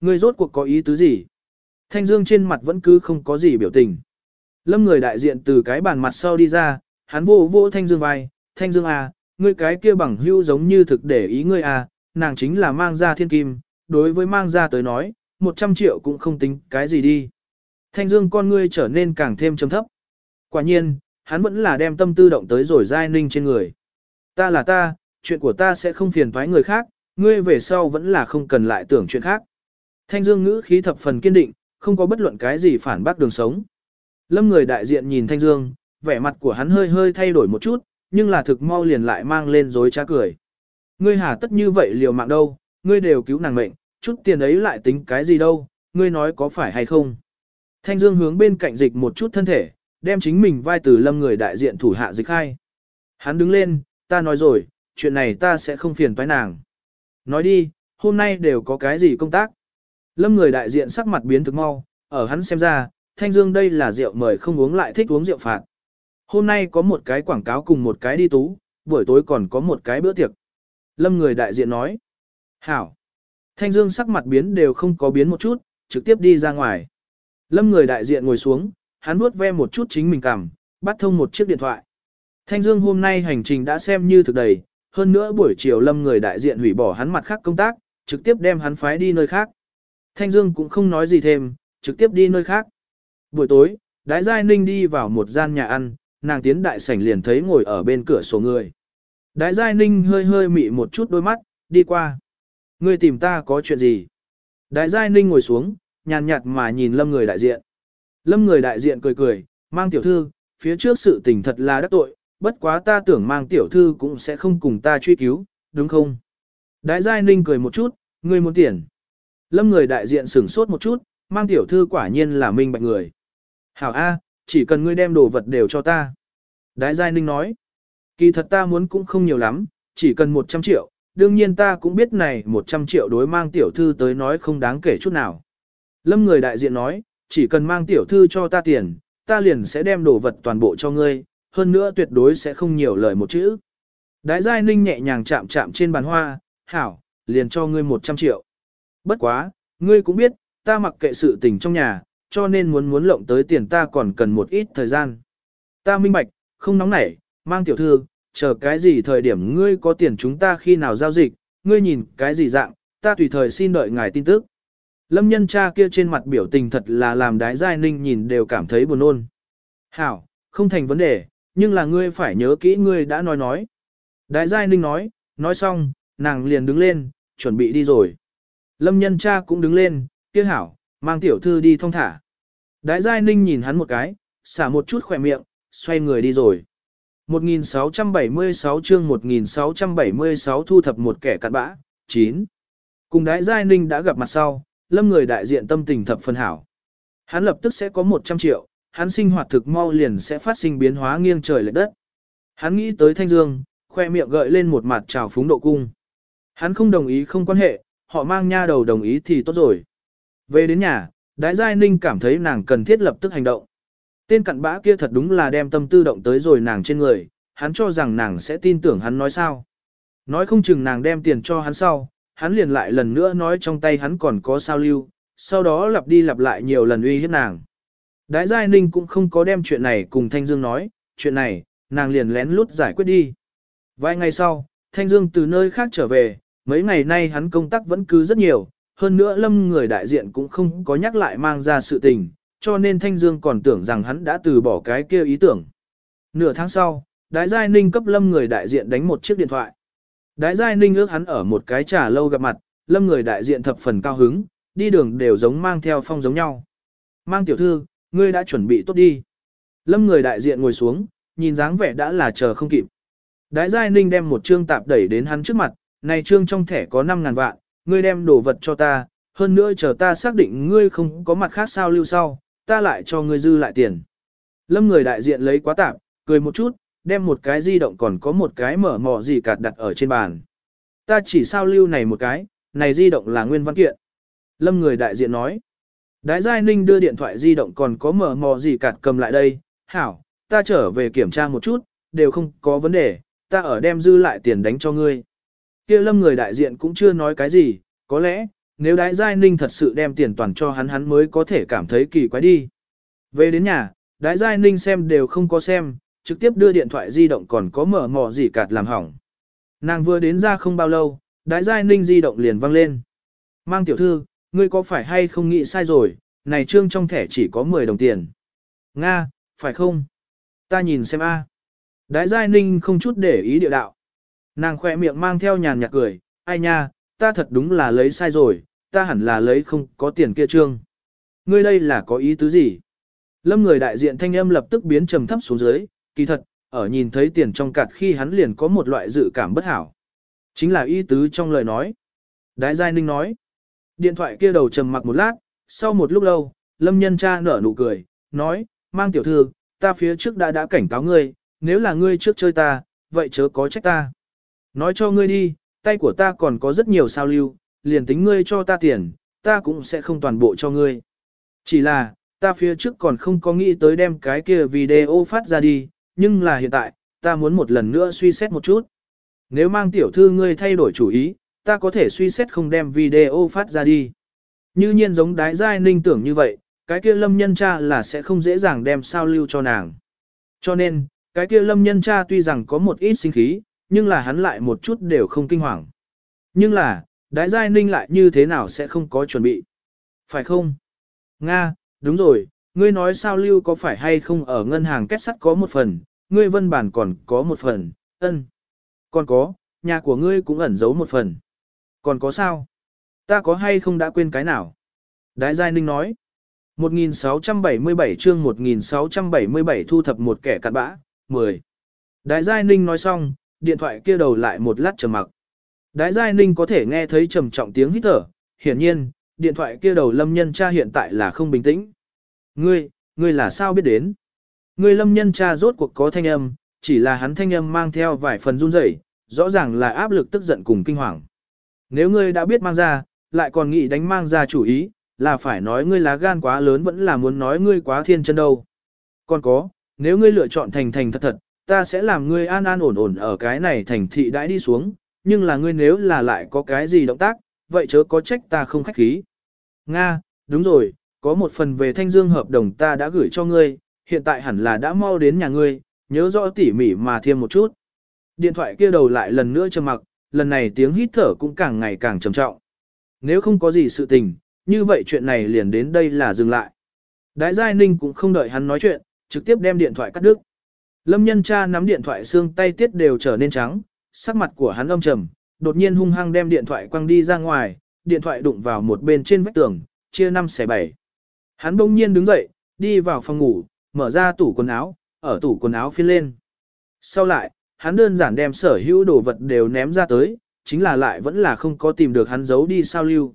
Ngươi rốt cuộc có ý tứ gì? Thanh Dương trên mặt vẫn cứ không có gì biểu tình. Lâm người đại diện từ cái bàn mặt sau đi ra, hắn vô vô Thanh Dương vai, Thanh Dương à, ngươi cái kia bằng hữu giống như thực để ý ngươi à, nàng chính là mang ra thiên kim, đối với mang ra tới nói, 100 triệu cũng không tính cái gì đi. Thanh Dương con ngươi trở nên càng thêm trầm thấp. Quả nhiên, hắn vẫn là đem tâm tư động tới rồi giai ninh trên người. Ta là ta, chuyện của ta sẽ không phiền toái người khác, ngươi về sau vẫn là không cần lại tưởng chuyện khác. Thanh Dương ngữ khí thập phần kiên định, không có bất luận cái gì phản bác đường sống. Lâm người đại diện nhìn Thanh Dương, vẻ mặt của hắn hơi hơi thay đổi một chút, nhưng là thực mau liền lại mang lên dối trá cười. Ngươi hà tất như vậy liều mạng đâu, ngươi đều cứu nàng mệnh, chút tiền ấy lại tính cái gì đâu, ngươi nói có phải hay không. Thanh Dương hướng bên cạnh dịch một chút thân thể, đem chính mình vai từ lâm người đại diện thủ hạ dịch khai. Hắn đứng lên, ta nói rồi, chuyện này ta sẽ không phiền toái nàng. Nói đi, hôm nay đều có cái gì công tác. Lâm người đại diện sắc mặt biến thực mau, ở hắn xem ra, Thanh Dương đây là rượu mời không uống lại thích uống rượu phạt. Hôm nay có một cái quảng cáo cùng một cái đi tú, buổi tối còn có một cái bữa tiệc. Lâm người đại diện nói. Hảo. Thanh Dương sắc mặt biến đều không có biến một chút, trực tiếp đi ra ngoài. Lâm người đại diện ngồi xuống, hắn vuốt ve một chút chính mình cằm, bắt thông một chiếc điện thoại. Thanh Dương hôm nay hành trình đã xem như thực đầy, hơn nữa buổi chiều Lâm người đại diện hủy bỏ hắn mặt khác công tác, trực tiếp đem hắn phái đi nơi khác. Thanh Dương cũng không nói gì thêm, trực tiếp đi nơi khác. Buổi tối, Đái Giai Ninh đi vào một gian nhà ăn, nàng tiến đại sảnh liền thấy ngồi ở bên cửa sổ người. Đái Giai Ninh hơi hơi mị một chút đôi mắt, đi qua. Ngươi tìm ta có chuyện gì? Đái Giai Ninh ngồi xuống, nhàn nhạt mà nhìn lâm người đại diện. Lâm người đại diện cười cười, mang tiểu thư, phía trước sự tình thật là đắc tội, bất quá ta tưởng mang tiểu thư cũng sẽ không cùng ta truy cứu, đúng không? Đái Giai Ninh cười một chút, ngươi muốn tiền. Lâm người đại diện sửng sốt một chút, mang tiểu thư quả nhiên là minh bạch người. Hảo A, chỉ cần ngươi đem đồ vật đều cho ta. Đái Giai Ninh nói, kỳ thật ta muốn cũng không nhiều lắm, chỉ cần 100 triệu, đương nhiên ta cũng biết này 100 triệu đối mang tiểu thư tới nói không đáng kể chút nào. Lâm người đại diện nói, chỉ cần mang tiểu thư cho ta tiền, ta liền sẽ đem đồ vật toàn bộ cho ngươi, hơn nữa tuyệt đối sẽ không nhiều lời một chữ. Đái Giai Ninh nhẹ nhàng chạm chạm trên bàn hoa, hảo, liền cho ngươi 100 triệu. Bất quá, ngươi cũng biết, ta mặc kệ sự tình trong nhà, cho nên muốn muốn lộng tới tiền ta còn cần một ít thời gian. Ta minh bạch, không nóng nảy, mang tiểu thư, chờ cái gì thời điểm ngươi có tiền chúng ta khi nào giao dịch, ngươi nhìn cái gì dạng, ta tùy thời xin đợi ngài tin tức. Lâm nhân cha kia trên mặt biểu tình thật là làm đái giai ninh nhìn đều cảm thấy buồn ôn. Hảo, không thành vấn đề, nhưng là ngươi phải nhớ kỹ ngươi đã nói nói. Đái giai ninh nói, nói xong, nàng liền đứng lên, chuẩn bị đi rồi. Lâm nhân cha cũng đứng lên, kia hảo, mang tiểu thư đi thong thả. Đái giai ninh nhìn hắn một cái, xả một chút khỏe miệng, xoay người đi rồi. 1676 chương 1676 thu thập một kẻ cặn bã, 9. Cùng đái giai ninh đã gặp mặt sau, lâm người đại diện tâm tình thập phân hảo. Hắn lập tức sẽ có 100 triệu, hắn sinh hoạt thực mau liền sẽ phát sinh biến hóa nghiêng trời lệch đất. Hắn nghĩ tới Thanh Dương, khoe miệng gợi lên một mặt trào phúng độ cung. Hắn không đồng ý không quan hệ, họ mang nha đầu đồng ý thì tốt rồi. Về đến nhà, Đái Giai Ninh cảm thấy nàng cần thiết lập tức hành động. Tên cặn bã kia thật đúng là đem tâm tư động tới rồi nàng trên người, hắn cho rằng nàng sẽ tin tưởng hắn nói sao. Nói không chừng nàng đem tiền cho hắn sau, hắn liền lại lần nữa nói trong tay hắn còn có sao lưu, sau đó lặp đi lặp lại nhiều lần uy hiếp nàng. Đái Giai Ninh cũng không có đem chuyện này cùng Thanh Dương nói, chuyện này, nàng liền lén lút giải quyết đi. Vài ngày sau, Thanh Dương từ nơi khác trở về, mấy ngày nay hắn công tác vẫn cứ rất nhiều, hơn nữa lâm người đại diện cũng không có nhắc lại mang ra sự tình, cho nên Thanh Dương còn tưởng rằng hắn đã từ bỏ cái kia ý tưởng. Nửa tháng sau, Đái Giai Ninh cấp lâm người đại diện đánh một chiếc điện thoại. Đái Giai Ninh ước hắn ở một cái trà lâu gặp mặt, lâm người đại diện thập phần cao hứng, đi đường đều giống mang theo phong giống nhau. Mang tiểu thư, ngươi đã chuẩn bị tốt đi. Lâm người đại diện ngồi xuống, nhìn dáng vẻ đã là chờ không kịp. Đái Giai Ninh đem một trương tạp đẩy đến hắn trước mặt, này trương trong thẻ có 5.000 vạn, ngươi đem đồ vật cho ta, hơn nữa chờ ta xác định ngươi không có mặt khác sao lưu sau, ta lại cho ngươi dư lại tiền. Lâm người đại diện lấy quá tạp, cười một chút, đem một cái di động còn có một cái mở mỏ gì cạt đặt ở trên bàn. Ta chỉ sao lưu này một cái, này di động là nguyên văn kiện. Lâm người đại diện nói. Đái Giai Ninh đưa điện thoại di động còn có mở mò gì cạt cầm lại đây. Hảo, ta trở về kiểm tra một chút, đều không có vấn đề, ta ở đem dư lại tiền đánh cho ngươi kia lâm người đại diện cũng chưa nói cái gì, có lẽ, nếu đái giai ninh thật sự đem tiền toàn cho hắn hắn mới có thể cảm thấy kỳ quái đi. Về đến nhà, đái giai ninh xem đều không có xem, trực tiếp đưa điện thoại di động còn có mở mỏ gì cạt làm hỏng. Nàng vừa đến ra không bao lâu, đái giai ninh di động liền văng lên. Mang tiểu thư, ngươi có phải hay không nghĩ sai rồi, này trương trong thẻ chỉ có 10 đồng tiền. Nga, phải không? Ta nhìn xem a. Đái giai ninh không chút để ý địa đạo. Nàng khỏe miệng mang theo nhàn nhạt cười, ai nha, ta thật đúng là lấy sai rồi, ta hẳn là lấy không có tiền kia trương. Ngươi đây là có ý tứ gì? Lâm người đại diện thanh âm lập tức biến trầm thấp xuống dưới, kỳ thật, ở nhìn thấy tiền trong cạt khi hắn liền có một loại dự cảm bất hảo. Chính là ý tứ trong lời nói. Đái Giai Ninh nói. Điện thoại kia đầu trầm mặc một lát, sau một lúc lâu, Lâm nhân cha nở nụ cười, nói, mang tiểu thư, ta phía trước đã đã cảnh cáo ngươi, nếu là ngươi trước chơi ta, vậy chớ có trách ta. Nói cho ngươi đi, tay của ta còn có rất nhiều sao lưu, liền tính ngươi cho ta tiền, ta cũng sẽ không toàn bộ cho ngươi. Chỉ là, ta phía trước còn không có nghĩ tới đem cái kia video phát ra đi, nhưng là hiện tại, ta muốn một lần nữa suy xét một chút. Nếu mang tiểu thư ngươi thay đổi chủ ý, ta có thể suy xét không đem video phát ra đi. Như nhiên giống đái giai ninh tưởng như vậy, cái kia lâm nhân cha là sẽ không dễ dàng đem sao lưu cho nàng. Cho nên, cái kia lâm nhân cha tuy rằng có một ít sinh khí, nhưng là hắn lại một chút đều không kinh hoàng. Nhưng là, đái giai ninh lại như thế nào sẽ không có chuẩn bị. Phải không? Nga, đúng rồi, ngươi nói sao lưu có phải hay không ở ngân hàng kết sắt có một phần, ngươi vân bản còn có một phần, ân. Còn có, nhà của ngươi cũng ẩn giấu một phần. Còn có sao? Ta có hay không đã quên cái nào? Đái Giai Ninh nói. 1677 chương 1677 thu thập một kẻ cặn bã, 10. Đái Giai Ninh nói xong, điện thoại kia đầu lại một lát trầm mặc. Đái Giai Ninh có thể nghe thấy trầm trọng tiếng hít thở, hiển nhiên, điện thoại kia đầu lâm nhân cha hiện tại là không bình tĩnh. Ngươi, ngươi là sao biết đến? Ngươi lâm nhân cha rốt cuộc có thanh âm, chỉ là hắn thanh âm mang theo vài phần run rẩy, rõ ràng là áp lực tức giận cùng kinh hoàng. Nếu ngươi đã biết mang ra, lại còn nghĩ đánh mang ra chủ ý, là phải nói ngươi lá gan quá lớn vẫn là muốn nói ngươi quá thiên chân đâu. Còn có, nếu ngươi lựa chọn thành thành thật thật, ta sẽ làm ngươi an an ổn ổn ở cái này thành thị đãi đi xuống, nhưng là ngươi nếu là lại có cái gì động tác, vậy chớ có trách ta không khách khí. Nga, đúng rồi, có một phần về thanh dương hợp đồng ta đã gửi cho ngươi, hiện tại hẳn là đã mau đến nhà ngươi, nhớ rõ tỉ mỉ mà thêm một chút. Điện thoại kia đầu lại lần nữa trầm mặc, lần này tiếng hít thở cũng càng ngày càng trầm trọng. Nếu không có gì sự tình, như vậy chuyện này liền đến đây là dừng lại. Đái Giai Ninh cũng không đợi hắn nói chuyện, trực tiếp đem điện thoại cắt đứt. Lâm nhân cha nắm điện thoại xương tay tiết đều trở nên trắng, sắc mặt của hắn âm trầm, đột nhiên hung hăng đem điện thoại quăng đi ra ngoài, điện thoại đụng vào một bên trên vách tường, chia năm xẻ bảy. Hắn bỗng nhiên đứng dậy, đi vào phòng ngủ, mở ra tủ quần áo, ở tủ quần áo phiên lên. Sau lại, hắn đơn giản đem sở hữu đồ vật đều ném ra tới, chính là lại vẫn là không có tìm được hắn giấu đi sao lưu.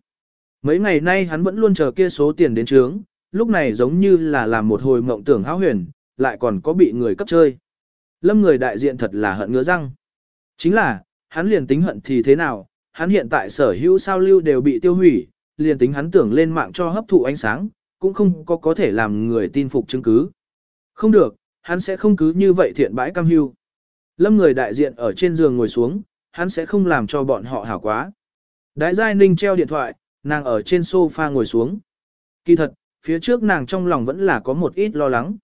Mấy ngày nay hắn vẫn luôn chờ kia số tiền đến trướng, lúc này giống như là làm một hồi mộng tưởng hão huyền, lại còn có bị người cấp chơi. Lâm người đại diện thật là hận ngứa răng. Chính là, hắn liền tính hận thì thế nào, hắn hiện tại sở hữu sao lưu đều bị tiêu hủy, liền tính hắn tưởng lên mạng cho hấp thụ ánh sáng, cũng không có có thể làm người tin phục chứng cứ. Không được, hắn sẽ không cứ như vậy thiện bãi cam hưu. Lâm người đại diện ở trên giường ngồi xuống, hắn sẽ không làm cho bọn họ hảo quá. Đái Giai Ninh treo điện thoại, nàng ở trên sofa ngồi xuống. Kỳ thật, phía trước nàng trong lòng vẫn là có một ít lo lắng.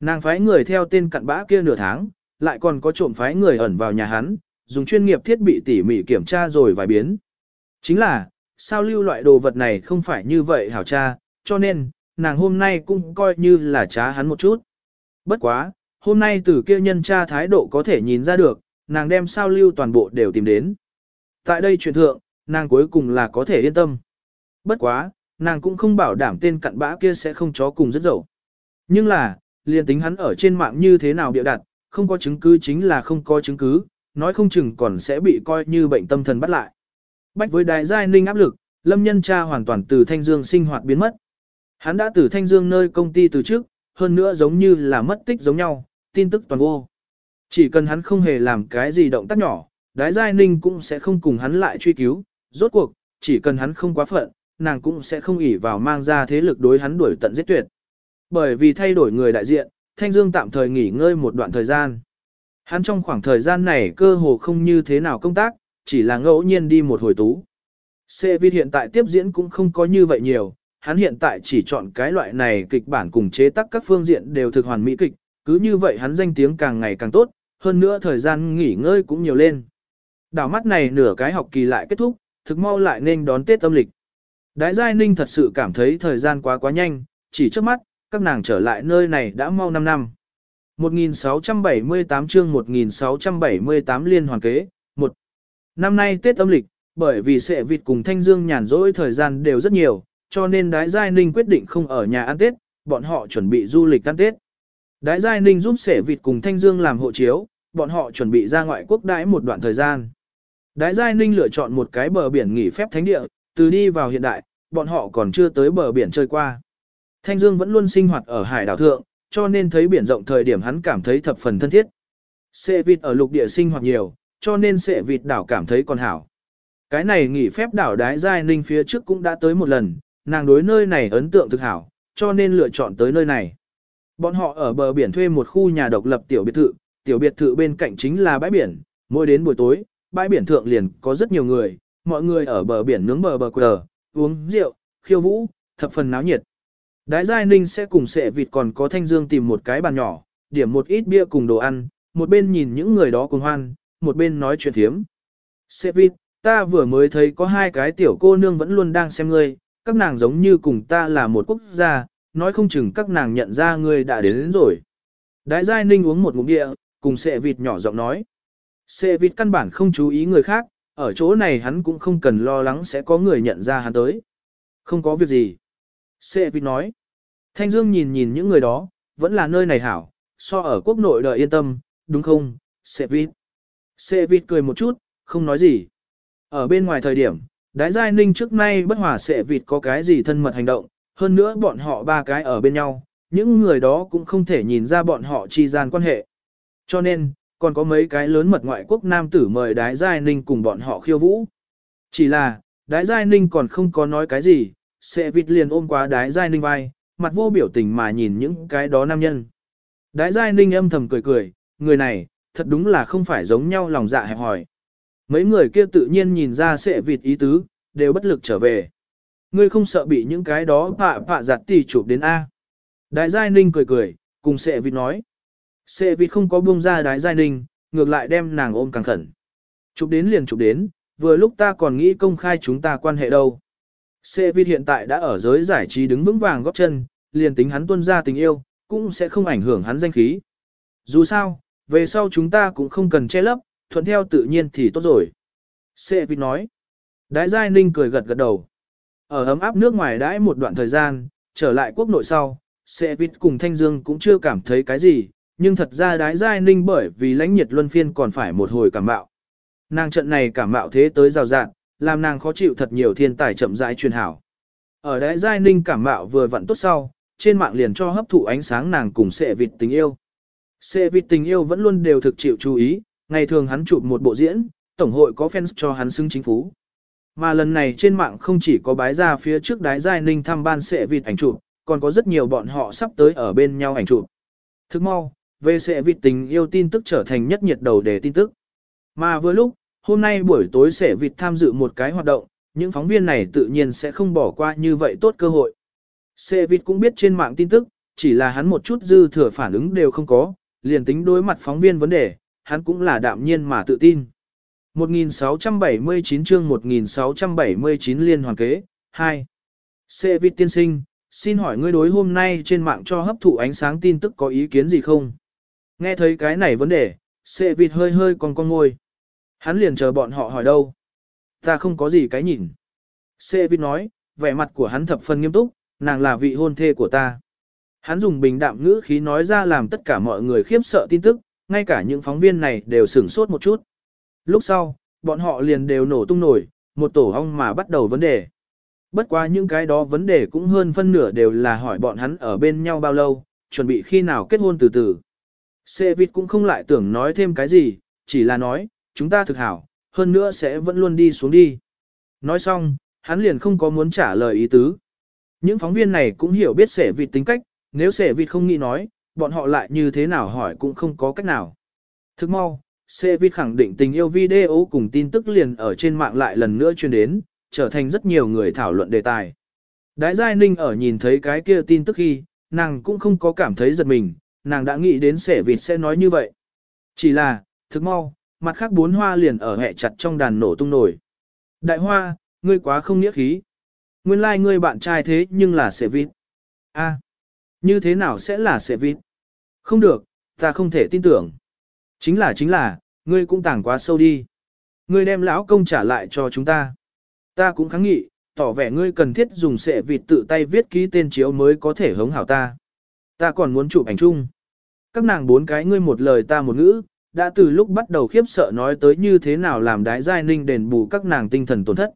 Nàng phái người theo tên cặn bã kia nửa tháng, lại còn có trộm phái người ẩn vào nhà hắn, dùng chuyên nghiệp thiết bị tỉ mỉ kiểm tra rồi vài biến. Chính là, sao lưu loại đồ vật này không phải như vậy hảo cha, cho nên, nàng hôm nay cũng coi như là trá hắn một chút. Bất quá, hôm nay từ kia nhân cha thái độ có thể nhìn ra được, nàng đem sao lưu toàn bộ đều tìm đến. Tại đây chuyện thượng, nàng cuối cùng là có thể yên tâm. Bất quá, nàng cũng không bảo đảm tên cặn bã kia sẽ không chó cùng rất dậu. Nhưng là, liền tính hắn ở trên mạng như thế nào bịa đặt, không có chứng cứ chính là không có chứng cứ, nói không chừng còn sẽ bị coi như bệnh tâm thần bắt lại. Bách với đại giai ninh áp lực, lâm nhân cha hoàn toàn từ thanh dương sinh hoạt biến mất. Hắn đã từ thanh dương nơi công ty từ trước, hơn nữa giống như là mất tích giống nhau, tin tức toàn vô. Chỉ cần hắn không hề làm cái gì động tác nhỏ, đái giai ninh cũng sẽ không cùng hắn lại truy cứu, rốt cuộc, chỉ cần hắn không quá phận, nàng cũng sẽ không ỉ vào mang ra thế lực đối hắn đuổi tận giết tuyệt. Bởi vì thay đổi người đại diện, Thanh Dương tạm thời nghỉ ngơi một đoạn thời gian. Hắn trong khoảng thời gian này cơ hồ không như thế nào công tác, chỉ là ngẫu nhiên đi một hồi tú. Xe vi hiện tại tiếp diễn cũng không có như vậy nhiều, hắn hiện tại chỉ chọn cái loại này kịch bản cùng chế tác các phương diện đều thực hoàn mỹ kịch, cứ như vậy hắn danh tiếng càng ngày càng tốt, hơn nữa thời gian nghỉ ngơi cũng nhiều lên. Đảo mắt này nửa cái học kỳ lại kết thúc, thực mau lại nên đón Tết âm lịch. Đái Giai Ninh thật sự cảm thấy thời gian quá quá nhanh, chỉ trước mắt, các nàng trở lại nơi này đã mau 5 năm. 1678 chương 1678 liên hoàn kế, 1. Năm nay Tết âm lịch, bởi vì sẽ vịt cùng Thanh Dương nhàn rỗi thời gian đều rất nhiều, cho nên Đái Giai Ninh quyết định không ở nhà ăn Tết, bọn họ chuẩn bị du lịch ăn Tết. Đái Giai Ninh giúp sẽ vịt cùng Thanh Dương làm hộ chiếu, bọn họ chuẩn bị ra ngoại quốc đãi một đoạn thời gian. Đái Giai Ninh lựa chọn một cái bờ biển nghỉ phép thánh địa, từ đi vào hiện đại, bọn họ còn chưa tới bờ biển chơi qua. Thanh Dương vẫn luôn sinh hoạt ở hải đảo thượng, cho nên thấy biển rộng thời điểm hắn cảm thấy thập phần thân thiết. Sệ vịt ở lục địa sinh hoạt nhiều, cho nên sệ vịt đảo cảm thấy còn hảo. Cái này nghỉ phép đảo đái giai ninh phía trước cũng đã tới một lần, nàng đối nơi này ấn tượng thực hảo, cho nên lựa chọn tới nơi này. Bọn họ ở bờ biển thuê một khu nhà độc lập tiểu biệt thự, tiểu biệt thự bên cạnh chính là bãi biển, mỗi đến buổi tối, bãi biển thượng liền có rất nhiều người, mọi người ở bờ biển nướng bờ bờ quờ, uống rượu, khiêu vũ, thập phần náo nhiệt. Đái Giai Ninh sẽ cùng sệ vịt còn có Thanh Dương tìm một cái bàn nhỏ, điểm một ít bia cùng đồ ăn, một bên nhìn những người đó cùng hoan, một bên nói chuyện thiếm. Sệ vịt, ta vừa mới thấy có hai cái tiểu cô nương vẫn luôn đang xem ngươi, các nàng giống như cùng ta là một quốc gia, nói không chừng các nàng nhận ra ngươi đã đến, đến rồi. Đái Giai Ninh uống một ngụm địa, cùng sệ vịt nhỏ giọng nói. Sệ vịt căn bản không chú ý người khác, ở chỗ này hắn cũng không cần lo lắng sẽ có người nhận ra hắn tới. Không có việc gì. Sệ vịt nói. Thanh Dương nhìn nhìn những người đó, vẫn là nơi này hảo, so ở quốc nội đợi yên tâm, đúng không, Sệ vịt. Sệ vịt cười một chút, không nói gì. Ở bên ngoài thời điểm, đái giai ninh trước nay bất hòa Sệ vịt có cái gì thân mật hành động, hơn nữa bọn họ ba cái ở bên nhau, những người đó cũng không thể nhìn ra bọn họ chi gian quan hệ. Cho nên, còn có mấy cái lớn mật ngoại quốc nam tử mời đái giai ninh cùng bọn họ khiêu vũ. Chỉ là, đái giai ninh còn không có nói cái gì, Sệ vịt liền ôm quá đái giai ninh vai, mặt vô biểu tình mà nhìn những cái đó nam nhân. Đái giai ninh âm thầm cười cười, người này, thật đúng là không phải giống nhau lòng dạ hẹp hỏi. Mấy người kia tự nhiên nhìn ra sệ vịt ý tứ, đều bất lực trở về. Ngươi không sợ bị những cái đó pạ pạ giặt tì chụp đến A. Đái giai ninh cười cười, cùng sệ vịt nói. Sệ vịt không có buông ra đái giai ninh, ngược lại đem nàng ôm càng khẩn. Chụp đến liền chụp đến, vừa lúc ta còn nghĩ công khai chúng ta quan hệ đâu. Sệ vịt hiện tại đã ở giới giải trí đứng vững vàng góp chân, liền tính hắn tuân ra tình yêu, cũng sẽ không ảnh hưởng hắn danh khí. Dù sao, về sau chúng ta cũng không cần che lấp, thuận theo tự nhiên thì tốt rồi. Sệ vịt nói. Đái Giai Ninh cười gật gật đầu. Ở ấm áp nước ngoài đãi một đoạn thời gian, trở lại quốc nội sau, Sệ vịt cùng Thanh Dương cũng chưa cảm thấy cái gì, nhưng thật ra Đái Giai Ninh bởi vì lãnh nhiệt luân phiên còn phải một hồi cảm bạo. Nàng trận này cảm bạo thế tới rào rạng, làm nàng khó chịu thật nhiều thiên tài chậm rãi truyền hảo. Ở đại Giai Ninh cảm mạo vừa vặn tốt sau, trên mạng liền cho hấp thụ ánh sáng nàng cùng Sệ vịt tình yêu. Sệ vịt tình yêu vẫn luôn đều thực chịu chú ý, ngày thường hắn chụp một bộ diễn, tổng hội có fans cho hắn xứng chính phú. Mà lần này trên mạng không chỉ có bái ra phía trước đái giai ninh thăm ban sệ vịt ảnh chụp, còn có rất nhiều bọn họ sắp tới ở bên nhau ảnh chụp. Thức mau, về sệ vịt tình yêu tin tức trở thành nhất nhiệt đầu để tin tức. Mà vừa lúc, hôm nay buổi tối sẽ vịt tham dự một cái hoạt động, những phóng viên này tự nhiên sẽ không bỏ qua như vậy tốt cơ hội. Sệ vịt cũng biết trên mạng tin tức, chỉ là hắn một chút dư thừa phản ứng đều không có, liền tính đối mặt phóng viên vấn đề, hắn cũng là đạm nhiên mà tự tin. 1679 chương 1679 liên hoàn kế, 2. Sệ vịt tiên sinh, xin hỏi ngươi đối hôm nay trên mạng cho hấp thụ ánh sáng tin tức có ý kiến gì không? Nghe thấy cái này vấn đề, sệ vịt hơi hơi còn con ngôi. Hắn liền chờ bọn họ hỏi đâu. Ta không có gì cái nhìn. Sệ Vít nói, vẻ mặt của hắn thập phần nghiêm túc, nàng là vị hôn thê của ta. Hắn dùng bình đạm ngữ khí nói ra làm tất cả mọi người khiếp sợ tin tức, ngay cả những phóng viên này đều sửng sốt một chút. Lúc sau, bọn họ liền đều nổ tung nổi, một tổ hong mà bắt đầu vấn đề. Bất quá những cái đó vấn đề cũng hơn phân nửa đều là hỏi bọn hắn ở bên nhau bao lâu, chuẩn bị khi nào kết hôn từ từ. Sê Vịt cũng không lại tưởng nói thêm cái gì, chỉ là nói, chúng ta thực hảo, hơn nữa sẽ vẫn luôn đi xuống đi. Nói xong, hắn liền không có muốn trả lời ý tứ. Những phóng viên này cũng hiểu biết sẻ vịt tính cách, nếu sẻ vịt không nghĩ nói, bọn họ lại như thế nào hỏi cũng không có cách nào. Thức mau, sẻ vịt khẳng định tình yêu video cùng tin tức liền ở trên mạng lại lần nữa truyền đến, trở thành rất nhiều người thảo luận đề tài. Đái Giai Ninh ở nhìn thấy cái kia tin tức khi, nàng cũng không có cảm thấy giật mình, nàng đã nghĩ đến sẻ vịt sẽ nói như vậy. Chỉ là, thức mau, mặt khác bốn hoa liền ở hẹ chặt trong đàn nổ tung nổi. Đại hoa, ngươi quá không nghĩa khí. Nguyên lai like ngươi bạn trai thế nhưng là sẽ vịt. a như thế nào sẽ là sẽ vịt? Không được, ta không thể tin tưởng. Chính là chính là, ngươi cũng tàng quá sâu đi. Ngươi đem lão công trả lại cho chúng ta. Ta cũng kháng nghị, tỏ vẻ ngươi cần thiết dùng sệ vịt tự tay viết ký tên chiếu mới có thể hống hảo ta. Ta còn muốn chụp ảnh chung. Các nàng bốn cái ngươi một lời ta một ngữ, đã từ lúc bắt đầu khiếp sợ nói tới như thế nào làm đái giai ninh đền bù các nàng tinh thần tổn thất.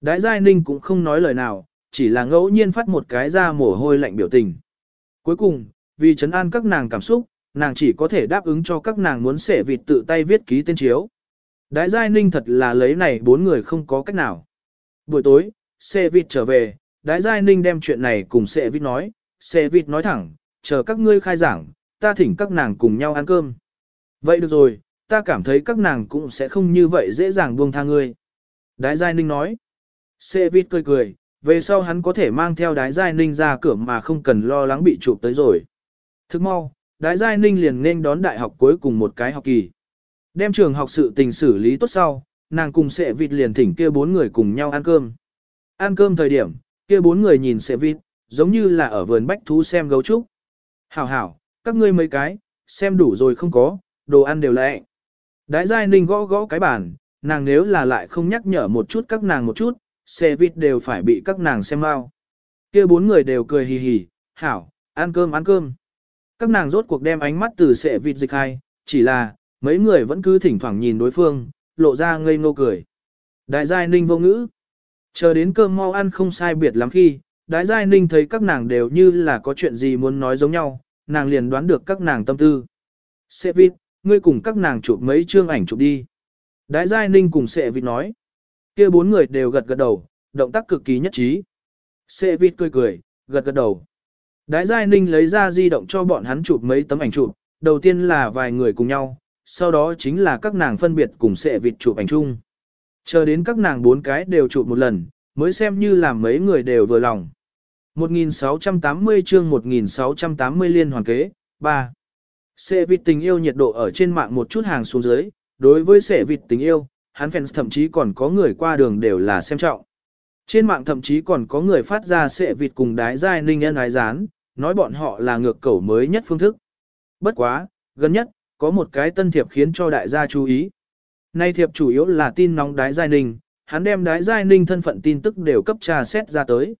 Đái giai ninh cũng không nói lời nào, chỉ là ngẫu nhiên phát một cái ra mồ hôi lạnh biểu tình. Cuối cùng, vì chấn an các nàng cảm xúc, nàng chỉ có thể đáp ứng cho các nàng muốn sẻ vịt tự tay viết ký tên chiếu. Đái giai ninh thật là lấy này bốn người không có cách nào. Buổi tối, Sẻ vịt trở về, đái giai ninh đem chuyện này cùng Sẻ vịt nói, Sẻ vịt nói thẳng, chờ các ngươi khai giảng, ta thỉnh các nàng cùng nhau ăn cơm. Vậy được rồi, ta cảm thấy các nàng cũng sẽ không như vậy dễ dàng buông tha ngươi. Đái giai ninh nói. Sẻ vít cười cười, về sau hắn có thể mang theo đái giai ninh ra cửa mà không cần lo lắng bị chụp tới rồi. Thức mau, đái giai ninh liền nên đón đại học cuối cùng một cái học kỳ. Đem trường học sự tình xử lý tốt sau, nàng cùng sẽ vịt liền thỉnh kia bốn người cùng nhau ăn cơm. Ăn cơm thời điểm, kia bốn người nhìn sẽ vịt, giống như là ở vườn bách thú xem gấu trúc. Hảo hảo, các ngươi mấy cái, xem đủ rồi không có, đồ ăn đều lệ. Đái giai ninh gõ gõ cái bàn, nàng nếu là lại không nhắc nhở một chút các nàng một chút, xe vịt đều phải bị các nàng xem mau. Kia bốn người đều cười hì hì, hảo, ăn cơm ăn cơm. Các nàng rốt cuộc đem ánh mắt từ xe vịt dịch hai, chỉ là, mấy người vẫn cứ thỉnh thoảng nhìn đối phương, lộ ra ngây ngô cười. Đại giai ninh vô ngữ. Chờ đến cơm mau ăn không sai biệt lắm khi, đại giai ninh thấy các nàng đều như là có chuyện gì muốn nói giống nhau, nàng liền đoán được các nàng tâm tư. Xe vịt, ngươi cùng các nàng chụp mấy chương ảnh chụp đi. Đại giai ninh cùng sệ vịt nói. kia bốn người đều gật gật đầu, động tác cực kỳ nhất trí. Sệ vịt cười cười, gật gật đầu. Đái Giai Ninh lấy ra di động cho bọn hắn chụp mấy tấm ảnh chụp, đầu tiên là vài người cùng nhau, sau đó chính là các nàng phân biệt cùng sệ vịt chụp ảnh chung. Chờ đến các nàng bốn cái đều chụp một lần, mới xem như làm mấy người đều vừa lòng. 1680 chương 1680 liên hoàn kế, 3. Sệ vịt tình yêu nhiệt độ ở trên mạng một chút hàng xuống dưới, đối với sệ vịt tình yêu, hắn fans thậm chí còn có người qua đường đều là xem trọng. Trên mạng thậm chí còn có người phát ra sệ vịt cùng đái giai ninh nhân ái rán, nói bọn họ là ngược cẩu mới nhất phương thức. Bất quá, gần nhất, có một cái tân thiệp khiến cho đại gia chú ý. Nay thiệp chủ yếu là tin nóng đái giai ninh, hắn đem đái giai ninh thân phận tin tức đều cấp trà xét ra tới.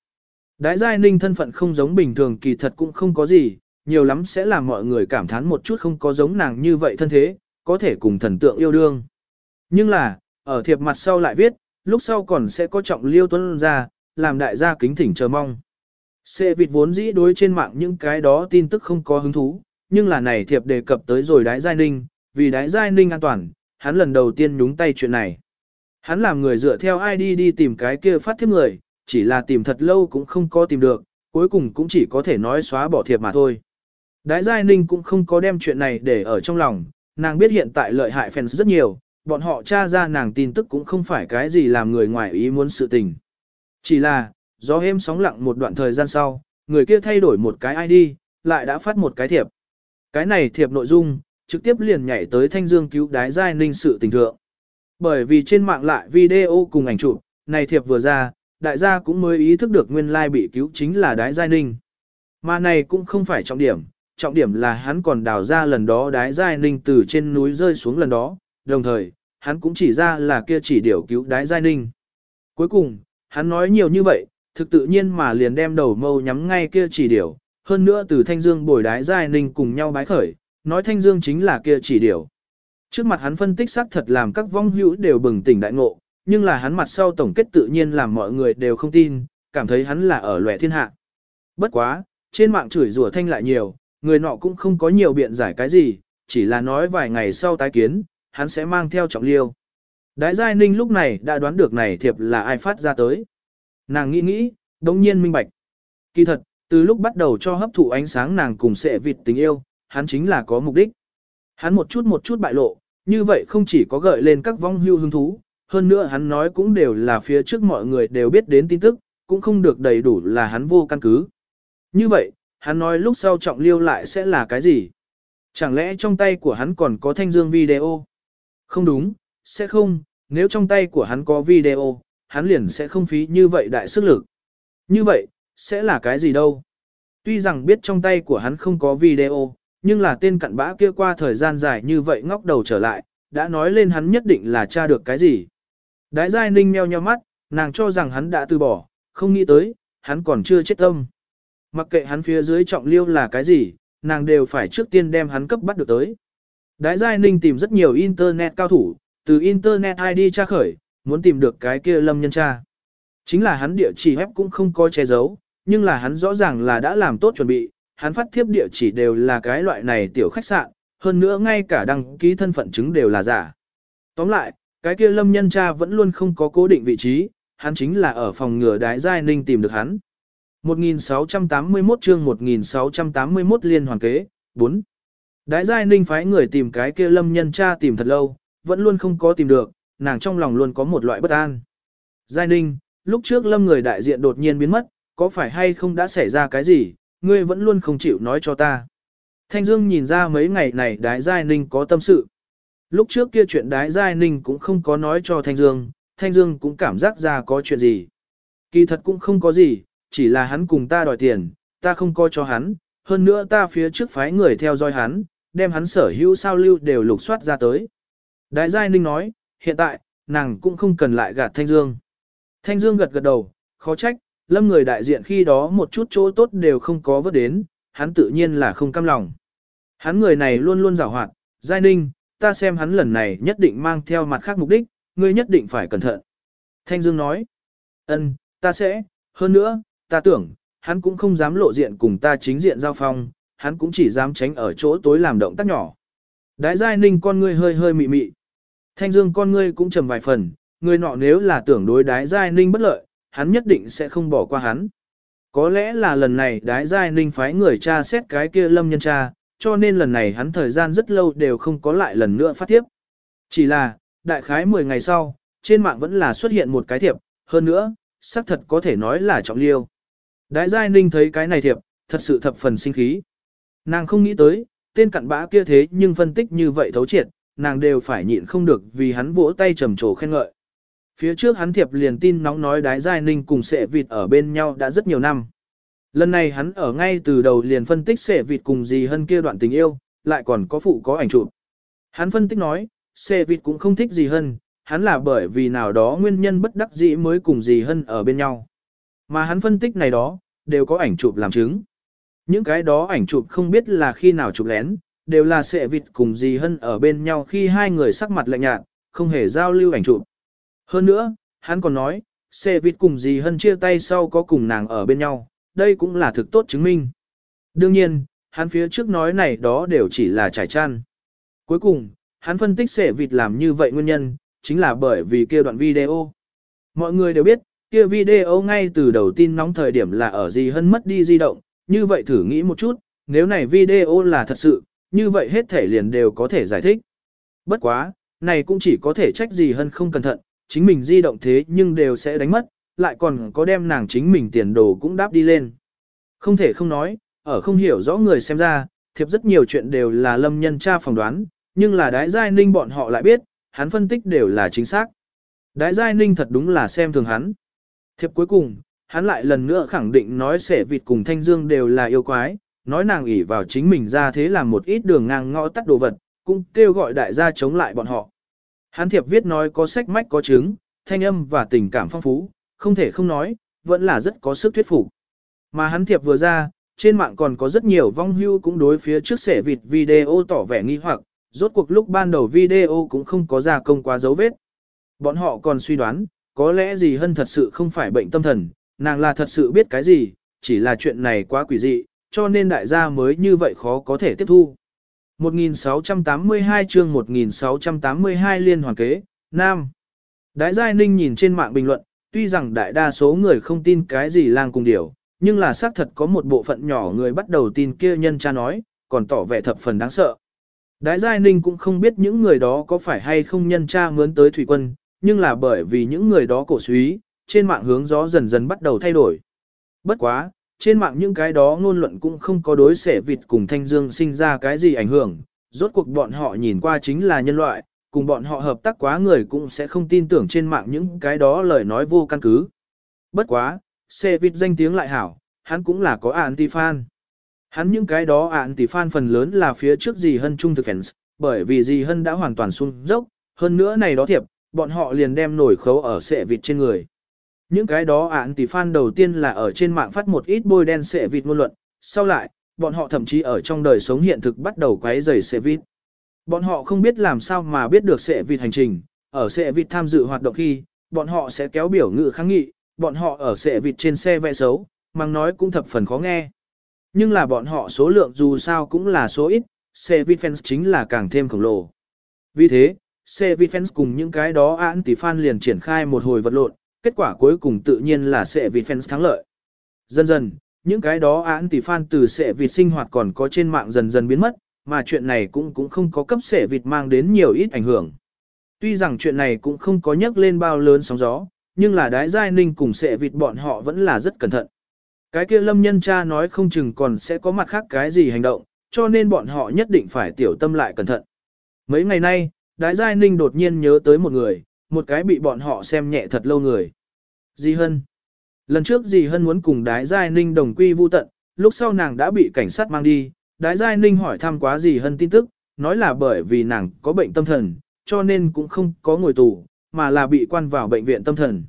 Đái giai ninh thân phận không giống bình thường kỳ thật cũng không có gì, nhiều lắm sẽ làm mọi người cảm thán một chút không có giống nàng như vậy thân thế, có thể cùng thần tượng yêu đương. Nhưng là, ở thiệp mặt sau lại viết, lúc sau còn sẽ có trọng liêu tuấn ra, làm đại gia kính thỉnh chờ mong. Xê vịt vốn dĩ đối trên mạng những cái đó tin tức không có hứng thú, nhưng là này thiệp đề cập tới rồi đái giai ninh, vì đái giai ninh an toàn, hắn lần đầu tiên nhúng tay chuyện này. Hắn làm người dựa theo ID đi tìm cái kia phát thiếp người, chỉ là tìm thật lâu cũng không có tìm được, cuối cùng cũng chỉ có thể nói xóa bỏ thiệp mà thôi. Đái giai ninh cũng không có đem chuyện này để ở trong lòng, nàng biết hiện tại lợi hại fans rất nhiều, bọn họ tra ra nàng tin tức cũng không phải cái gì làm người ngoài ý muốn sự tình. Chỉ là, gió êm sóng lặng một đoạn thời gian sau, người kia thay đổi một cái ID, lại đã phát một cái thiệp. Cái này thiệp nội dung, trực tiếp liền nhảy tới thanh dương cứu đái giai ninh sự tình thượng. Bởi vì trên mạng lại video cùng ảnh chụp, này thiệp vừa ra, đại gia cũng mới ý thức được nguyên lai bị cứu chính là đái giai ninh. Mà này cũng không phải trọng điểm, trọng điểm là hắn còn đào ra lần đó đái giai ninh từ trên núi rơi xuống lần đó, đồng thời, hắn cũng chỉ ra là kia chỉ điều cứu đái giai ninh. Cuối cùng, hắn nói nhiều như vậy, thực tự nhiên mà liền đem đầu mâu nhắm ngay kia chỉ điều, hơn nữa từ thanh dương bồi đái giai ninh cùng nhau bái khởi, nói thanh dương chính là kia chỉ điều. Trước mặt hắn phân tích xác thật làm các vong hữu đều bừng tỉnh đại ngộ, nhưng là hắn mặt sau tổng kết tự nhiên làm mọi người đều không tin, cảm thấy hắn là ở lòe thiên hạ. Bất quá, trên mạng chửi rủa thanh lại nhiều, người nọ cũng không có nhiều biện giải cái gì, chỉ là nói vài ngày sau tái kiến, hắn sẽ mang theo trọng liêu. Đái Giai Ninh lúc này đã đoán được này thiệp là ai phát ra tới. Nàng nghĩ nghĩ, đồng nhiên minh bạch. Kỳ thật, từ lúc bắt đầu cho hấp thụ ánh sáng nàng cùng sẽ vịt tình yêu, hắn chính là có mục đích. Hắn một chút một chút bại lộ, như vậy không chỉ có gợi lên các vong hưu hứng thú, hơn nữa hắn nói cũng đều là phía trước mọi người đều biết đến tin tức, cũng không được đầy đủ là hắn vô căn cứ. Như vậy, hắn nói lúc sau trọng liêu lại sẽ là cái gì? Chẳng lẽ trong tay của hắn còn có thanh dương video? Không đúng, sẽ không, nếu trong tay của hắn có video, hắn liền sẽ không phí như vậy đại sức lực. Như vậy, sẽ là cái gì đâu? Tuy rằng biết trong tay của hắn không có video, nhưng là tên cặn bã kia qua thời gian dài như vậy ngóc đầu trở lại, đã nói lên hắn nhất định là tra được cái gì. Đái giai ninh meo nheo mắt, nàng cho rằng hắn đã từ bỏ, không nghĩ tới, hắn còn chưa chết tâm. Mặc kệ hắn phía dưới trọng liêu là cái gì, nàng đều phải trước tiên đem hắn cấp bắt được tới. Đái giai ninh tìm rất nhiều internet cao thủ, từ internet ID tra khởi, muốn tìm được cái kia lâm nhân tra. Chính là hắn địa chỉ web cũng không có che giấu, nhưng là hắn rõ ràng là đã làm tốt chuẩn bị, hắn phát thiếp địa chỉ đều là cái loại này tiểu khách sạn, hơn nữa ngay cả đăng ký thân phận chứng đều là giả. Tóm lại, cái kia lâm nhân cha vẫn luôn không có cố định vị trí, hắn chính là ở phòng ngừa đái giai ninh tìm được hắn. 1681 chương 1681 liên hoàn kế, 4. Đái giai ninh phái người tìm cái kia lâm nhân cha tìm thật lâu, vẫn luôn không có tìm được, nàng trong lòng luôn có một loại bất an. Giai ninh, lúc trước lâm người đại diện đột nhiên biến mất, có phải hay không đã xảy ra cái gì, ngươi vẫn luôn không chịu nói cho ta. Thanh Dương nhìn ra mấy ngày này đái giai ninh có tâm sự. Lúc trước kia chuyện đái giai ninh cũng không có nói cho Thanh Dương, Thanh Dương cũng cảm giác ra có chuyện gì. Kỳ thật cũng không có gì, chỉ là hắn cùng ta đòi tiền, ta không coi cho hắn, hơn nữa ta phía trước phái người theo dõi hắn, đem hắn sở hữu sao lưu đều lục soát ra tới. Đại Giai Ninh nói, hiện tại, nàng cũng không cần lại gạt Thanh Dương. Thanh Dương gật gật đầu, khó trách, lâm người đại diện khi đó một chút chỗ tốt đều không có vớt đến, hắn tự nhiên là không cam lòng. Hắn người này luôn luôn rào hoạt, Giai Ninh, ta xem hắn lần này nhất định mang theo mặt khác mục đích, ngươi nhất định phải cẩn thận. Thanh Dương nói, ân, ta sẽ, hơn nữa, ta tưởng, hắn cũng không dám lộ diện cùng ta chính diện giao phong, hắn cũng chỉ dám tránh ở chỗ tối làm động tác nhỏ. Đái giai ninh con ngươi hơi hơi mị mị. Thanh Dương con ngươi cũng trầm vài phần, người nọ nếu là tưởng đối đái giai ninh bất lợi, hắn nhất định sẽ không bỏ qua hắn. Có lẽ là lần này đái giai ninh phái người cha xét cái kia lâm nhân cha, cho nên lần này hắn thời gian rất lâu đều không có lại lần nữa phát tiếp. Chỉ là, đại khái 10 ngày sau, trên mạng vẫn là xuất hiện một cái thiệp, hơn nữa, xác thật có thể nói là trọng liêu. Đại giai ninh thấy cái này thiệp, thật sự thập phần sinh khí. Nàng không nghĩ tới, tên cặn bã kia thế nhưng phân tích như vậy thấu triệt, nàng đều phải nhịn không được vì hắn vỗ tay trầm trồ khen ngợi. Phía trước hắn thiệp liền tin nóng nói đái giai ninh cùng sệ vịt ở bên nhau đã rất nhiều năm. Lần này hắn ở ngay từ đầu liền phân tích sệ vịt cùng gì hơn kia đoạn tình yêu, lại còn có phụ có ảnh chụp. Hắn phân tích nói, sệ vịt cũng không thích gì hơn, hắn là bởi vì nào đó nguyên nhân bất đắc dĩ mới cùng gì hơn ở bên nhau. Mà hắn phân tích này đó, đều có ảnh chụp làm chứng. Những cái đó ảnh chụp không biết là khi nào chụp lén, đều là sệ vịt cùng gì hơn ở bên nhau khi hai người sắc mặt lạnh nhạt, không hề giao lưu ảnh chụp. Hơn nữa, hắn còn nói, sệ vịt cùng gì hơn chia tay sau có cùng nàng ở bên nhau, đây cũng là thực tốt chứng minh. Đương nhiên, hắn phía trước nói này đó đều chỉ là trải chăn. Cuối cùng, hắn phân tích sệ vịt làm như vậy nguyên nhân, chính là bởi vì kia đoạn video. Mọi người đều biết, kia video ngay từ đầu tin nóng thời điểm là ở gì hơn mất đi di động, như vậy thử nghĩ một chút, nếu này video là thật sự, như vậy hết thể liền đều có thể giải thích. Bất quá, này cũng chỉ có thể trách gì hơn không cẩn thận, chính mình di động thế nhưng đều sẽ đánh mất, lại còn có đem nàng chính mình tiền đồ cũng đáp đi lên. Không thể không nói, ở không hiểu rõ người xem ra, thiệp rất nhiều chuyện đều là lâm nhân tra phỏng đoán, nhưng là đái giai ninh bọn họ lại biết, hắn phân tích đều là chính xác. Đái giai ninh thật đúng là xem thường hắn. Thiệp cuối cùng, hắn lại lần nữa khẳng định nói sẻ vịt cùng thanh dương đều là yêu quái, nói nàng ỷ vào chính mình ra thế làm một ít đường ngang ngõ tắt đồ vật, cũng kêu gọi đại gia chống lại bọn họ. Hắn thiệp viết nói có sách mách có chứng, thanh âm và tình cảm phong phú, không thể không nói, vẫn là rất có sức thuyết phục. Mà hắn thiệp vừa ra, trên mạng còn có rất nhiều vong hưu cũng đối phía trước sẻ vịt video tỏ vẻ nghi hoặc, rốt cuộc lúc ban đầu video cũng không có ra công quá dấu vết. Bọn họ còn suy đoán, có lẽ gì hơn thật sự không phải bệnh tâm thần, nàng là thật sự biết cái gì, chỉ là chuyện này quá quỷ dị, cho nên đại gia mới như vậy khó có thể tiếp thu. 1682 chương 1682 liên hoàn kế, Nam. Đại giai ninh nhìn trên mạng bình luận, tuy rằng đại đa số người không tin cái gì lang cùng điều nhưng là xác thật có một bộ phận nhỏ người bắt đầu tin kia nhân cha nói, còn tỏ vẻ thập phần đáng sợ. Đại giai ninh cũng không biết những người đó có phải hay không nhân cha mướn tới thủy quân, nhưng là bởi vì những người đó cổ suý, trên mạng hướng gió dần dần bắt đầu thay đổi. Bất quá, trên mạng những cái đó ngôn luận cũng không có đối xẻ vịt cùng Thanh Dương sinh ra cái gì ảnh hưởng, rốt cuộc bọn họ nhìn qua chính là nhân loại, cùng bọn họ hợp tác quá người cũng sẽ không tin tưởng trên mạng những cái đó lời nói vô căn cứ. Bất quá, xẻ vịt danh tiếng lại hảo, hắn cũng là có anti-fan. Hắn những cái đó anti-fan phần lớn là phía trước gì hơn trung thực fans, bởi vì gì hơn đã hoàn toàn xuống dốc, hơn nữa này đó thiệp, bọn họ liền đem nổi khấu ở sệ vịt trên người. Những cái đó ạn tỷ fan đầu tiên là ở trên mạng phát một ít bôi đen sệ vịt ngôn luận, sau lại, bọn họ thậm chí ở trong đời sống hiện thực bắt đầu quấy rầy sệ vịt. Bọn họ không biết làm sao mà biết được sệ vịt hành trình, ở sệ vịt tham dự hoạt động khi, bọn họ sẽ kéo biểu ngữ kháng nghị, bọn họ ở sệ vịt trên xe vẽ xấu, mang nói cũng thập phần khó nghe. Nhưng là bọn họ số lượng dù sao cũng là số ít, sệ vịt fans chính là càng thêm khổng lồ. Vì thế, xe fans cùng những cái đó án tỷ fan liền triển khai một hồi vật lộn, kết quả cuối cùng tự nhiên là sẽ fans thắng lợi. Dần dần, những cái đó án tỷ fan từ sẽ sinh hoạt còn có trên mạng dần dần biến mất, mà chuyện này cũng cũng không có cấp sẽ mang đến nhiều ít ảnh hưởng. Tuy rằng chuyện này cũng không có nhắc lên bao lớn sóng gió, nhưng là đái giai ninh cùng sẽ vịt bọn họ vẫn là rất cẩn thận. Cái kia lâm nhân cha nói không chừng còn sẽ có mặt khác cái gì hành động, cho nên bọn họ nhất định phải tiểu tâm lại cẩn thận. Mấy ngày nay, đái giai ninh đột nhiên nhớ tới một người, một cái bị bọn họ xem nhẹ thật lâu người. Di Hân. Lần trước Di Hân muốn cùng Đái Giai Ninh đồng quy vu tận, lúc sau nàng đã bị cảnh sát mang đi, Đái Giai Ninh hỏi thăm quá Di Hân tin tức, nói là bởi vì nàng có bệnh tâm thần, cho nên cũng không có ngồi tù, mà là bị quan vào bệnh viện tâm thần.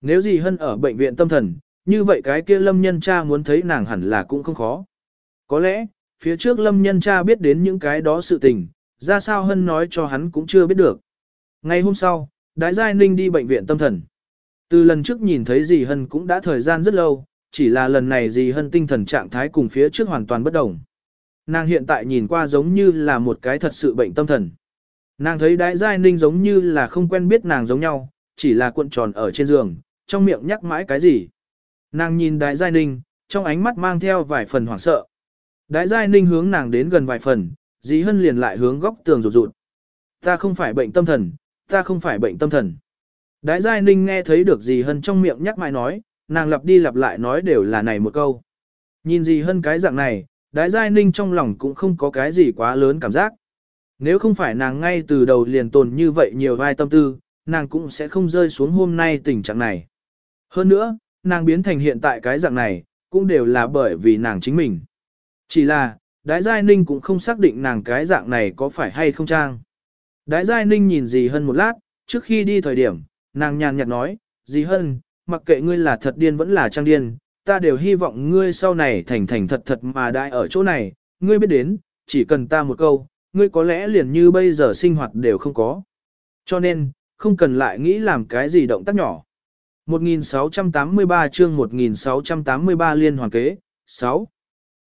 Nếu Di Hân ở bệnh viện tâm thần, như vậy cái kia Lâm Nhân Cha muốn thấy nàng hẳn là cũng không khó. Có lẽ, phía trước Lâm Nhân Cha biết đến những cái đó sự tình, ra sao Hân nói cho hắn cũng chưa biết được. Ngày hôm sau, Đái Giai Ninh đi bệnh viện tâm thần. Từ lần trước nhìn thấy dì Hân cũng đã thời gian rất lâu, chỉ là lần này dì Hân tinh thần trạng thái cùng phía trước hoàn toàn bất đồng. Nàng hiện tại nhìn qua giống như là một cái thật sự bệnh tâm thần. Nàng thấy Đái Giai Ninh giống như là không quen biết nàng giống nhau, chỉ là cuộn tròn ở trên giường, trong miệng nhắc mãi cái gì. Nàng nhìn Đái Giai Ninh, trong ánh mắt mang theo vài phần hoảng sợ. Đái Giai Ninh hướng nàng đến gần vài phần, dì Hân liền lại hướng góc tường rụt rụt. Ta không phải bệnh tâm thần, ta không phải bệnh tâm thần. Đái Giai Ninh nghe thấy được Dì Hân trong miệng nhắc mãi nói, nàng lặp đi lặp lại nói đều là này một câu. Nhìn Dì Hân cái dạng này, Đái Giai Ninh trong lòng cũng không có cái gì quá lớn cảm giác. Nếu không phải nàng ngay từ đầu liền tồn như vậy nhiều vai tâm tư, nàng cũng sẽ không rơi xuống hôm nay tình trạng này. Hơn nữa, nàng biến thành hiện tại cái dạng này, cũng đều là bởi vì nàng chính mình. Chỉ là, Đái Giai Ninh cũng không xác định nàng cái dạng này có phải hay không trang. Đái Giai Ninh nhìn gì hơn một lát, trước khi đi thời điểm, nàng nhàn nhạt nói, gì hơn, mặc kệ ngươi là thật điên vẫn là trang điên, ta đều hy vọng ngươi sau này thành thành thật thật mà đại ở chỗ này, ngươi biết đến, chỉ cần ta một câu, ngươi có lẽ liền như bây giờ sinh hoạt đều không có. Cho nên, không cần lại nghĩ làm cái gì động tác nhỏ. 1683 chương 1683 liên hoàn kế, 6.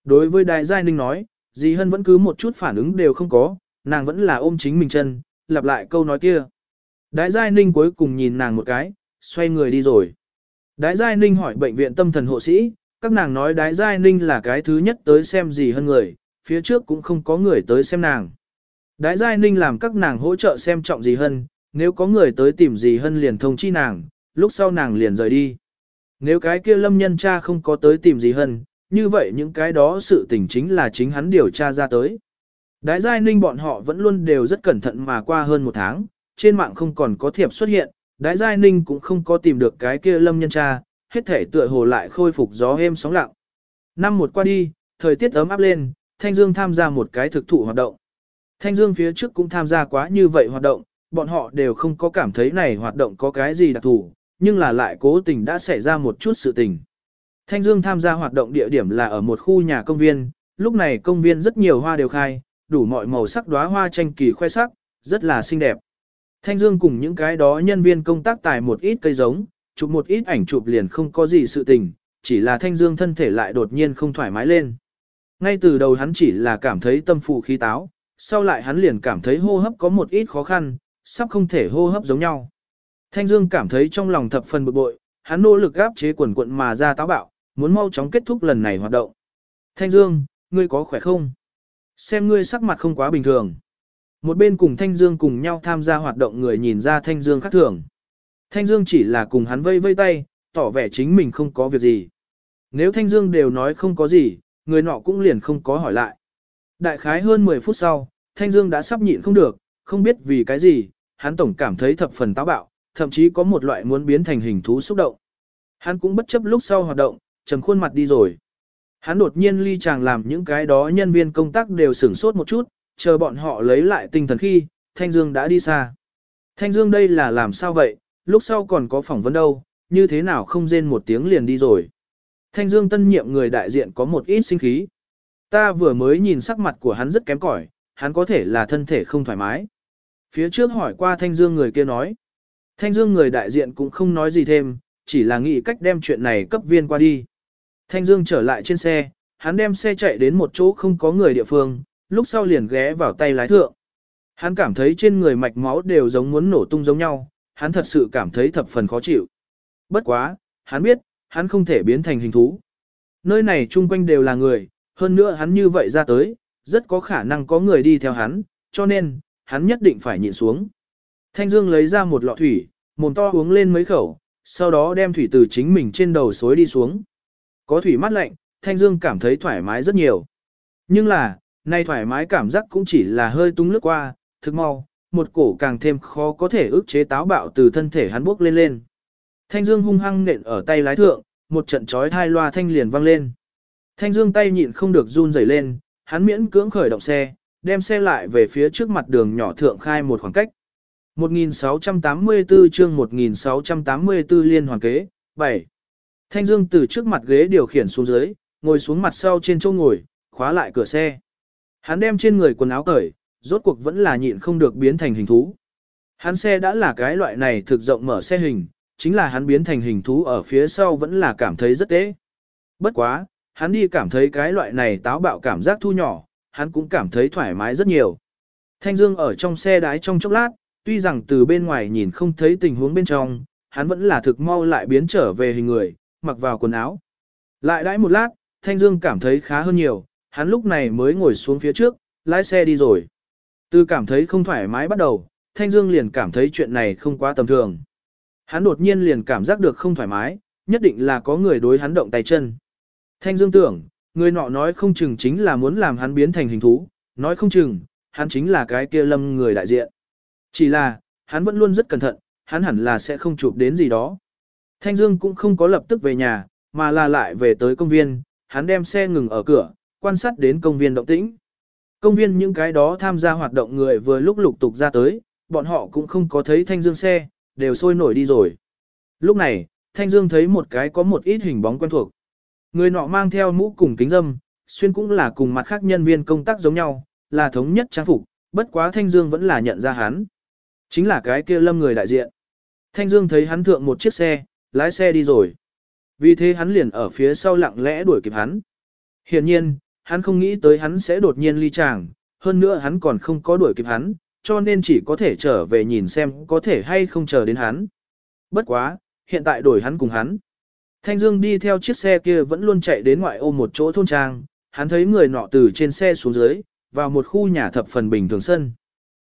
Đối với Đại Giai Ninh nói, dì Hân vẫn cứ một chút phản ứng đều không có, nàng vẫn là ôm chính mình chân, lặp lại câu nói kia. Đái Giai Ninh cuối cùng nhìn nàng một cái, xoay người đi rồi. Đái Giai Ninh hỏi bệnh viện tâm thần hộ sĩ, các nàng nói Đái Giai Ninh là cái thứ nhất tới xem gì hơn người, phía trước cũng không có người tới xem nàng. Đái Giai Ninh làm các nàng hỗ trợ xem trọng gì hơn, nếu có người tới tìm gì hơn liền thông chi nàng, lúc sau nàng liền rời đi. Nếu cái kia lâm nhân cha không có tới tìm gì hơn, như vậy những cái đó sự tình chính là chính hắn điều tra ra tới. Đái Giai Ninh bọn họ vẫn luôn đều rất cẩn thận mà qua hơn một tháng, trên mạng không còn có thiệp xuất hiện, Đái Giai Ninh cũng không có tìm được cái kia lâm nhân cha, hết thể tựa hồ lại khôi phục gió êm sóng lặng. Năm một qua đi, thời tiết ấm áp lên, Thanh Dương tham gia một cái thực thụ hoạt động. Thanh Dương phía trước cũng tham gia quá như vậy hoạt động, bọn họ đều không có cảm thấy này hoạt động có cái gì đặc thù, nhưng là lại cố tình đã xảy ra một chút sự tình. Thanh Dương tham gia hoạt động địa điểm là ở một khu nhà công viên, lúc này công viên rất nhiều hoa đều khai, đủ mọi màu sắc đóa hoa tranh kỳ khoe sắc, rất là xinh đẹp. Thanh Dương cùng những cái đó nhân viên công tác tài một ít cây giống, chụp một ít ảnh chụp liền không có gì sự tình, chỉ là Thanh Dương thân thể lại đột nhiên không thoải mái lên. Ngay từ đầu hắn chỉ là cảm thấy tâm phù khí táo, sau lại hắn liền cảm thấy hô hấp có một ít khó khăn, sắp không thể hô hấp giống nhau. Thanh Dương cảm thấy trong lòng thập phần bực bội, hắn nỗ lực áp chế quần quận mà ra táo bạo, muốn mau chóng kết thúc lần này hoạt động. Thanh Dương, ngươi có khỏe không? Xem ngươi sắc mặt không quá bình thường. Một bên cùng Thanh Dương cùng nhau tham gia hoạt động người nhìn ra Thanh Dương khác thường. Thanh Dương chỉ là cùng hắn vây vây tay, tỏ vẻ chính mình không có việc gì. Nếu Thanh Dương đều nói không có gì, người nọ cũng liền không có hỏi lại. Đại khái hơn 10 phút sau, Thanh Dương đã sắp nhịn không được, không biết vì cái gì, hắn tổng cảm thấy thập phần táo bạo, thậm chí có một loại muốn biến thành hình thú xúc động. Hắn cũng bất chấp lúc sau hoạt động, trầm khuôn mặt đi rồi. Hắn đột nhiên ly chàng làm những cái đó nhân viên công tác đều sửng sốt một chút, chờ bọn họ lấy lại tinh thần khi, Thanh Dương đã đi xa. Thanh Dương đây là làm sao vậy, lúc sau còn có phỏng vấn đâu, như thế nào không rên một tiếng liền đi rồi. Thanh Dương tân nhiệm người đại diện có một ít sinh khí. Ta vừa mới nhìn sắc mặt của hắn rất kém cỏi, hắn có thể là thân thể không thoải mái. Phía trước hỏi qua Thanh Dương người kia nói. Thanh Dương người đại diện cũng không nói gì thêm, chỉ là nghĩ cách đem chuyện này cấp viên qua đi. Thanh Dương trở lại trên xe, hắn đem xe chạy đến một chỗ không có người địa phương, lúc sau liền ghé vào tay lái thượng. Hắn cảm thấy trên người mạch máu đều giống muốn nổ tung giống nhau, hắn thật sự cảm thấy thập phần khó chịu. Bất quá, hắn biết, hắn không thể biến thành hình thú. Nơi này chung quanh đều là người, hơn nữa hắn như vậy ra tới, rất có khả năng có người đi theo hắn, cho nên, hắn nhất định phải nhịn xuống. Thanh Dương lấy ra một lọ thủy, mồm to uống lên mấy khẩu, sau đó đem thủy từ chính mình trên đầu xối đi xuống. Có thủy mát lạnh, Thanh Dương cảm thấy thoải mái rất nhiều. Nhưng là, nay thoải mái cảm giác cũng chỉ là hơi tung lướt qua, thực mau, một cổ càng thêm khó có thể ức chế táo bạo từ thân thể hắn bốc lên lên. Thanh Dương hung hăng nện ở tay lái thượng, một trận chói thai loa thanh liền vang lên. Thanh Dương tay nhịn không được run rẩy lên, hắn miễn cưỡng khởi động xe, đem xe lại về phía trước mặt đường nhỏ thượng khai một khoảng cách. 1684 chương 1684 liên hoàn kế, 7. Thanh Dương từ trước mặt ghế điều khiển xuống dưới, ngồi xuống mặt sau trên chỗ ngồi, khóa lại cửa xe. Hắn đem trên người quần áo cởi, rốt cuộc vẫn là nhịn không được biến thành hình thú. Hắn xe đã là cái loại này thực rộng mở xe hình, chính là hắn biến thành hình thú ở phía sau vẫn là cảm thấy rất tế. Bất quá, hắn đi cảm thấy cái loại này táo bạo cảm giác thu nhỏ, hắn cũng cảm thấy thoải mái rất nhiều. Thanh Dương ở trong xe đái trong chốc lát, tuy rằng từ bên ngoài nhìn không thấy tình huống bên trong, hắn vẫn là thực mau lại biến trở về hình người, mặc vào quần áo. Lại đãi một lát, Thanh Dương cảm thấy khá hơn nhiều, hắn lúc này mới ngồi xuống phía trước, lái xe đi rồi. Từ cảm thấy không thoải mái bắt đầu, Thanh Dương liền cảm thấy chuyện này không quá tầm thường. Hắn đột nhiên liền cảm giác được không thoải mái, nhất định là có người đối hắn động tay chân. Thanh Dương tưởng, người nọ nói không chừng chính là muốn làm hắn biến thành hình thú, nói không chừng, hắn chính là cái kia lâm người đại diện. Chỉ là, hắn vẫn luôn rất cẩn thận, hắn hẳn là sẽ không chụp đến gì đó. Thanh Dương cũng không có lập tức về nhà, mà là lại về tới công viên, hắn đem xe ngừng ở cửa, quan sát đến công viên động tĩnh. Công viên những cái đó tham gia hoạt động người vừa lúc lục tục ra tới, bọn họ cũng không có thấy Thanh Dương xe, đều sôi nổi đi rồi. Lúc này, Thanh Dương thấy một cái có một ít hình bóng quen thuộc. Người nọ mang theo mũ cùng kính dâm, xuyên cũng là cùng mặt khác nhân viên công tác giống nhau, là thống nhất trang phục, bất quá Thanh Dương vẫn là nhận ra hắn. Chính là cái kia lâm người đại diện. Thanh Dương thấy hắn thượng một chiếc xe, lái xe đi rồi. Vì thế hắn liền ở phía sau lặng lẽ đuổi kịp hắn. Hiển nhiên, hắn không nghĩ tới hắn sẽ đột nhiên ly chàng, hơn nữa hắn còn không có đuổi kịp hắn, cho nên chỉ có thể trở về nhìn xem có thể hay không chờ đến hắn. Bất quá, hiện tại đổi hắn cùng hắn. Thanh Dương đi theo chiếc xe kia vẫn luôn chạy đến ngoại ô một chỗ thôn trang, hắn thấy người nọ từ trên xe xuống dưới, vào một khu nhà thập phần bình thường sân.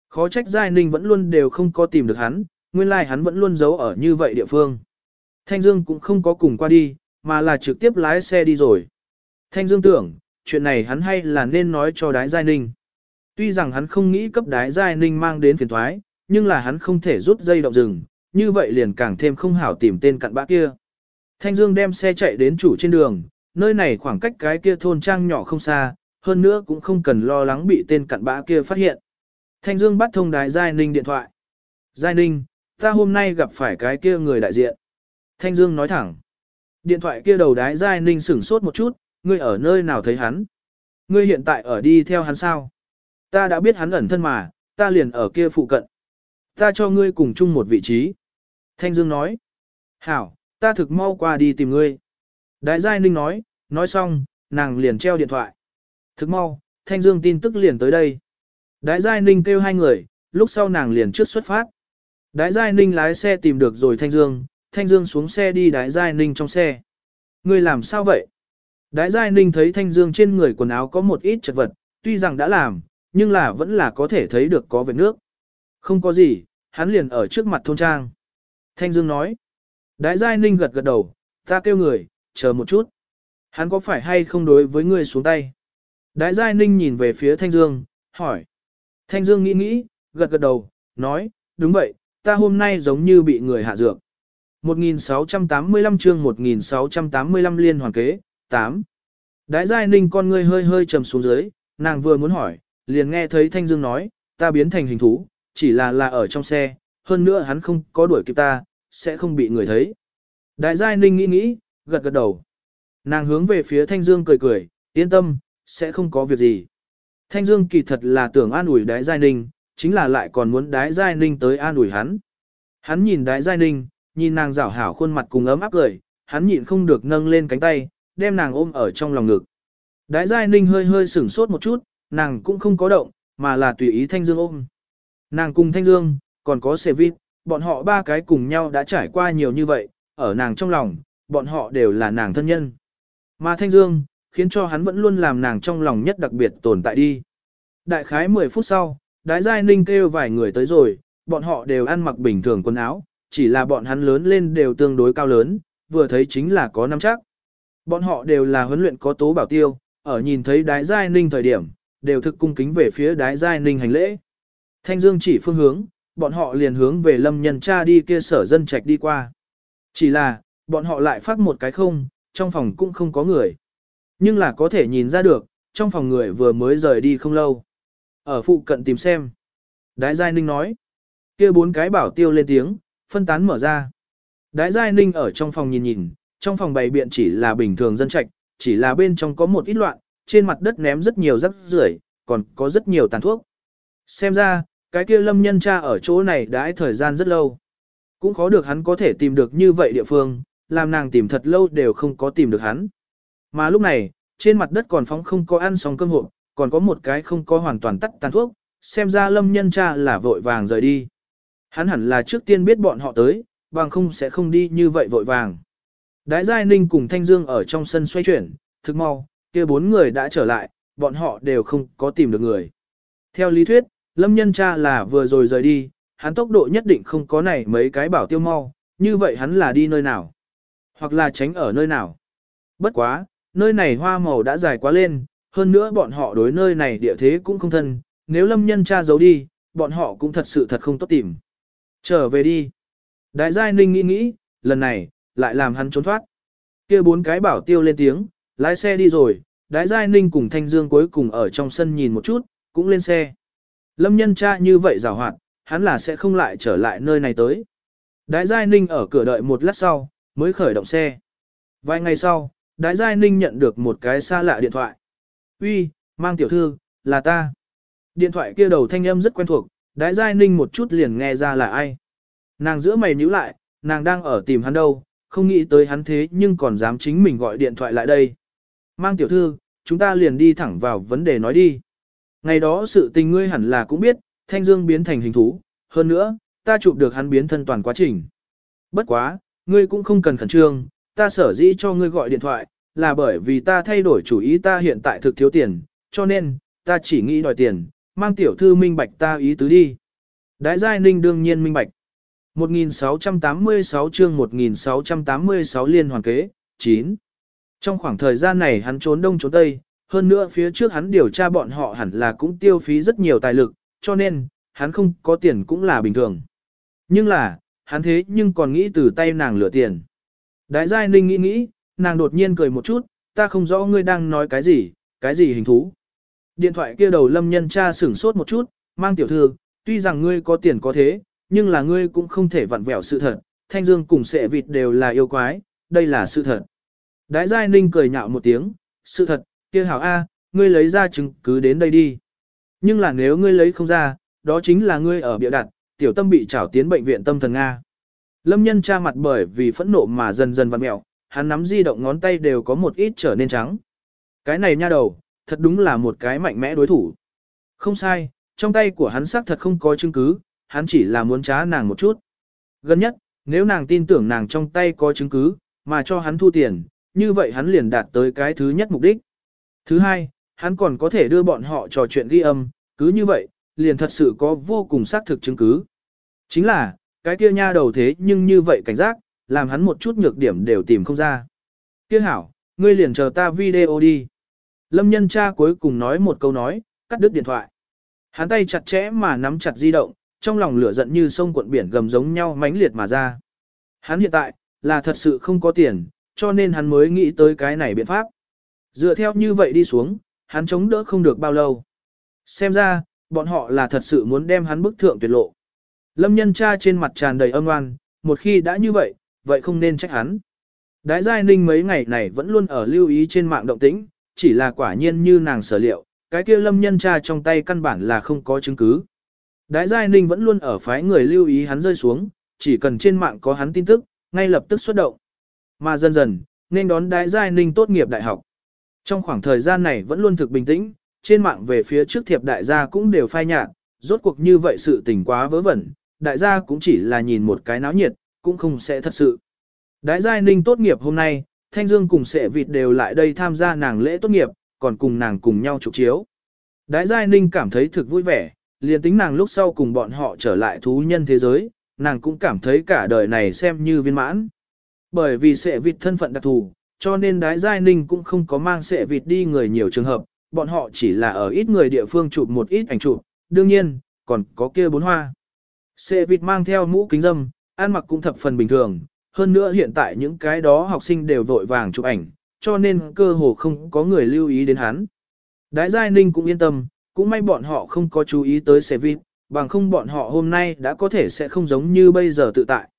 Khó trách Giai Ninh vẫn luôn đều không có tìm được hắn, nguyên lai like hắn vẫn luôn giấu ở như vậy địa phương. Thanh Dương cũng không có cùng qua đi, mà là trực tiếp lái xe đi rồi. Thanh Dương tưởng, chuyện này hắn hay là nên nói cho Đái Giai Ninh. Tuy rằng hắn không nghĩ cấp Đái Giai Ninh mang đến phiền thoái, nhưng là hắn không thể rút dây động rừng, như vậy liền càng thêm không hảo tìm tên cặn bã kia. Thanh Dương đem xe chạy đến chủ trên đường, nơi này khoảng cách cái kia thôn trang nhỏ không xa, hơn nữa cũng không cần lo lắng bị tên cặn bã kia phát hiện. Thanh Dương bắt thông đái Giai Ninh điện thoại. Giai Ninh, ta hôm nay gặp phải cái kia người đại diện. Thanh Dương nói thẳng. Điện thoại kia đầu đái Giai Ninh sửng sốt một chút, ngươi ở nơi nào thấy hắn? Ngươi hiện tại ở đi theo hắn sao? Ta đã biết hắn ẩn thân mà, ta liền ở kia phụ cận. Ta cho ngươi cùng chung một vị trí. Thanh Dương nói. Hảo, ta thực mau qua đi tìm ngươi. Đại Giai Ninh nói, nói xong, nàng liền treo điện thoại. Thực mau, Thanh Dương tin tức liền tới đây. Đại Giai Ninh kêu hai người, lúc sau nàng liền trước xuất phát. Đại Giai Ninh lái xe tìm được rồi Thanh Dương, Thanh Dương xuống xe đi Đại Giai Ninh trong xe. Ngươi làm sao vậy? Đại Giai Ninh thấy Thanh Dương trên người quần áo có một ít chật vật, tuy rằng đã làm, nhưng là vẫn là có thể thấy được có vệt nước. Không có gì, hắn liền ở trước mặt thôn trang. Thanh Dương nói. Đái Giai Ninh gật gật đầu, ta kêu người, chờ một chút. Hắn có phải hay không đối với ngươi xuống tay? Đái Giai Ninh nhìn về phía Thanh Dương, hỏi. Thanh Dương nghĩ nghĩ, gật gật đầu, nói, đúng vậy, ta hôm nay giống như bị người hạ dược. 1685 chương 1685 liên hoàn kế, 8. Đái Giai Ninh con ngươi hơi hơi trầm xuống dưới, nàng vừa muốn hỏi, liền nghe thấy Thanh Dương nói, ta biến thành hình thú, chỉ là là ở trong xe, hơn nữa hắn không có đuổi kịp ta, sẽ không bị người thấy. Đại Giai Ninh nghĩ nghĩ, gật gật đầu. Nàng hướng về phía Thanh Dương cười cười, yên tâm, sẽ không có việc gì. Thanh Dương kỳ thật là tưởng an ủi Đái Giai Ninh, chính là lại còn muốn Đái Giai Ninh tới an ủi hắn. Hắn nhìn Đái Giai Ninh, nhìn nàng rảo hảo khuôn mặt cùng ấm áp cười, hắn nhịn không được nâng lên cánh tay, đem nàng ôm ở trong lòng ngực. Đái Giai Ninh hơi hơi sửng sốt một chút, nàng cũng không có động, mà là tùy ý Thanh Dương ôm. Nàng cùng Thanh Dương, còn có Sê Vít, bọn họ ba cái cùng nhau đã trải qua nhiều như vậy, ở nàng trong lòng, bọn họ đều là nàng thân nhân. Mà Thanh Dương, khiến cho hắn vẫn luôn làm nàng trong lòng nhất đặc biệt tồn tại đi. Đại khái 10 phút sau, Đái Giai Ninh kêu vài người tới rồi, bọn họ đều ăn mặc bình thường quần áo, chỉ là bọn hắn lớn lên đều tương đối cao lớn, vừa thấy chính là có năm chắc. Bọn họ đều là huấn luyện có tố bảo tiêu, ở nhìn thấy Đái Giai Ninh thời điểm, đều thực cung kính về phía Đái Giai Ninh hành lễ. Thanh Dương chỉ phương hướng, bọn họ liền hướng về lâm nhân cha đi kia sở dân trạch đi qua. Chỉ là, bọn họ lại phát một cái không, trong phòng cũng không có người. Nhưng là có thể nhìn ra được, trong phòng người vừa mới rời đi không lâu. Ở phụ cận tìm xem. Đái Giai Ninh nói. kia bốn cái bảo tiêu lên tiếng, phân tán mở ra. Đái Giai Ninh ở trong phòng nhìn nhìn, trong phòng bày biện chỉ là bình thường dân trạch, chỉ là bên trong có một ít loạn, trên mặt đất ném rất nhiều rác rưởi, còn có rất nhiều tàn thuốc. Xem ra, cái kia lâm nhân cha ở chỗ này đãi thời gian rất lâu. Cũng khó được hắn có thể tìm được như vậy địa phương, làm nàng tìm thật lâu đều không có tìm được hắn. Mà lúc này, trên mặt đất còn phóng không có ăn xong cơm hộp, còn có một cái không có hoàn toàn tắt tàn thuốc, xem ra lâm nhân cha là vội vàng rời đi. Hắn hẳn là trước tiên biết bọn họ tới, bằng không sẽ không đi như vậy vội vàng. Đái Giai Ninh cùng Thanh Dương ở trong sân xoay chuyển, thực mau, kia bốn người đã trở lại, bọn họ đều không có tìm được người. Theo lý thuyết, Lâm nhân cha là vừa rồi rời đi, hắn tốc độ nhất định không có này mấy cái bảo tiêu mau, như vậy hắn là đi nơi nào? Hoặc là tránh ở nơi nào? Bất quá, nơi này hoa màu đã dài quá lên, hơn nữa bọn họ đối nơi này địa thế cũng không thân, nếu lâm nhân cha giấu đi, bọn họ cũng thật sự thật không tốt tìm. Trở về đi. Đại giai ninh nghĩ nghĩ, lần này, lại làm hắn trốn thoát. kia bốn cái bảo tiêu lên tiếng, lái xe đi rồi, đại giai ninh cùng thanh dương cuối cùng ở trong sân nhìn một chút, cũng lên xe. Lâm nhân cha như vậy rào hoạt, hắn là sẽ không lại trở lại nơi này tới. Đái Giai Ninh ở cửa đợi một lát sau, mới khởi động xe. Vài ngày sau, Đái Giai Ninh nhận được một cái xa lạ điện thoại. Uy, mang tiểu thư, là ta. Điện thoại kia đầu thanh âm rất quen thuộc, Đái Giai Ninh một chút liền nghe ra là ai. Nàng giữa mày nhíu lại, nàng đang ở tìm hắn đâu, không nghĩ tới hắn thế nhưng còn dám chính mình gọi điện thoại lại đây. Mang tiểu thư, chúng ta liền đi thẳng vào vấn đề nói đi. Ngày đó sự tình ngươi hẳn là cũng biết, Thanh Dương biến thành hình thú, hơn nữa, ta chụp được hắn biến thân toàn quá trình. Bất quá, ngươi cũng không cần khẩn trương, ta sở dĩ cho ngươi gọi điện thoại, là bởi vì ta thay đổi chủ ý ta hiện tại thực thiếu tiền, cho nên, ta chỉ nghĩ đòi tiền, mang tiểu thư minh bạch ta ý tứ đi. Đái Giai Ninh đương nhiên minh bạch. 1686 chương 1686 liên hoàn kế, 9. Trong khoảng thời gian này hắn trốn đông trốn tây, hơn nữa phía trước hắn điều tra bọn họ hẳn là cũng tiêu phí rất nhiều tài lực, cho nên, hắn không có tiền cũng là bình thường. Nhưng là, hắn thế nhưng còn nghĩ từ tay nàng lửa tiền. Đại giai ninh nghĩ nghĩ, nàng đột nhiên cười một chút, ta không rõ ngươi đang nói cái gì, cái gì hình thú. Điện thoại kia đầu lâm nhân cha sửng sốt một chút, mang tiểu thư, tuy rằng ngươi có tiền có thế, nhưng là ngươi cũng không thể vặn vẹo sự thật, thanh dương cùng sệ vịt đều là yêu quái, đây là sự thật. Đại giai ninh cười nhạo một tiếng, sự thật, kia hảo A, ngươi lấy ra chứng cứ đến đây đi. Nhưng là nếu ngươi lấy không ra, đó chính là ngươi ở bịa đặt, tiểu tâm bị trảo tiến bệnh viện tâm thần Nga. Lâm nhân cha mặt bởi vì phẫn nộ mà dần dần vặn mẹo, hắn nắm di động ngón tay đều có một ít trở nên trắng. Cái này nha đầu, thật đúng là một cái mạnh mẽ đối thủ. Không sai, trong tay của hắn xác thật không có chứng cứ, hắn chỉ là muốn trá nàng một chút. Gần nhất, nếu nàng tin tưởng nàng trong tay có chứng cứ, mà cho hắn thu tiền, như vậy hắn liền đạt tới cái thứ nhất mục đích. Thứ hai, hắn còn có thể đưa bọn họ trò chuyện ghi âm, cứ như vậy, liền thật sự có vô cùng xác thực chứng cứ. Chính là, cái kia nha đầu thế nhưng như vậy cảnh giác, làm hắn một chút nhược điểm đều tìm không ra. Kia hảo, ngươi liền chờ ta video đi. Lâm nhân cha cuối cùng nói một câu nói, cắt đứt điện thoại. Hắn tay chặt chẽ mà nắm chặt di động, trong lòng lửa giận như sông cuộn biển gầm giống nhau mãnh liệt mà ra. Hắn hiện tại, là thật sự không có tiền, cho nên hắn mới nghĩ tới cái này biện pháp. Dựa theo như vậy đi xuống, hắn chống đỡ không được bao lâu. Xem ra, bọn họ là thật sự muốn đem hắn bức thượng tuyệt lộ. Lâm nhân cha trên mặt tràn đầy âm oan, một khi đã như vậy, vậy không nên trách hắn. Đái Giai Ninh mấy ngày này vẫn luôn ở lưu ý trên mạng động tĩnh, chỉ là quả nhiên như nàng sở liệu, cái kia lâm nhân cha trong tay căn bản là không có chứng cứ. Đái Giai Ninh vẫn luôn ở phái người lưu ý hắn rơi xuống, chỉ cần trên mạng có hắn tin tức, ngay lập tức xuất động. Mà dần dần, nên đón Đái Giai Ninh tốt nghiệp đại học. Trong khoảng thời gian này vẫn luôn thực bình tĩnh, trên mạng về phía trước thiệp đại gia cũng đều phai nhạt, rốt cuộc như vậy sự tình quá vớ vẩn, đại gia cũng chỉ là nhìn một cái náo nhiệt, cũng không sẽ thật sự. Đái Giai Ninh tốt nghiệp hôm nay, Thanh Dương cùng Sệ Vịt đều lại đây tham gia nàng lễ tốt nghiệp, còn cùng nàng cùng nhau chụp chiếu. Đái Giai Ninh cảm thấy thực vui vẻ, liền tính nàng lúc sau cùng bọn họ trở lại thú nhân thế giới, nàng cũng cảm thấy cả đời này xem như viên mãn. Bởi vì Sệ Vịt thân phận đặc thù, cho nên Đái Giai Ninh cũng không có mang Sệ Vịt đi người nhiều trường hợp, bọn họ chỉ là ở ít người địa phương chụp một ít ảnh chụp, đương nhiên, còn có kia bốn hoa. Sệ Vịt mang theo mũ kính dâm, ăn mặc cũng thập phần bình thường, hơn nữa hiện tại những cái đó học sinh đều vội vàng chụp ảnh, cho nên cơ hồ không có người lưu ý đến hắn. Đái Giai Ninh cũng yên tâm, cũng may bọn họ không có chú ý tới xe vịt, bằng không bọn họ hôm nay đã có thể sẽ không giống như bây giờ tự tại.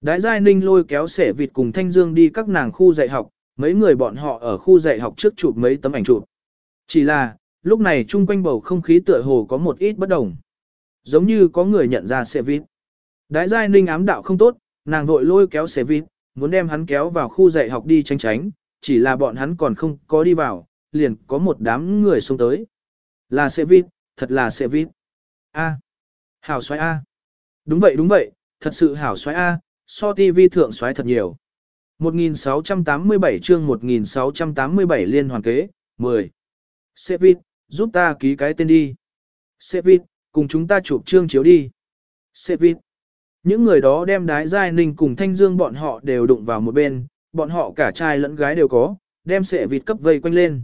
Đái Giai Ninh lôi kéo sẻ vịt cùng Thanh Dương đi các nàng khu dạy học, mấy người bọn họ ở khu dạy học trước chụp mấy tấm ảnh chụp. Chỉ là, lúc này chung quanh bầu không khí tựa hồ có một ít bất đồng. Giống như có người nhận ra sẻ vịt. Đái Giai Ninh ám đạo không tốt, nàng vội lôi kéo xe vít, muốn đem hắn kéo vào khu dạy học đi tránh tránh, chỉ là bọn hắn còn không có đi vào, liền có một đám người xông tới. Là xe vít, thật là xe vít. A. Hảo xoáy A. Đúng vậy đúng vậy, thật sự hảo xoáy A, so TV thượng xoáy thật nhiều. 1687 chương 1687 liên hoàn kế, 10. Xe vít, giúp ta ký cái tên đi. Xe vít, cùng chúng ta chụp chương chiếu đi. Xe vít. Những người đó đem đái giai ninh cùng thanh dương bọn họ đều đụng vào một bên, bọn họ cả trai lẫn gái đều có, đem sệ vịt cấp vây quanh lên.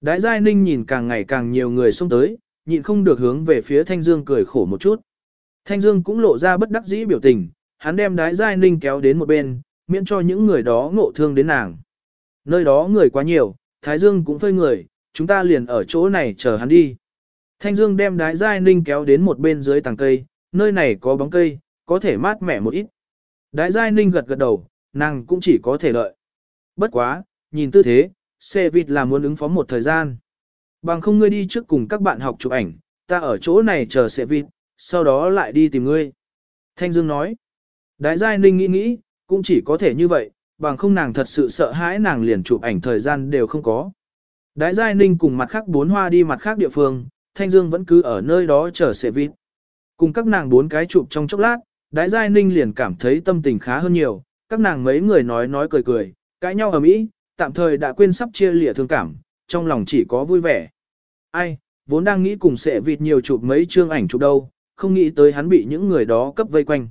Đái giai ninh nhìn càng ngày càng nhiều người xông tới, nhịn không được hướng về phía thanh dương cười khổ một chút. Thanh dương cũng lộ ra bất đắc dĩ biểu tình, hắn đem đái giai ninh kéo đến một bên, miễn cho những người đó ngộ thương đến nàng. Nơi đó người quá nhiều, thái dương cũng phơi người, chúng ta liền ở chỗ này chờ hắn đi. Thanh dương đem đái giai ninh kéo đến một bên dưới tàng cây, nơi này có bóng cây, có thể mát mẻ một ít. Đại giai ninh gật gật đầu, nàng cũng chỉ có thể lợi. Bất quá, nhìn tư thế, xe vịt là muốn ứng phó một thời gian. Bằng không ngươi đi trước cùng các bạn học chụp ảnh, ta ở chỗ này chờ xe vịt, sau đó lại đi tìm ngươi. Thanh Dương nói, đại giai ninh nghĩ nghĩ, cũng chỉ có thể như vậy, bằng không nàng thật sự sợ hãi nàng liền chụp ảnh thời gian đều không có. Đại giai ninh cùng mặt khác bốn hoa đi mặt khác địa phương, Thanh Dương vẫn cứ ở nơi đó chờ xe vịt. Cùng các nàng bốn cái chụp trong chốc lát, Đái Giai Ninh liền cảm thấy tâm tình khá hơn nhiều, các nàng mấy người nói nói cười cười, cãi nhau ở mỹ, tạm thời đã quên sắp chia lìa thương cảm, trong lòng chỉ có vui vẻ. Ai, vốn đang nghĩ cùng sẽ vịt nhiều chụp mấy chương ảnh chụp đâu, không nghĩ tới hắn bị những người đó cấp vây quanh.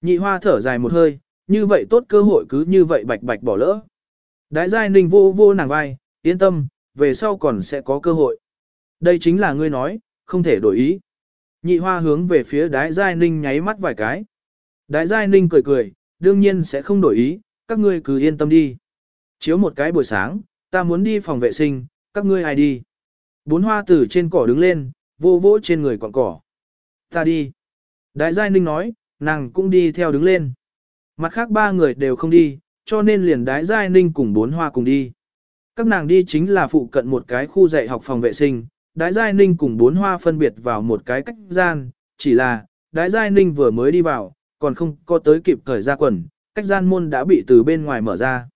Nhị hoa thở dài một hơi, như vậy tốt cơ hội cứ như vậy bạch bạch bỏ lỡ. Đái Giai Ninh vô vô nàng vai, yên tâm, về sau còn sẽ có cơ hội. Đây chính là ngươi nói, không thể đổi ý. Nhị hoa hướng về phía đái Giai Ninh nháy mắt vài cái. Đại Giai Ninh cười cười, đương nhiên sẽ không đổi ý, các ngươi cứ yên tâm đi. Chiếu một cái buổi sáng, ta muốn đi phòng vệ sinh, các ngươi ai đi. Bốn hoa tử trên cỏ đứng lên, vô vỗ trên người quọn cỏ. Ta đi. Đại Giai Ninh nói, nàng cũng đi theo đứng lên. Mặt khác ba người đều không đi, cho nên liền Đại Giai Ninh cùng bốn hoa cùng đi. Các nàng đi chính là phụ cận một cái khu dạy học phòng vệ sinh, Đại Giai Ninh cùng bốn hoa phân biệt vào một cái cách gian, chỉ là, Đại Giai Ninh vừa mới đi vào, còn không có tới kịp thời ra quần, cách gian môn đã bị từ bên ngoài mở ra.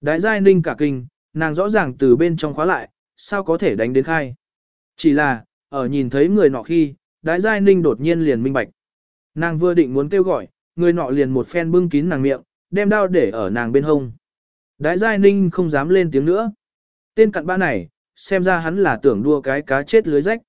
Đái giai ninh cả kinh, nàng rõ ràng từ bên trong khóa lại, sao có thể đánh đến khai. Chỉ là, ở nhìn thấy người nọ khi, đái giai ninh đột nhiên liền minh bạch. Nàng vừa định muốn kêu gọi, người nọ liền một phen bưng kín nàng miệng, đem đao để ở nàng bên hông. Đái giai ninh không dám lên tiếng nữa. Tên cặn bã này, xem ra hắn là tưởng đua cái cá chết lưới rách.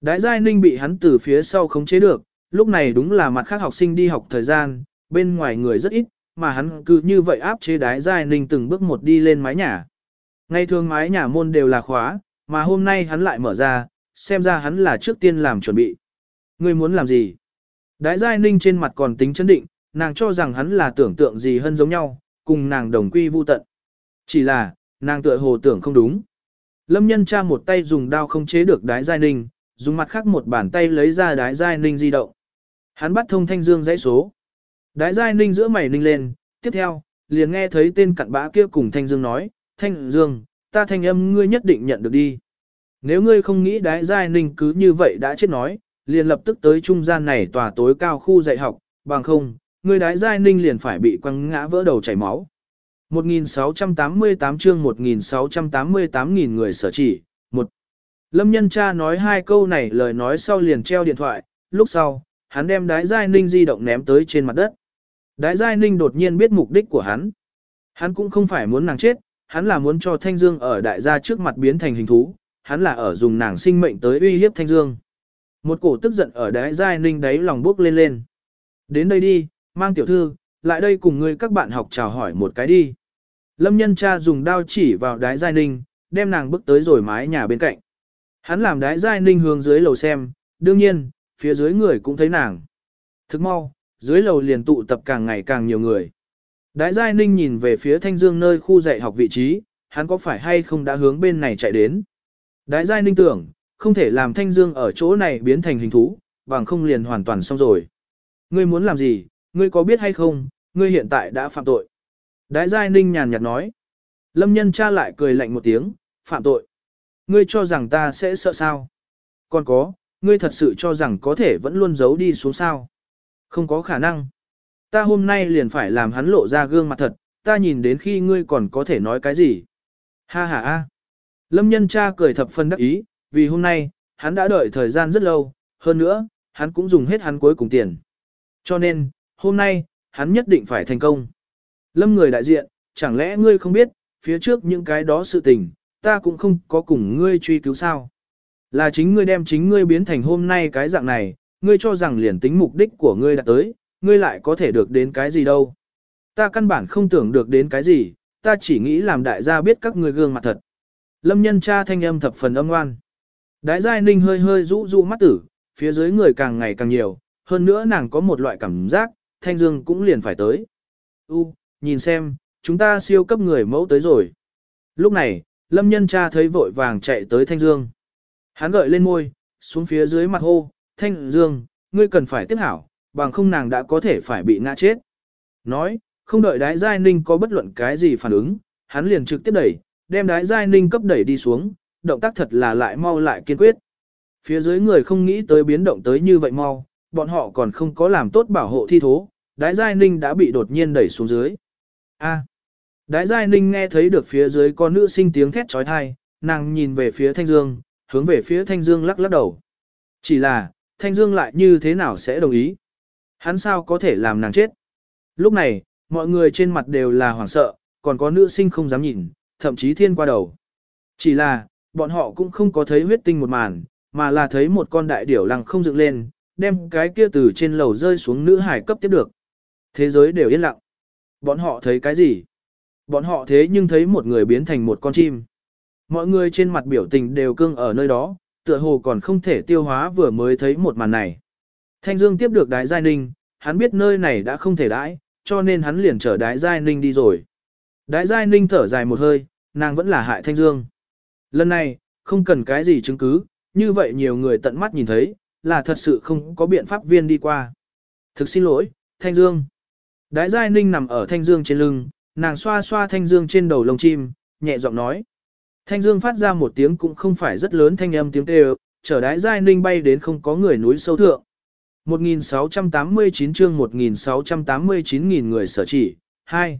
Đái giai ninh bị hắn từ phía sau khống chế được, lúc này đúng là mặt khác học sinh đi học thời gian, bên ngoài người rất ít, mà hắn cứ như vậy áp chế đái giai ninh từng bước một đi lên mái nhà. Ngày thường mái nhà môn đều là khóa, mà hôm nay hắn lại mở ra, xem ra hắn là trước tiên làm chuẩn bị. Ngươi muốn làm gì? Đái giai ninh trên mặt còn tính chấn định, nàng cho rằng hắn là tưởng tượng gì hơn giống nhau, cùng nàng đồng quy vu tận. Chỉ là, nàng tựa hồ tưởng không đúng. Lâm nhân cha một tay dùng đao không chế được đái giai ninh, dùng mặt khác một bàn tay lấy ra đái giai ninh di động. Hắn bắt thông thanh dương dãy số. Đái giai ninh giữa mày ninh lên, tiếp theo, liền nghe thấy tên cặn bã kia cùng thanh dương nói, thanh dương, ta thanh âm ngươi nhất định nhận được đi. Nếu ngươi không nghĩ đái giai ninh cứ như vậy đã chết nói, liền lập tức tới trung gian này tòa tối cao khu dạy học, bằng không, ngươi đái giai ninh liền phải bị quăng ngã vỡ đầu chảy máu. 1688 chương 1688 nghìn người sở chỉ, một Lâm nhân cha nói hai câu này lời nói sau liền treo điện thoại, lúc sau, hắn đem đái giai ninh di động ném tới trên mặt đất. Đái giai ninh đột nhiên biết mục đích của hắn. Hắn cũng không phải muốn nàng chết, hắn là muốn cho Thanh Dương ở đại gia trước mặt biến thành hình thú, hắn là ở dùng nàng sinh mệnh tới uy hiếp Thanh Dương. Một cổ tức giận ở đái giai ninh đáy lòng bước lên lên. Đến đây đi, mang tiểu thư, lại đây cùng ngươi các bạn học chào hỏi một cái đi. Lâm nhân cha dùng đao chỉ vào đái giai ninh, đem nàng bước tới rồi mái nhà bên cạnh. Hắn làm đái giai ninh hướng dưới lầu xem, đương nhiên, phía dưới người cũng thấy nàng. Thức mau, dưới lầu liền tụ tập càng ngày càng nhiều người. Đái giai ninh nhìn về phía thanh dương nơi khu dạy học vị trí, hắn có phải hay không đã hướng bên này chạy đến. Đái giai ninh tưởng, không thể làm thanh dương ở chỗ này biến thành hình thú, bằng không liền hoàn toàn xong rồi. Ngươi muốn làm gì, ngươi có biết hay không, ngươi hiện tại đã phạm tội. Đái giai ninh nhàn nhạt nói. Lâm nhân cha lại cười lạnh một tiếng, phạm tội. Ngươi cho rằng ta sẽ sợ sao? Còn có, ngươi thật sự cho rằng có thể vẫn luôn giấu đi xuống sao? Không có khả năng. Ta hôm nay liền phải làm hắn lộ ra gương mặt thật, ta nhìn đến khi ngươi còn có thể nói cái gì? Ha ha ha. Lâm nhân cha cười thập phân đắc ý, vì hôm nay, hắn đã đợi thời gian rất lâu, hơn nữa, hắn cũng dùng hết hắn cuối cùng tiền. Cho nên, hôm nay, hắn nhất định phải thành công. Lâm người đại diện, chẳng lẽ ngươi không biết, phía trước những cái đó sự tình, ta cũng không có cùng ngươi truy cứu sao. Là chính ngươi đem chính ngươi biến thành hôm nay cái dạng này, ngươi cho rằng liền tính mục đích của ngươi đã tới, ngươi lại có thể được đến cái gì đâu. Ta căn bản không tưởng được đến cái gì, ta chỉ nghĩ làm đại gia biết các ngươi gương mặt thật. Lâm nhân cha thanh âm thập phần âm ngoan. Đại giai ninh hơi hơi rũ rũ mắt tử, phía dưới người càng ngày càng nhiều, hơn nữa nàng có một loại cảm giác, thanh dương cũng liền phải tới. U, nhìn xem, chúng ta siêu cấp người mẫu tới rồi. Lúc này, lâm nhân cha thấy vội vàng chạy tới thanh dương. Hắn gợi lên môi, xuống phía dưới mặt hô, thanh dương, ngươi cần phải tiếp hảo, bằng không nàng đã có thể phải bị ngã chết. Nói, không đợi đái giai ninh có bất luận cái gì phản ứng, hắn liền trực tiếp đẩy, đem đái giai ninh cấp đẩy đi xuống, động tác thật là lại mau lại kiên quyết. Phía dưới người không nghĩ tới biến động tới như vậy mau, bọn họ còn không có làm tốt bảo hộ thi thố, đái giai ninh đã bị đột nhiên đẩy xuống dưới. A. Đái giai ninh nghe thấy được phía dưới có nữ sinh tiếng thét trói thai, nàng nhìn về phía thanh dương, hướng về phía thanh dương lắc lắc đầu. Chỉ là, thanh dương lại như thế nào sẽ đồng ý? Hắn sao có thể làm nàng chết? Lúc này, mọi người trên mặt đều là hoảng sợ, còn có nữ sinh không dám nhìn, thậm chí thiên qua đầu. Chỉ là, bọn họ cũng không có thấy huyết tinh một màn, mà là thấy một con đại điểu lăng không dựng lên, đem cái kia từ trên lầu rơi xuống nữ hải cấp tiếp được. Thế giới đều yên lặng. Bọn họ thấy cái gì? Bọn họ thế nhưng thấy một người biến thành một con chim. Mọi người trên mặt biểu tình đều cương ở nơi đó, tựa hồ còn không thể tiêu hóa vừa mới thấy một màn này. Thanh Dương tiếp được đái giai ninh, hắn biết nơi này đã không thể đãi, cho nên hắn liền chở đái giai ninh đi rồi. Đái giai ninh thở dài một hơi, nàng vẫn là hại Thanh Dương. Lần này, không cần cái gì chứng cứ, như vậy nhiều người tận mắt nhìn thấy, là thật sự không có biện pháp viên đi qua. Thực xin lỗi, Thanh Dương. Đái Giai Ninh nằm ở Thanh Dương trên lưng, nàng xoa xoa Thanh Dương trên đầu lông chim, nhẹ giọng nói. Thanh Dương phát ra một tiếng cũng không phải rất lớn thanh âm tiếng kêu, chở Đái Giai Ninh bay đến không có người núi sâu thượng. 1689 chương 1689 nghìn người sở chỉ, 2.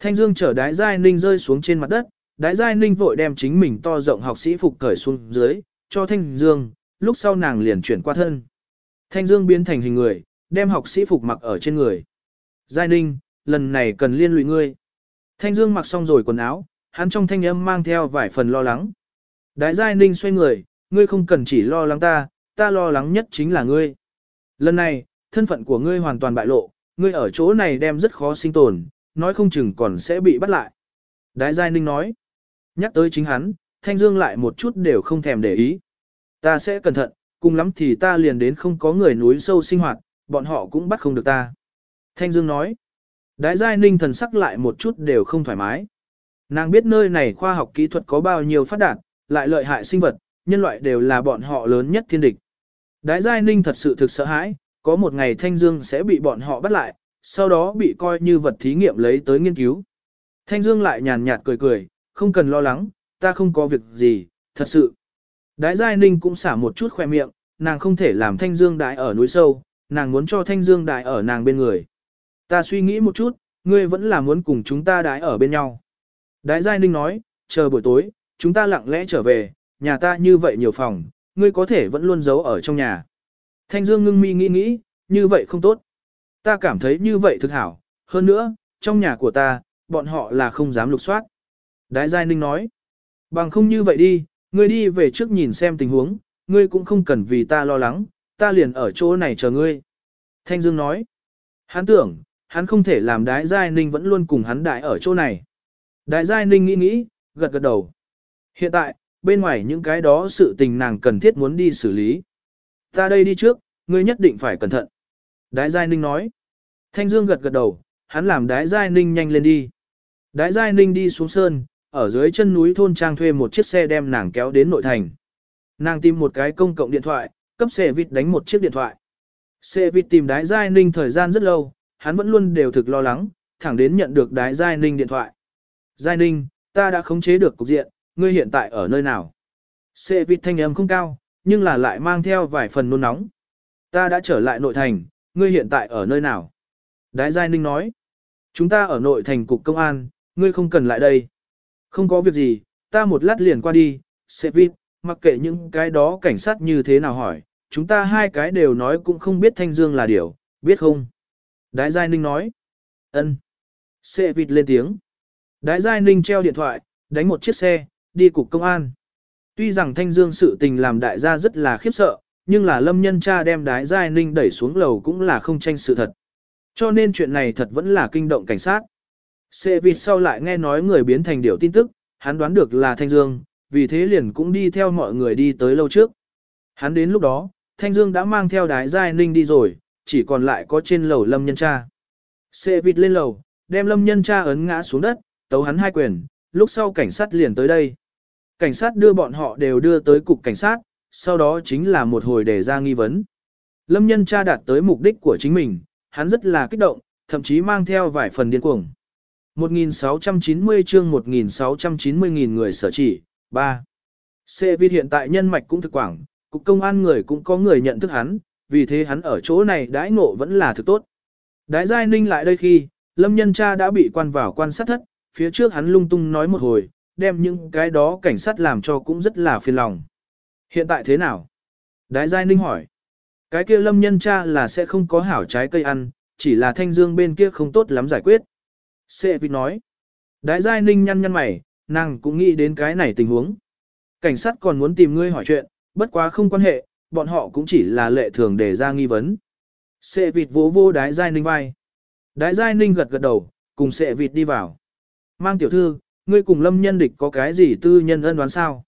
Thanh Dương chở Đái Giai Ninh rơi xuống trên mặt đất, Đái Giai Ninh vội đem chính mình to rộng học sĩ phục cởi xuống dưới, cho Thanh Dương, lúc sau nàng liền chuyển qua thân. Thanh Dương biến thành hình người, đem học sĩ phục mặc ở trên người. Giai Ninh, lần này cần liên lụy ngươi. Thanh Dương mặc xong rồi quần áo, hắn trong thanh âm mang theo vài phần lo lắng. Đái Giai Ninh xoay người, ngươi không cần chỉ lo lắng ta, ta lo lắng nhất chính là ngươi. Lần này, thân phận của ngươi hoàn toàn bại lộ, ngươi ở chỗ này đem rất khó sinh tồn, nói không chừng còn sẽ bị bắt lại. Đái Giai Ninh nói, nhắc tới chính hắn, Thanh Dương lại một chút đều không thèm để ý. Ta sẽ cẩn thận, cùng lắm thì ta liền đến không có người núi sâu sinh hoạt, bọn họ cũng bắt không được ta. Thanh Dương nói, Đái Giai Ninh thần sắc lại một chút đều không thoải mái. Nàng biết nơi này khoa học kỹ thuật có bao nhiêu phát đạt, lại lợi hại sinh vật, nhân loại đều là bọn họ lớn nhất thiên địch. Đái Giai Ninh thật sự thực sợ hãi, có một ngày Thanh Dương sẽ bị bọn họ bắt lại, sau đó bị coi như vật thí nghiệm lấy tới nghiên cứu. Thanh Dương lại nhàn nhạt cười cười, không cần lo lắng, ta không có việc gì, thật sự. Đái Giai Ninh cũng xả một chút khoe miệng, nàng không thể làm Thanh Dương đại ở núi sâu, nàng muốn cho Thanh Dương đại ở nàng bên người. Ta suy nghĩ một chút, ngươi vẫn là muốn cùng chúng ta đái ở bên nhau. Đái Giai Ninh nói, chờ buổi tối, chúng ta lặng lẽ trở về, nhà ta như vậy nhiều phòng, ngươi có thể vẫn luôn giấu ở trong nhà. Thanh Dương ngưng mi nghĩ nghĩ, như vậy không tốt. Ta cảm thấy như vậy thực hảo, hơn nữa, trong nhà của ta, bọn họ là không dám lục soát. Đái Giai Ninh nói, bằng không như vậy đi, ngươi đi về trước nhìn xem tình huống, ngươi cũng không cần vì ta lo lắng, ta liền ở chỗ này chờ ngươi. Thanh Dương nói, hắn tưởng, hắn không thể làm Đái Giai Ninh vẫn luôn cùng hắn đại ở chỗ này. Đái Giai Ninh nghĩ nghĩ, gật gật đầu. Hiện tại, bên ngoài những cái đó sự tình nàng cần thiết muốn đi xử lý. Ta đây đi trước, ngươi nhất định phải cẩn thận. Đái Giai Ninh nói. Thanh Dương gật gật đầu, hắn làm Đái Giai Ninh nhanh lên đi. Đái Giai Ninh đi xuống sơn, ở dưới chân núi thôn trang thuê một chiếc xe đem nàng kéo đến nội thành. Nàng tìm một cái công cộng điện thoại, cấp xe vịt đánh một chiếc điện thoại. Xe vịt tìm Đái Giai Ninh thời gian rất lâu, hắn vẫn luôn đều thực lo lắng, thẳng đến nhận được Đái Giai Ninh điện thoại. Giai Ninh, ta đã khống chế được cục diện, ngươi hiện tại ở nơi nào? Xe vịt thanh âm không cao, nhưng là lại mang theo vài phần nôn nóng. Ta đã trở lại nội thành, ngươi hiện tại ở nơi nào? Đái Giai Ninh nói, chúng ta ở nội thành cục công an, ngươi không cần lại đây. Không có việc gì, ta một lát liền qua đi, xe vịt, mặc kệ những cái đó cảnh sát như thế nào hỏi, chúng ta hai cái đều nói cũng không biết Thanh Dương là điều, biết không? Đái Giai Ninh nói, ân. Xe vịt lên tiếng. Đái Giai Ninh treo điện thoại, đánh một chiếc xe, đi cục công an. Tuy rằng Thanh Dương sự tình làm đại gia rất là khiếp sợ, nhưng là lâm nhân cha đem đái Giai Ninh đẩy xuống lầu cũng là không tranh sự thật. Cho nên chuyện này thật vẫn là kinh động cảnh sát. Xe vịt sau lại nghe nói người biến thành điều tin tức, hắn đoán được là Thanh Dương, vì thế liền cũng đi theo mọi người đi tới lâu trước. Hắn đến lúc đó, Thanh Dương đã mang theo đái Giai Ninh đi rồi, chỉ còn lại có trên lầu lâm nhân cha. Xe vịt lên lầu, đem lâm nhân cha ấn ngã xuống đất, tấu hắn hai quyền, lúc sau cảnh sát liền tới đây. Cảnh sát đưa bọn họ đều đưa tới cục cảnh sát, sau đó chính là một hồi đề ra nghi vấn. Lâm nhân tra đạt tới mục đích của chính mình, hắn rất là kích động, thậm chí mang theo vài phần điên cuồng. 1690 chương 1690 nghìn người sở chỉ, 3. Xe vịt hiện tại nhân mạch cũng thực quảng, cục công an người cũng có người nhận thức hắn, vì thế hắn ở chỗ này đãi ngộ vẫn là thực tốt. Đái giai ninh lại đây khi, lâm nhân cha đã bị quan vào quan sát thất, phía trước hắn lung tung nói một hồi, đem những cái đó cảnh sát làm cho cũng rất là phiền lòng. Hiện tại thế nào? Đái Giai Ninh hỏi. Cái kia lâm nhân cha là sẽ không có hảo trái cây ăn, chỉ là thanh dương bên kia không tốt lắm giải quyết. Sệ vịt nói. Đái Giai Ninh nhăn nhăn mày, nàng cũng nghĩ đến cái này tình huống. Cảnh sát còn muốn tìm ngươi hỏi chuyện, bất quá không quan hệ, bọn họ cũng chỉ là lệ thường để ra nghi vấn. Sệ vịt vỗ vô đái Giai Ninh vai. Đái Giai Ninh gật gật đầu, cùng sệ vịt đi vào. Mang tiểu thư, ngươi cùng lâm nhân địch có cái gì tư nhân ân đoán sao?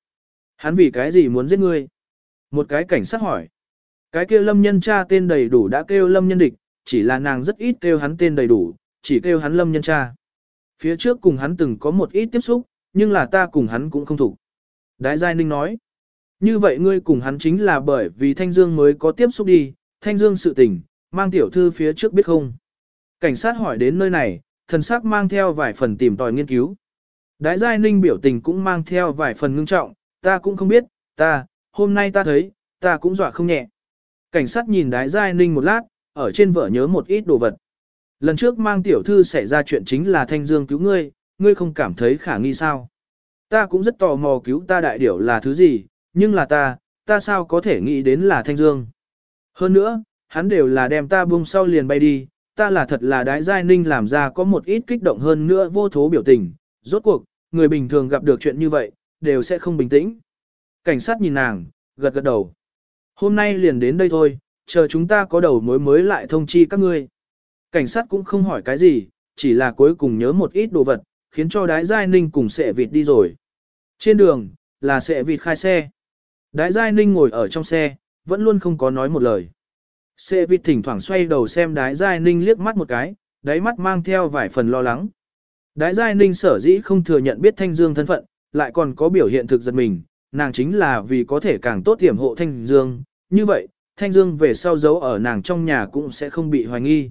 Hắn vì cái gì muốn giết ngươi? Một cái cảnh sát hỏi. Cái kia lâm nhân cha tên đầy đủ đã kêu lâm nhân địch, chỉ là nàng rất ít kêu hắn tên đầy đủ, chỉ kêu hắn lâm nhân cha. Phía trước cùng hắn từng có một ít tiếp xúc, nhưng là ta cùng hắn cũng không thủ. Đái Giai Ninh nói. Như vậy ngươi cùng hắn chính là bởi vì Thanh Dương mới có tiếp xúc đi, Thanh Dương sự tình, mang tiểu thư phía trước biết không? Cảnh sát hỏi đến nơi này, thần sắc mang theo vài phần tìm tòi nghiên cứu. Đái Giai Ninh biểu tình cũng mang theo vài phần ngưng trọng, ta cũng không biết, ta, hôm nay ta thấy, ta cũng dọa không nhẹ. Cảnh sát nhìn Đái Giai Ninh một lát, ở trên vở nhớ một ít đồ vật. Lần trước mang tiểu thư xảy ra chuyện chính là Thanh Dương cứu ngươi, ngươi không cảm thấy khả nghi sao? Ta cũng rất tò mò cứu ta đại điểu là thứ gì, nhưng là ta, ta sao có thể nghĩ đến là Thanh Dương? Hơn nữa, hắn đều là đem ta buông sau liền bay đi, ta là thật là đái giai ninh làm ra có một ít kích động hơn nữa vô thố biểu tình, rốt cuộc, người bình thường gặp được chuyện như vậy, đều sẽ không bình tĩnh. Cảnh sát nhìn nàng, gật gật đầu. Hôm nay liền đến đây thôi, chờ chúng ta có đầu mối mới lại thông chi các ngươi. Cảnh sát cũng không hỏi cái gì, chỉ là cuối cùng nhớ một ít đồ vật, khiến cho đái giai ninh cùng sệ vịt đi rồi. Trên đường, là sệ vịt khai xe. Đái giai ninh ngồi ở trong xe, vẫn luôn không có nói một lời. Xe vịt thỉnh thoảng xoay đầu xem đái giai ninh liếc mắt một cái, đáy mắt mang theo vài phần lo lắng. Đái giai ninh sở dĩ không thừa nhận biết Thanh Dương thân phận, lại còn có biểu hiện thực giật mình, nàng chính là vì có thể càng tốt hiểm hộ Thanh Dương, như vậy, Thanh Dương về sau giấu ở nàng trong nhà cũng sẽ không bị hoài nghi.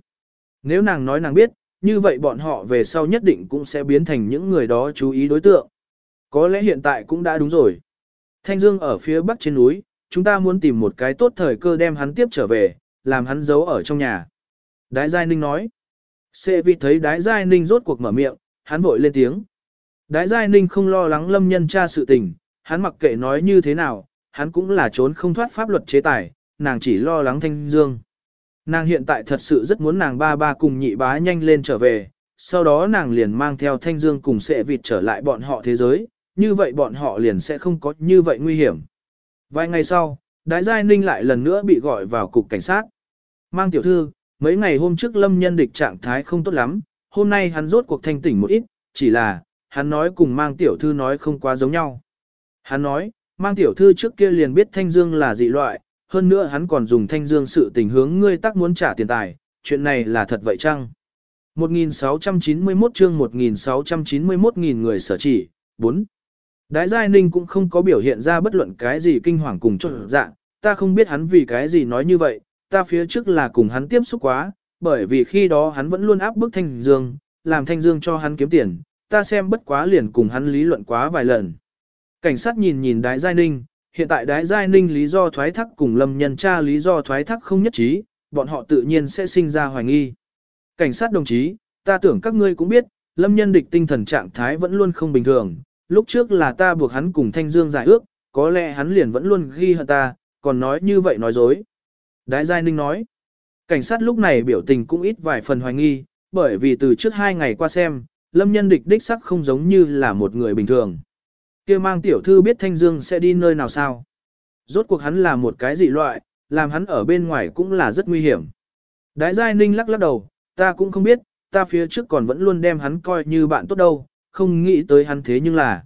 Nếu nàng nói nàng biết, như vậy bọn họ về sau nhất định cũng sẽ biến thành những người đó chú ý đối tượng. Có lẽ hiện tại cũng đã đúng rồi. Thanh Dương ở phía bắc trên núi, chúng ta muốn tìm một cái tốt thời cơ đem hắn tiếp trở về, làm hắn giấu ở trong nhà. Đái Giai Ninh nói. Sệ vị thấy Đái Giai Ninh rốt cuộc mở miệng, hắn vội lên tiếng. Đái Giai Ninh không lo lắng lâm nhân tra sự tình, hắn mặc kệ nói như thế nào, hắn cũng là trốn không thoát pháp luật chế tài, nàng chỉ lo lắng Thanh Dương. Nàng hiện tại thật sự rất muốn nàng ba ba cùng nhị bá nhanh lên trở về, sau đó nàng liền mang theo Thanh Dương cùng sệ vịt trở lại bọn họ thế giới, như vậy bọn họ liền sẽ không có như vậy nguy hiểm. Vài ngày sau, Đái Giai Ninh lại lần nữa bị gọi vào cục cảnh sát. Mang tiểu thư, mấy ngày hôm trước lâm nhân địch trạng thái không tốt lắm, hôm nay hắn rốt cuộc thanh tỉnh một ít, chỉ là, hắn nói cùng mang tiểu thư nói không quá giống nhau. Hắn nói, mang tiểu thư trước kia liền biết Thanh Dương là dị loại, hơn nữa hắn còn dùng Thanh Dương sự tình hướng ngươi tác muốn trả tiền tài, chuyện này là thật vậy chăng? 1691 chương 1691 nghìn người sở chỉ, 4. Đái Giai Ninh cũng không có biểu hiện ra bất luận cái gì kinh hoàng cùng trộn dạng, ta không biết hắn vì cái gì nói như vậy, ta phía trước là cùng hắn tiếp xúc quá, bởi vì khi đó hắn vẫn luôn áp bức Thanh Dương, làm Thanh Dương cho hắn kiếm tiền, ta xem bất quá liền cùng hắn lý luận quá vài lần. Cảnh sát nhìn nhìn Đái Giai Ninh, hiện tại Đái Giai Ninh lý do thoái thác cùng Lâm Nhân Tra lý do thoái thác không nhất trí, bọn họ tự nhiên sẽ sinh ra hoài nghi. Cảnh sát đồng chí, ta tưởng các ngươi cũng biết, Lâm Nhân địch tinh thần trạng thái vẫn luôn không bình thường, lúc trước là ta buộc hắn cùng Thanh Dương giải ước, có lẽ hắn liền vẫn luôn ghi hận ta, còn nói như vậy nói dối. Đái Giai Ninh nói, cảnh sát lúc này biểu tình cũng ít vài phần hoài nghi, bởi vì từ trước hai ngày qua xem, Lâm Nhân địch đích sắc không giống như là một người bình thường kia mang tiểu thư biết Thanh Dương sẽ đi nơi nào sao? Rốt cuộc hắn là một cái dị loại, làm hắn ở bên ngoài cũng là rất nguy hiểm. Đái Giai Ninh lắc lắc đầu, ta cũng không biết, ta phía trước còn vẫn luôn đem hắn coi như bạn tốt đâu, không nghĩ tới hắn thế nhưng là.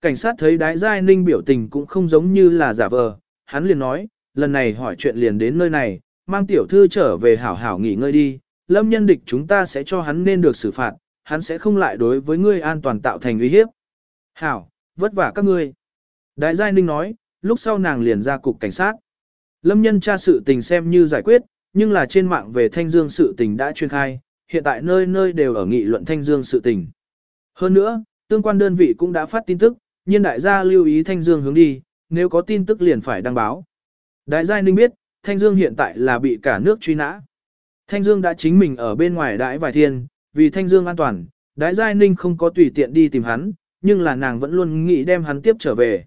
Cảnh sát thấy Đái Giai Ninh biểu tình cũng không giống như là giả vờ, hắn liền nói, lần này hỏi chuyện liền đến nơi này, mang tiểu thư trở về hảo hảo nghỉ ngơi đi, lâm nhân địch chúng ta sẽ cho hắn nên được xử phạt, hắn sẽ không lại đối với ngươi an toàn tạo thành uy hiếp. Hảo, vất vả các ngươi. Đại Giai Ninh nói, lúc sau nàng liền ra cục cảnh sát. Lâm nhân tra sự tình xem như giải quyết, nhưng là trên mạng về Thanh Dương sự tình đã truyền khai, hiện tại nơi nơi đều ở nghị luận Thanh Dương sự tình. Hơn nữa, tương quan đơn vị cũng đã phát tin tức, nhiên đại gia lưu ý Thanh Dương hướng đi, nếu có tin tức liền phải đăng báo. Đại Giai Ninh biết, Thanh Dương hiện tại là bị cả nước truy nã. Thanh Dương đã chính mình ở bên ngoài đãi vài thiên, vì Thanh Dương an toàn, Đại Giai Ninh không có tùy tiện đi tìm hắn, nhưng là nàng vẫn luôn nghĩ đem hắn tiếp trở về.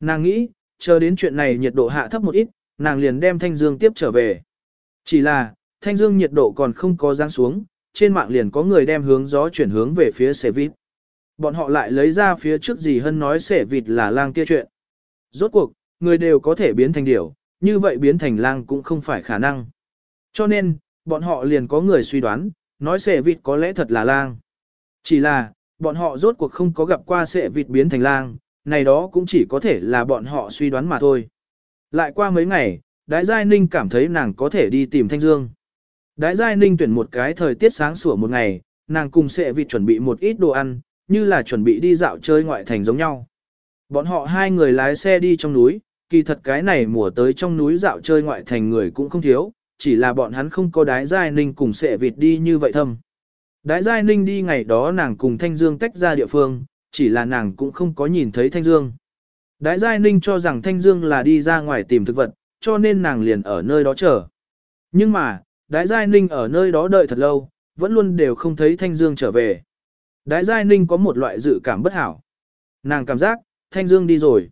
Nàng nghĩ, chờ đến chuyện này nhiệt độ hạ thấp một ít, nàng liền đem Thanh Dương tiếp trở về. Chỉ là, Thanh Dương nhiệt độ còn không có giáng xuống, trên mạng liền có người đem hướng gió chuyển hướng về phía xe vít. Bọn họ lại lấy ra phía trước gì hơn nói sẻ vịt là lang kia chuyện. Rốt cuộc, người đều có thể biến thành điểu, như vậy biến thành lang cũng không phải khả năng. Cho nên, bọn họ liền có người suy đoán, nói sẻ vịt có lẽ thật là lang. Chỉ là, bọn họ rốt cuộc không có gặp qua xẻ vịt biến thành lang, này đó cũng chỉ có thể là bọn họ suy đoán mà thôi. Lại qua mấy ngày, Đái Giai Ninh cảm thấy nàng có thể đi tìm Thanh Dương. Đái Giai Ninh tuyển một cái thời tiết sáng sủa một ngày, nàng cùng sệ vịt chuẩn bị một ít đồ ăn, như là chuẩn bị đi dạo chơi ngoại thành giống nhau. Bọn họ hai người lái xe đi trong núi, kỳ thật cái này mùa tới trong núi dạo chơi ngoại thành người cũng không thiếu, chỉ là bọn hắn không có đái Giai Ninh cùng sệ vịt đi như vậy thâm. Đái Giai Ninh đi ngày đó nàng cùng Thanh Dương tách ra địa phương, chỉ là nàng cũng không có nhìn thấy Thanh Dương. Đái Giai Ninh cho rằng Thanh Dương là đi ra ngoài tìm thực vật, cho nên nàng liền ở nơi đó chờ. Nhưng mà, Đái Giai Ninh ở nơi đó đợi thật lâu, vẫn luôn đều không thấy Thanh Dương trở về. Đái Giai Ninh có một loại dự cảm bất hảo. Nàng cảm giác, Thanh Dương đi rồi.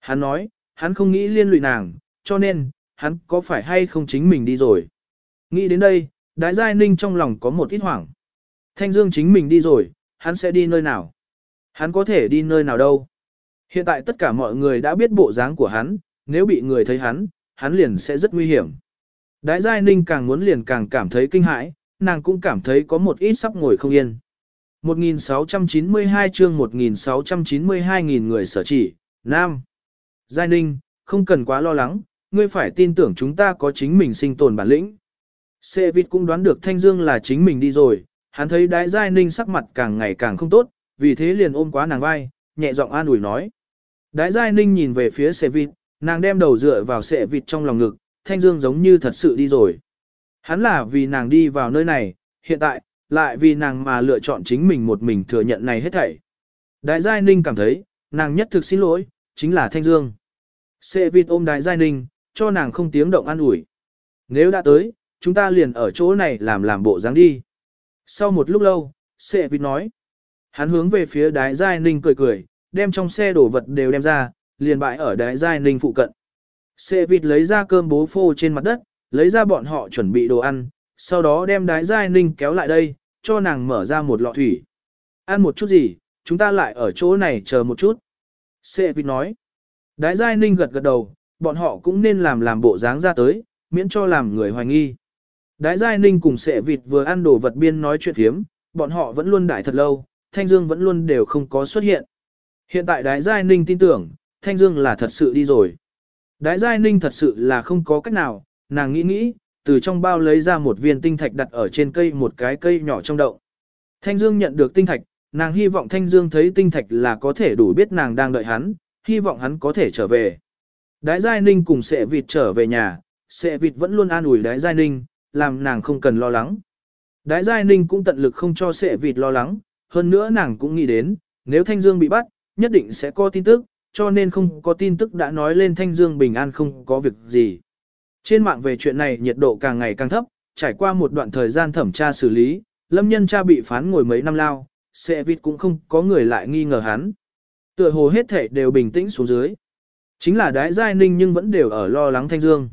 Hắn nói, hắn không nghĩ liên lụy nàng, cho nên, hắn có phải hay không chính mình đi rồi. Nghĩ đến đây, Đái Giai Ninh trong lòng có một ít hoảng. Thanh Dương chính mình đi rồi, hắn sẽ đi nơi nào? Hắn có thể đi nơi nào đâu? Hiện tại tất cả mọi người đã biết bộ dáng của hắn, nếu bị người thấy hắn, hắn liền sẽ rất nguy hiểm. Đái Giai Ninh càng muốn liền càng cảm thấy kinh hãi, nàng cũng cảm thấy có một ít sắp ngồi không yên. 1692 chương 1692 nghìn người sở chỉ, Nam. Giai Ninh, không cần quá lo lắng, ngươi phải tin tưởng chúng ta có chính mình sinh tồn bản lĩnh. Sệ vịt cũng đoán được Thanh Dương là chính mình đi rồi, hắn thấy đái Giai Ninh sắc mặt càng ngày càng không tốt, vì thế liền ôm quá nàng vai, nhẹ giọng an ủi nói. Đái Giai Ninh nhìn về phía sệ vịt, nàng đem đầu dựa vào sệ vịt trong lòng ngực, Thanh Dương giống như thật sự đi rồi. Hắn là vì nàng đi vào nơi này, hiện tại, lại vì nàng mà lựa chọn chính mình một mình thừa nhận này hết thảy. Đại Giai Ninh cảm thấy, nàng nhất thực xin lỗi, chính là Thanh Dương. Sệ vịt ôm Đại Giai Ninh, cho nàng không tiếng động an ủi. Nếu đã tới, chúng ta liền ở chỗ này làm làm bộ dáng đi. Sau một lúc lâu, Sệ vịt nói. Hắn hướng về phía Đại Giai Ninh cười cười, đem trong xe đổ vật đều đem ra, liền bãi ở Đại Giai Ninh phụ cận. Sệ vịt lấy ra cơm bố phô trên mặt đất, lấy ra bọn họ chuẩn bị đồ ăn, sau đó đem đái giai ninh kéo lại đây, cho nàng mở ra một lọ thủy. Ăn một chút gì, chúng ta lại ở chỗ này chờ một chút. Sệ vịt nói. Đái giai ninh gật gật đầu, bọn họ cũng nên làm làm bộ dáng ra tới, miễn cho làm người hoài nghi. Đái giai ninh cùng sệ vịt vừa ăn đồ vật biên nói chuyện thiếm, bọn họ vẫn luôn đại thật lâu, Thanh Dương vẫn luôn đều không có xuất hiện. Hiện tại đái giai ninh tin tưởng, Thanh Dương là thật sự đi rồi. Đái giai ninh thật sự là không có cách nào, nàng nghĩ nghĩ, từ trong bao lấy ra một viên tinh thạch đặt ở trên cây một cái cây nhỏ trong đậu. Thanh Dương nhận được tinh thạch, nàng hy vọng Thanh Dương thấy tinh thạch là có thể đủ biết nàng đang đợi hắn, hy vọng hắn có thể trở về. Đái Giai Ninh cùng Sệ Vịt trở về nhà, Sệ Vịt vẫn luôn an ủi Đái Giai Ninh, làm nàng không cần lo lắng. Đái Giai Ninh cũng tận lực không cho Sệ Vịt lo lắng, hơn nữa nàng cũng nghĩ đến, nếu Thanh Dương bị bắt, nhất định sẽ có tin tức, cho nên không có tin tức đã nói lên Thanh Dương bình an không có việc gì. Trên mạng về chuyện này nhiệt độ càng ngày càng thấp, trải qua một đoạn thời gian thẩm tra xử lý, lâm nhân cha bị phán ngồi mấy năm lao, xe vịt cũng không có người lại nghi ngờ hắn. Tựa hồ hết thể đều bình tĩnh xuống dưới. Chính là đái giai ninh nhưng vẫn đều ở lo lắng thanh dương.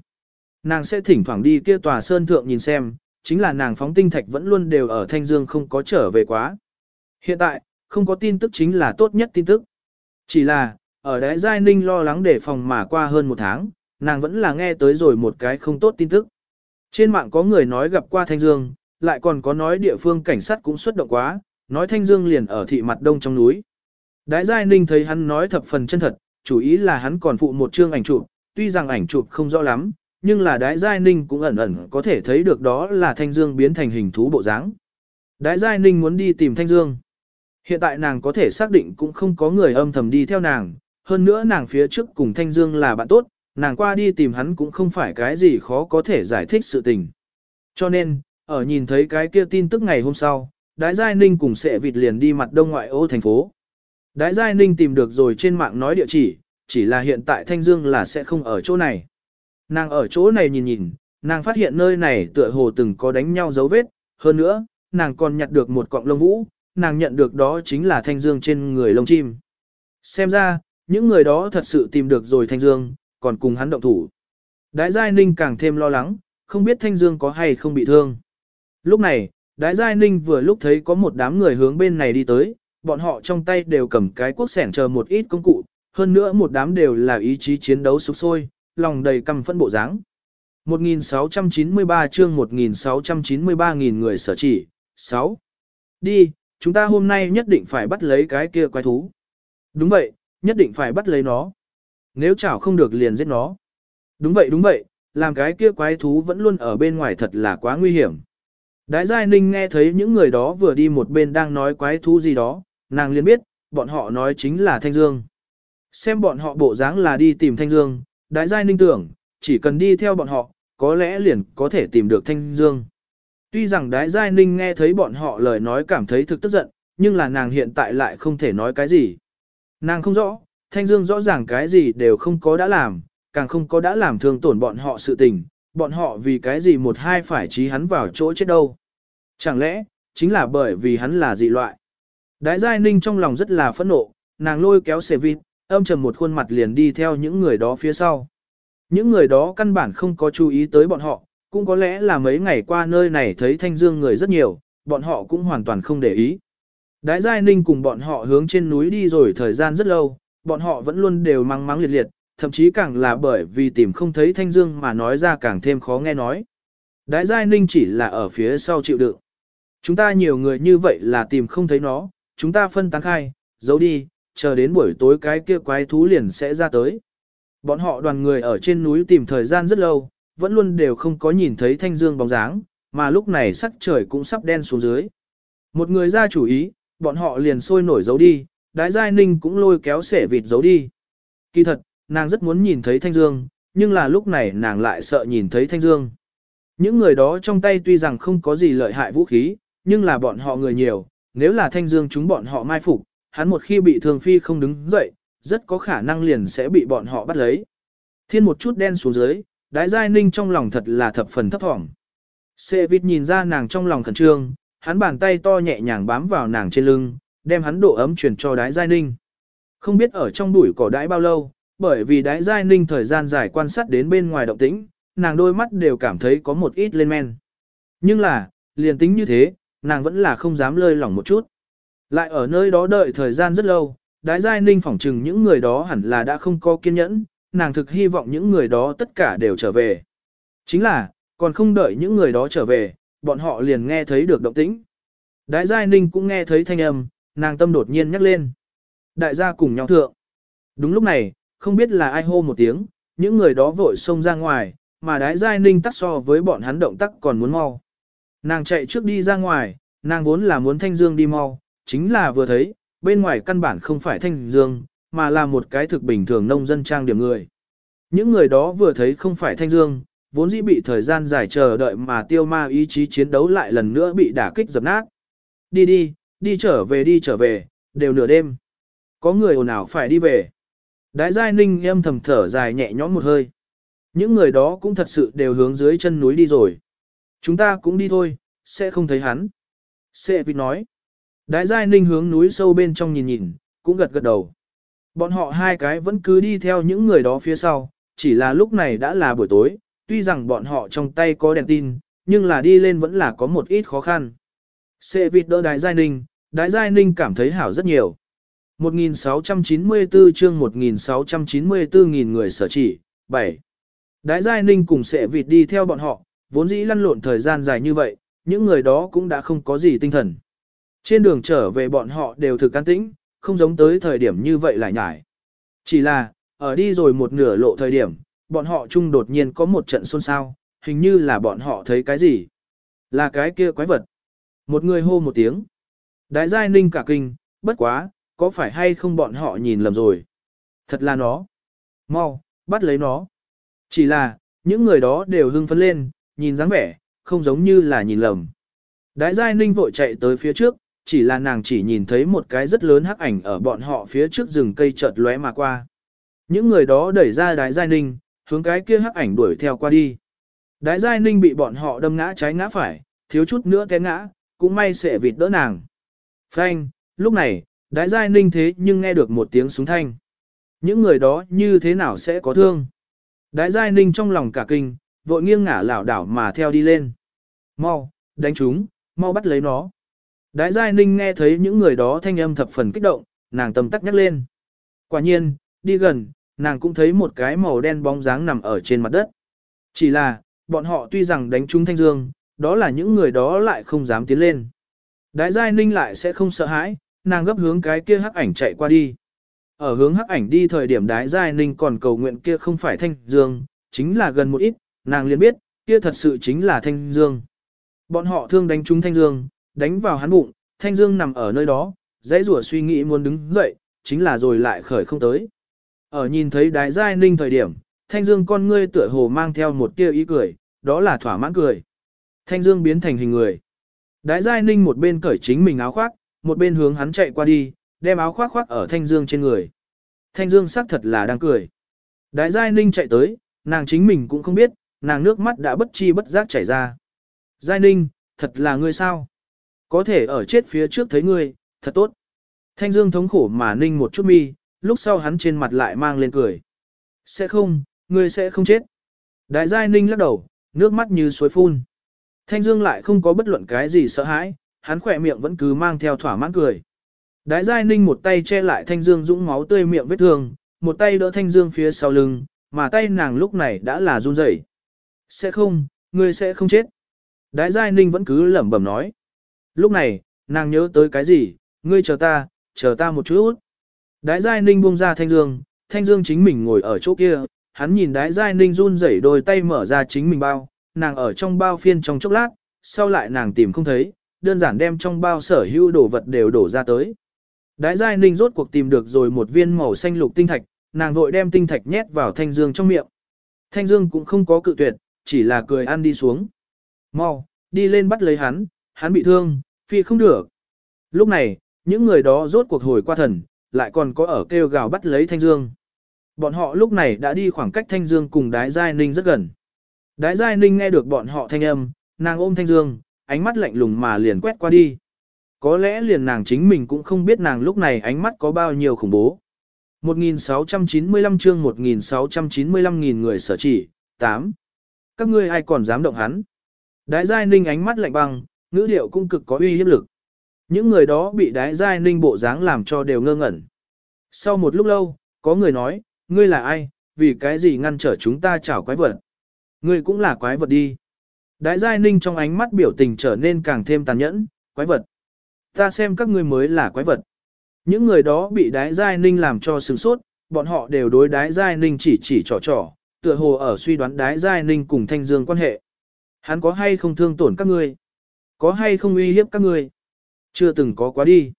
Nàng sẽ thỉnh thoảng đi kia tòa sơn thượng nhìn xem, chính là nàng phóng tinh thạch vẫn luôn đều ở thanh dương không có trở về quá. Hiện tại, không có tin tức chính là tốt nhất tin tức. Chỉ là, ở đái giai ninh lo lắng để phòng mà qua hơn một tháng, nàng vẫn là nghe tới rồi một cái không tốt tin tức. Trên mạng có người nói gặp qua Thanh Dương, lại còn có nói địa phương cảnh sát cũng xuất động quá, nói Thanh Dương liền ở thị mặt đông trong núi. Đái Giai Ninh thấy hắn nói thập phần chân thật, chủ ý là hắn còn phụ một chương ảnh chụp, tuy rằng ảnh chụp không rõ lắm, nhưng là Đái Giai Ninh cũng ẩn ẩn có thể thấy được đó là Thanh Dương biến thành hình thú bộ dáng. Đái Giai Ninh muốn đi tìm Thanh Dương. Hiện tại nàng có thể xác định cũng không có người âm thầm đi theo nàng, hơn nữa nàng phía trước cùng Thanh Dương là bạn tốt, nàng qua đi tìm hắn cũng không phải cái gì khó có thể giải thích sự tình. Cho nên, ở nhìn thấy cái kia tin tức ngày hôm sau, Đái Giai Ninh cùng sẽ vịt liền đi mặt đông ngoại ô thành phố. Đái Giai Ninh tìm được rồi trên mạng nói địa chỉ, chỉ là hiện tại Thanh Dương là sẽ không ở chỗ này. Nàng ở chỗ này nhìn nhìn, nàng phát hiện nơi này tựa hồ từng có đánh nhau dấu vết, hơn nữa, nàng còn nhặt được một cọng lông vũ, nàng nhận được đó chính là Thanh Dương trên người lông chim. Xem ra, những người đó thật sự tìm được rồi Thanh Dương, còn cùng hắn động thủ. Đái Giai Ninh càng thêm lo lắng, không biết Thanh Dương có hay không bị thương. Lúc này, Đái Giai Ninh vừa lúc thấy có một đám người hướng bên này đi tới, bọn họ trong tay đều cầm cái cuốc sẻn chờ một ít công cụ, hơn nữa một đám đều là ý chí chiến đấu sục sôi, lòng đầy căm phẫn bộ dáng. 1693 chương 1693 nghìn người sở chỉ, 6. Đi, chúng ta hôm nay nhất định phải bắt lấy cái kia quái thú. Đúng vậy, nhất định phải bắt lấy nó. Nếu chảo không được liền giết nó. Đúng vậy đúng vậy, làm cái kia quái thú vẫn luôn ở bên ngoài thật là quá nguy hiểm. Đái Giai Ninh nghe thấy những người đó vừa đi một bên đang nói quái thú gì đó, nàng liền biết, bọn họ nói chính là Thanh Dương. Xem bọn họ bộ dáng là đi tìm Thanh Dương, Đái Giai Ninh tưởng, chỉ cần đi theo bọn họ, có lẽ liền có thể tìm được Thanh Dương. Tuy rằng Đái Giai Ninh nghe thấy bọn họ lời nói cảm thấy thực tức giận, nhưng là nàng hiện tại lại không thể nói cái gì. Nàng không rõ, Thanh Dương rõ ràng cái gì đều không có đã làm, càng không có đã làm thương tổn bọn họ sự tình, bọn họ vì cái gì một hai phải trí hắn vào chỗ chết đâu. Chẳng lẽ, chính là bởi vì hắn là dị loại. Đái Giai Ninh trong lòng rất là phẫn nộ, nàng lôi kéo xe vịt, âm trầm một khuôn mặt liền đi theo những người đó phía sau. Những người đó căn bản không có chú ý tới bọn họ, cũng có lẽ là mấy ngày qua nơi này thấy Thanh Dương người rất nhiều, bọn họ cũng hoàn toàn không để ý. Đái Giai Ninh cùng bọn họ hướng trên núi đi rồi thời gian rất lâu, bọn họ vẫn luôn đều mắng mắng liệt liệt, thậm chí càng là bởi vì tìm không thấy Thanh Dương mà nói ra càng thêm khó nghe nói. Đái Giai Ninh chỉ là ở phía sau chịu đựng. Chúng ta nhiều người như vậy là tìm không thấy nó, chúng ta phân tán khai, giấu đi, chờ đến buổi tối cái kia quái thú liền sẽ ra tới. Bọn họ đoàn người ở trên núi tìm thời gian rất lâu, vẫn luôn đều không có nhìn thấy thanh dương bóng dáng, mà lúc này sắc trời cũng sắp đen xuống dưới. Một người ra chủ ý, bọn họ liền sôi nổi giấu đi, đái giai ninh cũng lôi kéo sẻ vịt giấu đi. Kỳ thật, nàng rất muốn nhìn thấy thanh dương, nhưng là lúc này nàng lại sợ nhìn thấy thanh dương. Những người đó trong tay tuy rằng không có gì lợi hại vũ khí, nhưng là bọn họ người nhiều, nếu là thanh dương chúng bọn họ mai phục, hắn một khi bị thương phi không đứng dậy, rất có khả năng liền sẽ bị bọn họ bắt lấy. Thiên một chút đen xuống dưới, đái giai ninh trong lòng thật là thập phần thấp thỏm. Sệ vịt nhìn ra nàng trong lòng khẩn trương, hắn bàn tay to nhẹ nhàng bám vào nàng trên lưng, đem hắn độ ấm truyền cho đái giai ninh. Không biết ở trong bụi cỏ đái bao lâu, bởi vì đái giai ninh thời gian dài quan sát đến bên ngoài động tĩnh, nàng đôi mắt đều cảm thấy có một ít lên men. Nhưng là, liền tính như thế, nàng vẫn là không dám lơi lỏng một chút. Lại ở nơi đó đợi thời gian rất lâu, đái giai ninh phỏng chừng những người đó hẳn là đã không có kiên nhẫn, nàng thực hy vọng những người đó tất cả đều trở về. Chính là, còn không đợi những người đó trở về, bọn họ liền nghe thấy được động tĩnh. Đái giai ninh cũng nghe thấy thanh âm, nàng tâm đột nhiên nhắc lên. Đại gia cùng nhau thượng. Đúng lúc này, không biết là ai hô một tiếng, những người đó vội xông ra ngoài, mà đái giai ninh tắc so với bọn hắn động tác còn muốn mau. Nàng chạy trước đi ra ngoài, nàng vốn là muốn thanh dương đi mau, chính là vừa thấy, bên ngoài căn bản không phải thanh dương, mà là một cái thực bình thường nông dân trang điểm người. Những người đó vừa thấy không phải thanh dương, vốn dĩ bị thời gian dài chờ đợi mà tiêu ma ý chí chiến đấu lại lần nữa bị đả kích dập nát. Đi đi, đi trở về đi trở về, đều nửa đêm. Có người ồn ào phải đi về. Đái giai ninh em thầm thở dài nhẹ nhõm một hơi. Những người đó cũng thật sự đều hướng dưới chân núi đi rồi. Chúng ta cũng đi thôi, sẽ không thấy hắn. Sệ vịt nói. Đái giai ninh hướng núi sâu bên trong nhìn nhìn, cũng gật gật đầu. Bọn họ hai cái vẫn cứ đi theo những người đó phía sau, chỉ là lúc này đã là buổi tối, tuy rằng bọn họ trong tay có đèn tin, nhưng là đi lên vẫn là có một ít khó khăn. Sệ vịt đỡ đái giai ninh, đái giai ninh cảm thấy hảo rất nhiều. 1694 chương 1694 nghìn người sở chỉ, 7. Đái giai ninh cùng sẽ vịt đi theo bọn họ, vốn dĩ lăn lộn thời gian dài như vậy, những người đó cũng đã không có gì tinh thần. Trên đường trở về bọn họ đều thực an tĩnh, không giống tới thời điểm như vậy lại nhải. Chỉ là, ở đi rồi một nửa lộ thời điểm, bọn họ chung đột nhiên có một trận xôn xao, hình như là bọn họ thấy cái gì. Là cái kia quái vật. Một người hô một tiếng. Đại giai ninh cả kinh, bất quá, có phải hay không bọn họ nhìn lầm rồi. Thật là nó. Mau, bắt lấy nó. Chỉ là, những người đó đều hưng phấn lên, nhìn dáng vẻ, không giống như là nhìn lầm. Đại giai ninh vội chạy tới phía trước, chỉ là nàng chỉ nhìn thấy một cái rất lớn hắc ảnh ở bọn họ phía trước rừng cây chợt lóe mà qua. Những người đó đẩy ra đái giai ninh, hướng cái kia hắc ảnh đuổi theo qua đi. Đái giai ninh bị bọn họ đâm ngã trái ngã phải, thiếu chút nữa té ngã, cũng may sẽ vịt đỡ nàng. Phanh, lúc này, đái giai ninh thế nhưng nghe được một tiếng súng thanh. Những người đó như thế nào sẽ có thương? Đái giai ninh trong lòng cả kinh, vội nghiêng ngả lảo đảo mà theo đi lên. Mau, đánh chúng, mau bắt lấy nó. Đái Giai Ninh nghe thấy những người đó thanh âm thập phần kích động, nàng tâm tắc nhắc lên. Quả nhiên, đi gần, nàng cũng thấy một cái màu đen bóng dáng nằm ở trên mặt đất. Chỉ là, bọn họ tuy rằng đánh trúng thanh dương, đó là những người đó lại không dám tiến lên. Đái Giai Ninh lại sẽ không sợ hãi, nàng gấp hướng cái kia hắc ảnh chạy qua đi. Ở hướng hắc ảnh đi thời điểm Đái Giai Ninh còn cầu nguyện kia không phải thanh dương, chính là gần một ít, nàng liền biết, kia thật sự chính là thanh dương. Bọn họ thương đánh trúng thanh dương, đánh vào hắn bụng, thanh dương nằm ở nơi đó, dãy rủa suy nghĩ muốn đứng dậy, chính là rồi lại khởi không tới. Ở nhìn thấy đái giai ninh thời điểm, thanh dương con ngươi tựa hồ mang theo một tia ý cười, đó là thỏa mãn cười. Thanh dương biến thành hình người. Đái giai ninh một bên cởi chính mình áo khoác, một bên hướng hắn chạy qua đi, đem áo khoác khoác ở thanh dương trên người. Thanh dương xác thật là đang cười. Đái giai ninh chạy tới, nàng chính mình cũng không biết, nàng nước mắt đã bất chi bất giác chảy ra. Giai ninh, thật là ngươi sao? Có thể ở chết phía trước thấy ngươi, thật tốt. Thanh Dương thống khổ mà ninh một chút mi, lúc sau hắn trên mặt lại mang lên cười. Sẽ không, ngươi sẽ không chết. Đại giai ninh lắc đầu, nước mắt như suối phun. Thanh Dương lại không có bất luận cái gì sợ hãi, hắn khỏe miệng vẫn cứ mang theo thỏa mãn cười. Đại giai ninh một tay che lại Thanh Dương dũng máu tươi miệng vết thương, một tay đỡ Thanh Dương phía sau lưng, mà tay nàng lúc này đã là run rẩy. Sẽ không, ngươi sẽ không chết. Đái Giai Ninh vẫn cứ lẩm bẩm nói. Lúc này, nàng nhớ tới cái gì, ngươi chờ ta, chờ ta một chút. Đái Giai Ninh buông ra Thanh Dương, Thanh Dương chính mình ngồi ở chỗ kia, hắn nhìn Đái Giai Ninh run rẩy đôi tay mở ra chính mình bao, nàng ở trong bao phiên trong chốc lát, sau lại nàng tìm không thấy, đơn giản đem trong bao sở hữu đồ vật đều đổ ra tới. Đái Giai Ninh rốt cuộc tìm được rồi một viên màu xanh lục tinh thạch, nàng vội đem tinh thạch nhét vào Thanh Dương trong miệng. Thanh Dương cũng không có cự tuyệt, chỉ là cười ăn đi xuống. Mau, đi lên bắt lấy hắn, hắn bị thương, phi không được. Lúc này, những người đó rốt cuộc hồi qua thần, lại còn có ở kêu gào bắt lấy Thanh Dương. Bọn họ lúc này đã đi khoảng cách Thanh Dương cùng Đái Giai Ninh rất gần. Đái Giai Ninh nghe được bọn họ thanh âm, nàng ôm Thanh Dương, ánh mắt lạnh lùng mà liền quét qua đi. Có lẽ liền nàng chính mình cũng không biết nàng lúc này ánh mắt có bao nhiêu khủng bố. 1695 chương 1695 nghìn người sở chỉ, 8. Các ngươi ai còn dám động hắn? Đái Giai Ninh ánh mắt lạnh băng, ngữ điệu cũng cực có uy hiếp lực. Những người đó bị Đái Giai Ninh bộ dáng làm cho đều ngơ ngẩn. Sau một lúc lâu, có người nói, ngươi là ai, vì cái gì ngăn trở chúng ta chảo quái vật? Ngươi cũng là quái vật đi. Đái Giai Ninh trong ánh mắt biểu tình trở nên càng thêm tàn nhẫn, quái vật. Ta xem các ngươi mới là quái vật. Những người đó bị đái Giai Ninh làm cho sửng sốt, bọn họ đều đối đái Giai Ninh chỉ chỉ trò trò, tựa hồ ở suy đoán đái Giai Ninh cùng Thanh Dương quan hệ. Hắn có hay không thương tổn các ngươi? Có hay không uy hiếp các ngươi? Chưa từng có quá đi.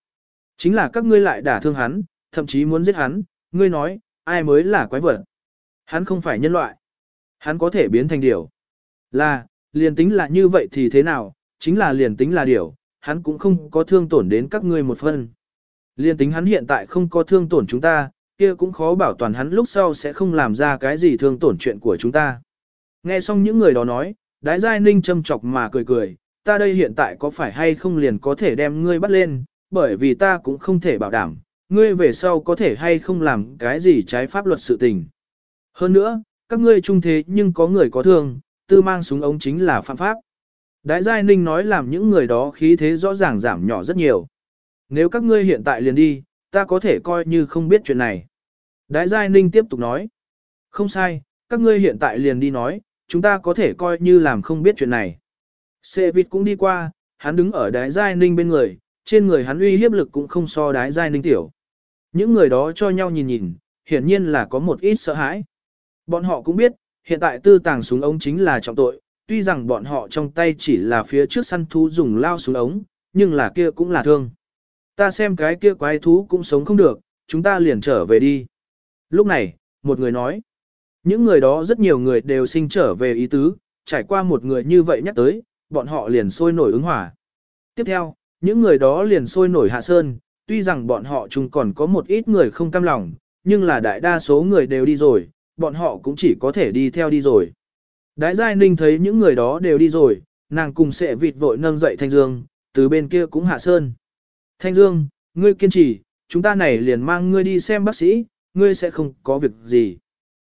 Chính là các ngươi lại đả thương hắn, thậm chí muốn giết hắn, ngươi nói, ai mới là quái vật? Hắn không phải nhân loại. Hắn có thể biến thành điểu Là, liền tính là như vậy thì thế nào, chính là liền tính là điểu hắn cũng không có thương tổn đến các ngươi một phân. liền tính hắn hiện tại không có thương tổn chúng ta, kia cũng khó bảo toàn hắn lúc sau sẽ không làm ra cái gì thương tổn chuyện của chúng ta. Nghe xong những người đó nói, đái giai ninh châm chọc mà cười cười, ta đây hiện tại có phải hay không liền có thể đem ngươi bắt lên, bởi vì ta cũng không thể bảo đảm, ngươi về sau có thể hay không làm cái gì trái pháp luật sự tình. Hơn nữa, các ngươi trung thế nhưng có người có thương, tư mang súng ống chính là phạm pháp. đại Giai Ninh nói làm những người đó khí thế rõ ràng giảm nhỏ rất nhiều. Nếu các ngươi hiện tại liền đi, ta có thể coi như không biết chuyện này. đại Giai Ninh tiếp tục nói. Không sai, các ngươi hiện tại liền đi nói, chúng ta có thể coi như làm không biết chuyện này. Sệ vịt cũng đi qua, hắn đứng ở đái Giai Ninh bên người, trên người hắn uy hiếp lực cũng không so đái Giai Ninh tiểu. Những người đó cho nhau nhìn nhìn, hiển nhiên là có một ít sợ hãi. Bọn họ cũng biết, hiện tại tư tàng súng ống chính là trọng tội, tuy rằng bọn họ trong tay chỉ là phía trước săn thú dùng lao súng ống, nhưng là kia cũng là thương. Ta xem cái kia quái thú cũng sống không được, chúng ta liền trở về đi. Lúc này, một người nói, những người đó rất nhiều người đều sinh trở về ý tứ, trải qua một người như vậy nhắc tới, bọn họ liền sôi nổi ứng hỏa. Tiếp theo, những người đó liền sôi nổi hạ sơn, tuy rằng bọn họ chung còn có một ít người không cam lòng, nhưng là đại đa số người đều đi rồi, bọn họ cũng chỉ có thể đi theo đi rồi. Đái Giai Ninh thấy những người đó đều đi rồi, nàng cùng sẽ vịt vội nâng dậy Thanh Dương, từ bên kia cũng hạ sơn. Thanh Dương, ngươi kiên trì, chúng ta này liền mang ngươi đi xem bác sĩ, ngươi sẽ không có việc gì.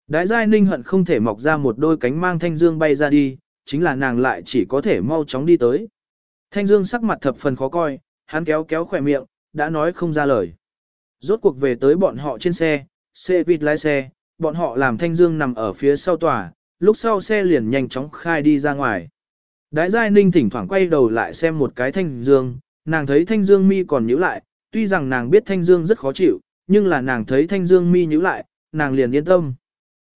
Đái Giai Ninh hận không thể mọc ra một đôi cánh mang Thanh Dương bay ra đi, chính là nàng lại chỉ có thể mau chóng đi tới. Thanh Dương sắc mặt thập phần khó coi, hắn kéo kéo khỏe miệng, đã nói không ra lời. Rốt cuộc về tới bọn họ trên xe, xe vịt lái xe, bọn họ làm Thanh Dương nằm ở phía sau tòa, lúc sau xe liền nhanh chóng khai đi ra ngoài. Đái Giai Ninh thỉnh thoảng quay đầu lại xem một cái Thanh Dương, nàng thấy Thanh Dương mi còn nhíu lại, tuy rằng nàng biết Thanh Dương rất khó chịu, nhưng là nàng thấy Thanh Dương mi nhíu lại, nàng liền yên tâm.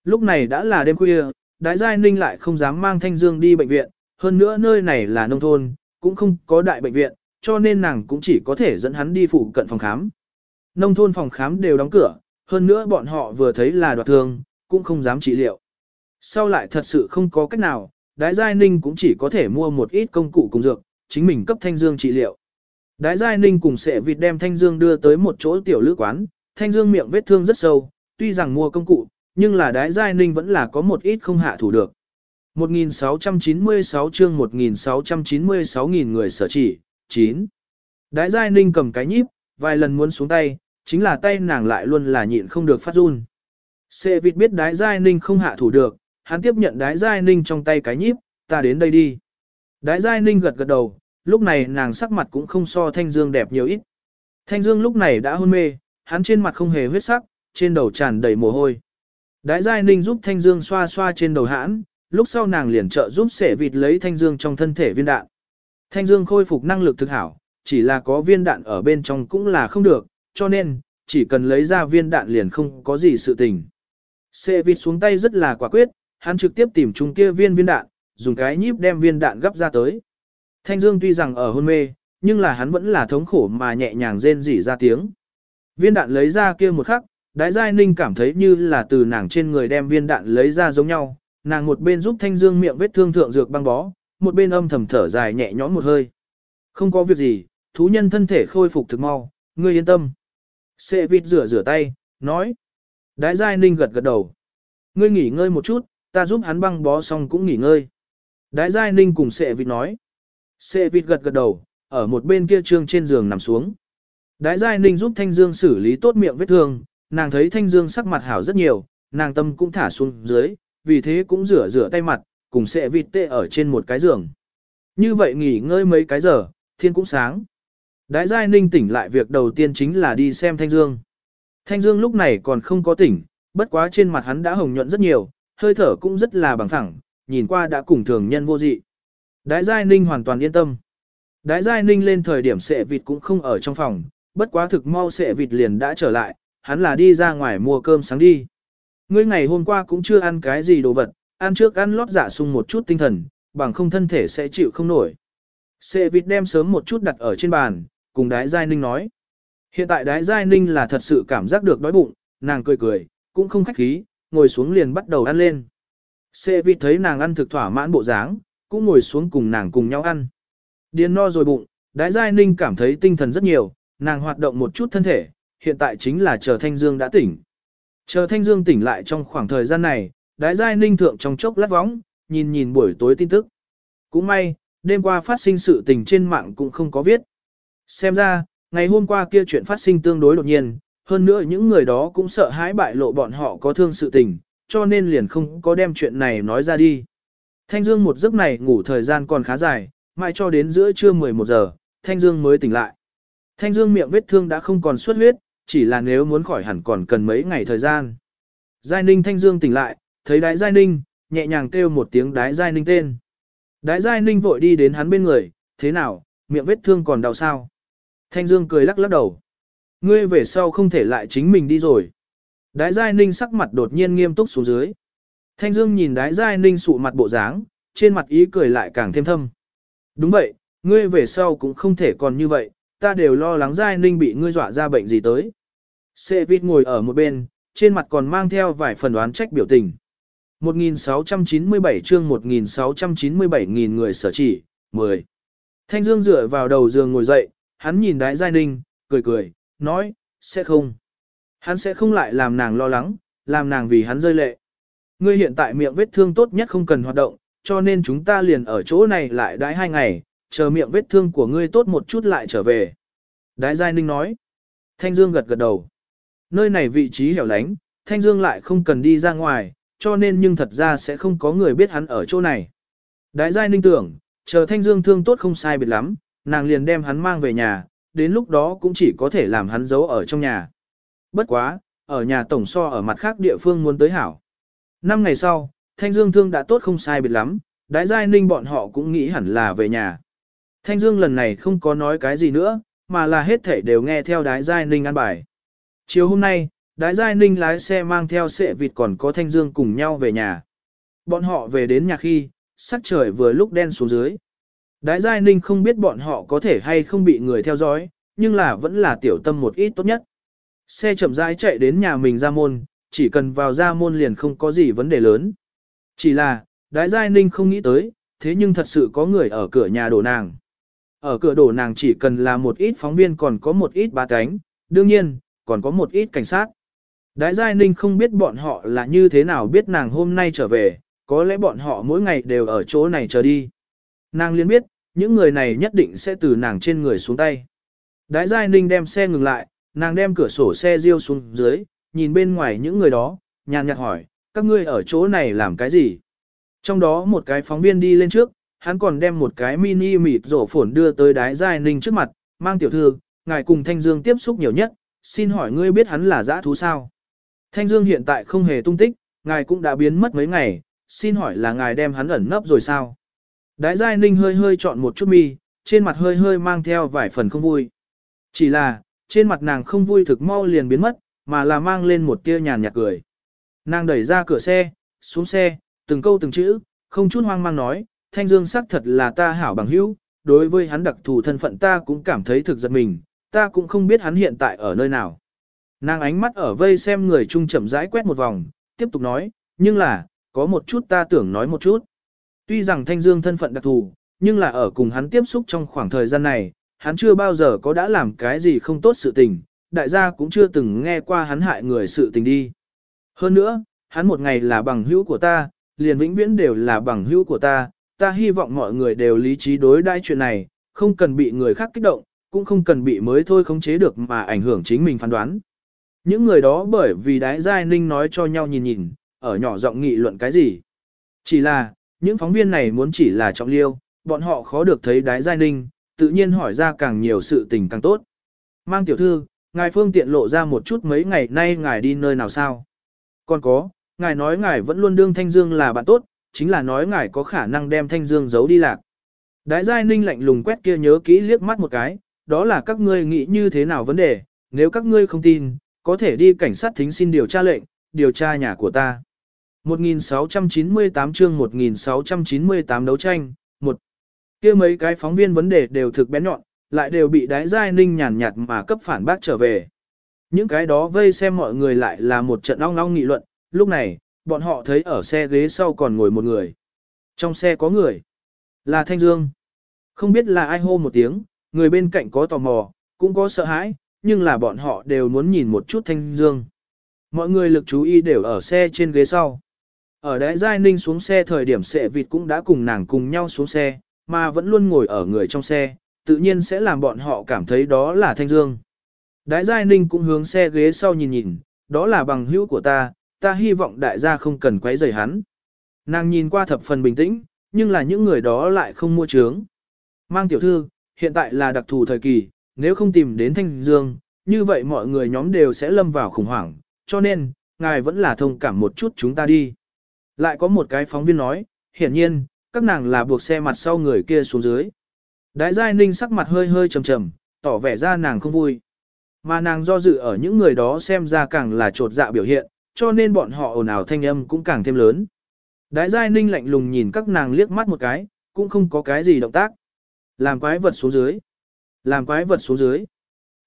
Lúc này đã là đêm khuya, Đái Giai Ninh lại không dám mang Thanh Dương đi bệnh viện, hơn nữa nơi này là nông thôn, cũng không có đại bệnh viện, cho nên nàng cũng chỉ có thể dẫn hắn đi phụ cận phòng khám. Nông thôn phòng khám đều đóng cửa, hơn nữa bọn họ vừa thấy là đoạt thương, cũng không dám trị liệu. Sau lại thật sự không có cách nào, Đái Giai Ninh cũng chỉ có thể mua một ít công cụ cùng dược, chính mình cấp Thanh Dương trị liệu. Đái Giai Ninh cùng sẽ vịt đem Thanh Dương đưa tới một chỗ tiểu lữ quán, Thanh Dương miệng vết thương rất sâu, tuy rằng mua công cụ, nhưng là Đái Giai Ninh vẫn là có một ít không hạ thủ được. 1696 chương 1696 nghìn người sở chỉ, 9. Đái Giai Ninh cầm cái nhíp, vài lần muốn xuống tay, chính là tay nàng lại luôn là nhịn không được phát run. Sệ vịt biết Đái Giai Ninh không hạ thủ được, hắn tiếp nhận Đái Giai Ninh trong tay cái nhíp, ta đến đây đi. Đái Giai Ninh gật gật đầu, lúc này nàng sắc mặt cũng không so Thanh Dương đẹp nhiều ít. Thanh Dương lúc này đã hôn mê, hắn trên mặt không hề huyết sắc, trên đầu tràn đầy mồ hôi. Đái Giai Ninh giúp Thanh Dương xoa xoa trên đầu hãn, lúc sau nàng liền trợ giúp sệ vịt lấy thanh dương trong thân thể viên đạn. Thanh dương khôi phục năng lực thực hảo, chỉ là có viên đạn ở bên trong cũng là không được, cho nên, chỉ cần lấy ra viên đạn liền không có gì sự tình. Xe vịt xuống tay rất là quả quyết, hắn trực tiếp tìm chung kia viên viên đạn, dùng cái nhíp đem viên đạn gấp ra tới. Thanh Dương tuy rằng ở hôn mê, nhưng là hắn vẫn là thống khổ mà nhẹ nhàng rên rỉ ra tiếng. Viên đạn lấy ra kia một khắc, Đái Giai Ninh cảm thấy như là từ nàng trên người đem viên đạn lấy ra giống nhau, nàng một bên giúp Thanh Dương miệng vết thương thượng dược băng bó, một bên âm thầm thở dài nhẹ nhõm một hơi. Không có việc gì, thú nhân thân thể khôi phục thực mau, ngươi yên tâm. Sệ vịt rửa rửa tay, nói. Đái Giai Ninh gật gật đầu. Ngươi nghỉ ngơi một chút, ta giúp hắn băng bó xong cũng nghỉ ngơi. Đái Giai Ninh cùng Sệ vịt nói. Sệ vịt gật gật đầu, ở một bên kia trương trên giường nằm xuống. Đái Giai Ninh giúp Thanh Dương xử lý tốt miệng vết thương, nàng thấy Thanh Dương sắc mặt hảo rất nhiều, nàng tâm cũng thả xuống dưới, vì thế cũng rửa rửa tay mặt, cùng Sệ vịt tê ở trên một cái giường. Như vậy nghỉ ngơi mấy cái giờ, thiên cũng sáng. Đái Giai Ninh tỉnh lại việc đầu tiên chính là đi xem Thanh Dương. Thanh Dương lúc này còn không có tỉnh, bất quá trên mặt hắn đã hồng nhuận rất nhiều, hơi thở cũng rất là bằng phẳng, nhìn qua đã cùng thường nhân vô dị. Đái Giai Ninh hoàn toàn yên tâm. Đái Giai Ninh lên thời điểm sệ vịt cũng không ở trong phòng, bất quá thực mau sệ vịt liền đã trở lại, hắn là đi ra ngoài mua cơm sáng đi. Ngươi ngày hôm qua cũng chưa ăn cái gì đồ vật, ăn trước ăn lót dạ sung một chút tinh thần, bằng không thân thể sẽ chịu không nổi. Sệ vịt đem sớm một chút đặt ở trên bàn, cùng Đái Giai Ninh nói. Hiện tại Đái Giai Ninh là thật sự cảm giác được đói bụng, nàng cười cười, cũng không khách khí, ngồi xuống liền bắt đầu ăn lên. Xê vi thấy nàng ăn thực thỏa mãn bộ dáng, cũng ngồi xuống cùng nàng cùng nhau ăn. Điền no rồi bụng, Đái Giai Ninh cảm thấy tinh thần rất nhiều, nàng hoạt động một chút thân thể, hiện tại chính là chờ Thanh Dương đã tỉnh. Chờ Thanh Dương tỉnh lại trong khoảng thời gian này, Đái Giai Ninh thượng trong chốc lát vóng, nhìn nhìn buổi tối tin tức. Cũng may, đêm qua phát sinh sự tình trên mạng cũng không có viết. Xem ra, ngày hôm qua kia chuyện phát sinh tương đối đột nhiên, hơn nữa những người đó cũng sợ hãi bại lộ bọn họ có thương sự tình, cho nên liền không có đem chuyện này nói ra đi. Thanh Dương một giấc này ngủ thời gian còn khá dài, mãi cho đến giữa trưa 11 giờ, Thanh Dương mới tỉnh lại. Thanh Dương miệng vết thương đã không còn xuất huyết, chỉ là nếu muốn khỏi hẳn còn cần mấy ngày thời gian. Giai Ninh Thanh Dương tỉnh lại, thấy Đái Giai Ninh, nhẹ nhàng kêu một tiếng Đái Giai Ninh tên. Đái Giai Ninh vội đi đến hắn bên người, thế nào, miệng vết thương còn đau sao? Thanh Dương cười lắc lắc đầu. Ngươi về sau không thể lại chính mình đi rồi. Đái Giai Ninh sắc mặt đột nhiên nghiêm túc xuống dưới. Thanh Dương nhìn Đái Giai Ninh sụ mặt bộ dáng, trên mặt ý cười lại càng thêm thâm. Đúng vậy, ngươi về sau cũng không thể còn như vậy, ta đều lo lắng Giai Ninh bị ngươi dọa ra bệnh gì tới. Sệ vịt ngồi ở một bên, trên mặt còn mang theo vài phần đoán trách biểu tình. 1697 chương 1697 nghìn người sở chỉ, 10. Thanh Dương dựa vào đầu giường ngồi dậy, hắn nhìn Đái Giai Ninh, cười cười, nói, sẽ không. Hắn sẽ không lại làm nàng lo lắng, làm nàng vì hắn rơi lệ. Ngươi hiện tại miệng vết thương tốt nhất không cần hoạt động, cho nên chúng ta liền ở chỗ này lại đái hai ngày, chờ miệng vết thương của ngươi tốt một chút lại trở về. Đái Giai Ninh nói. Thanh Dương gật gật đầu. Nơi này vị trí hẻo lánh, Thanh Dương lại không cần đi ra ngoài, cho nên nhưng thật ra sẽ không có người biết hắn ở chỗ này. Đái Giai Ninh tưởng, chờ Thanh Dương thương tốt không sai biệt lắm, nàng liền đem hắn mang về nhà, đến lúc đó cũng chỉ có thể làm hắn giấu ở trong nhà. Bất quá, ở nhà tổng so ở mặt khác địa phương muốn tới hảo. Năm ngày sau, Thanh Dương thương đã tốt không sai biệt lắm, đái giai ninh bọn họ cũng nghĩ hẳn là về nhà. Thanh Dương lần này không có nói cái gì nữa, mà là hết thể đều nghe theo đái giai ninh ăn bài. Chiều hôm nay, đái giai ninh lái xe mang theo sệ vịt còn có Thanh Dương cùng nhau về nhà. Bọn họ về đến nhà khi, sắc trời vừa lúc đen xuống dưới. Đái giai ninh không biết bọn họ có thể hay không bị người theo dõi, nhưng là vẫn là tiểu tâm một ít tốt nhất. Xe chậm rãi chạy đến nhà mình ra môn, chỉ cần vào ra môn liền không có gì vấn đề lớn. Chỉ là, đái giai ninh không nghĩ tới, thế nhưng thật sự có người ở cửa nhà đổ nàng. Ở cửa đổ nàng chỉ cần là một ít phóng viên còn có một ít ba cánh, đương nhiên, còn có một ít cảnh sát. Đái giai ninh không biết bọn họ là như thế nào biết nàng hôm nay trở về, có lẽ bọn họ mỗi ngày đều ở chỗ này chờ đi. Nàng liền biết, những người này nhất định sẽ từ nàng trên người xuống tay. Đái Giai Ninh đem xe ngừng lại, nàng đem cửa sổ xe riêu xuống dưới, nhìn bên ngoài những người đó, nhàn nhạt hỏi, các ngươi ở chỗ này làm cái gì? Trong đó một cái phóng viên đi lên trước, hắn còn đem một cái mini mịt rổ phổn đưa tới đái Giai Ninh trước mặt, mang tiểu thư, ngài cùng Thanh Dương tiếp xúc nhiều nhất, xin hỏi ngươi biết hắn là dã thú sao? Thanh Dương hiện tại không hề tung tích, ngài cũng đã biến mất mấy ngày, xin hỏi là ngài đem hắn ẩn nấp rồi sao? Đái Giai Ninh hơi hơi chọn một chút mi, trên mặt hơi hơi mang theo vài phần không vui. Chỉ là, trên mặt nàng không vui thực mau liền biến mất, mà là mang lên một tia nhàn nhạt cười. Nàng đẩy ra cửa xe, xuống xe, từng câu từng chữ, không chút hoang mang nói, Thanh Dương xác thật là ta hảo bằng hữu, đối với hắn đặc thù thân phận ta cũng cảm thấy thực giật mình, ta cũng không biết hắn hiện tại ở nơi nào. Nàng ánh mắt ở vây xem người trung chậm rãi quét một vòng, tiếp tục nói, nhưng là, có một chút ta tưởng nói một chút. Tuy rằng Thanh Dương thân phận đặc thù, nhưng là ở cùng hắn tiếp xúc trong khoảng thời gian này, hắn chưa bao giờ có đã làm cái gì không tốt sự tình, đại gia cũng chưa từng nghe qua hắn hại người sự tình đi. Hơn nữa, hắn một ngày là bằng hữu của ta, liền vĩnh viễn đều là bằng hữu của ta, ta hy vọng mọi người đều lý trí đối đãi chuyện này, không cần bị người khác kích động, cũng không cần bị mới thôi khống chế được mà ảnh hưởng chính mình phán đoán. Những người đó bởi vì đái giai ninh nói cho nhau nhìn nhìn, ở nhỏ giọng nghị luận cái gì. Chỉ là, những phóng viên này muốn chỉ là trọng liêu, bọn họ khó được thấy đái giai ninh, tự nhiên hỏi ra càng nhiều sự tình càng tốt. Mang tiểu thư, ngài phương tiện lộ ra một chút mấy ngày nay ngài đi nơi nào sao? Còn có, ngài nói ngài vẫn luôn đương Thanh Dương là bạn tốt, chính là nói ngài có khả năng đem Thanh Dương giấu đi lạc. Đái giai ninh lạnh lùng quét kia nhớ kỹ liếc mắt một cái, đó là các ngươi nghĩ như thế nào vấn đề, nếu các ngươi không tin, có thể đi cảnh sát thính xin điều tra lệnh, điều tra nhà của ta. 1698 chương 1698 đấu tranh, một kia mấy cái phóng viên vấn đề đều thực bén nhọn, lại đều bị đái giai ninh nhàn nhạt mà cấp phản bác trở về. Những cái đó vây xem mọi người lại là một trận ong ong nghị luận, lúc này, bọn họ thấy ở xe ghế sau còn ngồi một người. Trong xe có người, là Thanh Dương. Không biết là ai hô một tiếng, người bên cạnh có tò mò, cũng có sợ hãi, nhưng là bọn họ đều muốn nhìn một chút Thanh Dương. Mọi người lực chú ý đều ở xe trên ghế sau. Ở đáy giai ninh xuống xe thời điểm sệ vịt cũng đã cùng nàng cùng nhau xuống xe, mà vẫn luôn ngồi ở người trong xe, tự nhiên sẽ làm bọn họ cảm thấy đó là Thanh Dương. Đái Giai Ninh cũng hướng xe ghế sau nhìn nhìn, đó là bằng hữu của ta, ta hy vọng đại gia không cần quấy rầy hắn. Nàng nhìn qua thập phần bình tĩnh, nhưng là những người đó lại không mua trướng. Mang tiểu thư, hiện tại là đặc thù thời kỳ, nếu không tìm đến Thanh Dương, như vậy mọi người nhóm đều sẽ lâm vào khủng hoảng, cho nên, ngài vẫn là thông cảm một chút chúng ta đi. Lại có một cái phóng viên nói, hiển nhiên, các nàng là buộc xe mặt sau người kia xuống dưới. Đại giai ninh sắc mặt hơi hơi trầm trầm, tỏ vẻ ra nàng không vui. Mà nàng do dự ở những người đó xem ra càng là trột dạ biểu hiện, cho nên bọn họ ồn ào thanh âm cũng càng thêm lớn. Đại giai ninh lạnh lùng nhìn các nàng liếc mắt một cái, cũng không có cái gì động tác. Làm quái vật xuống dưới. Làm quái vật xuống dưới.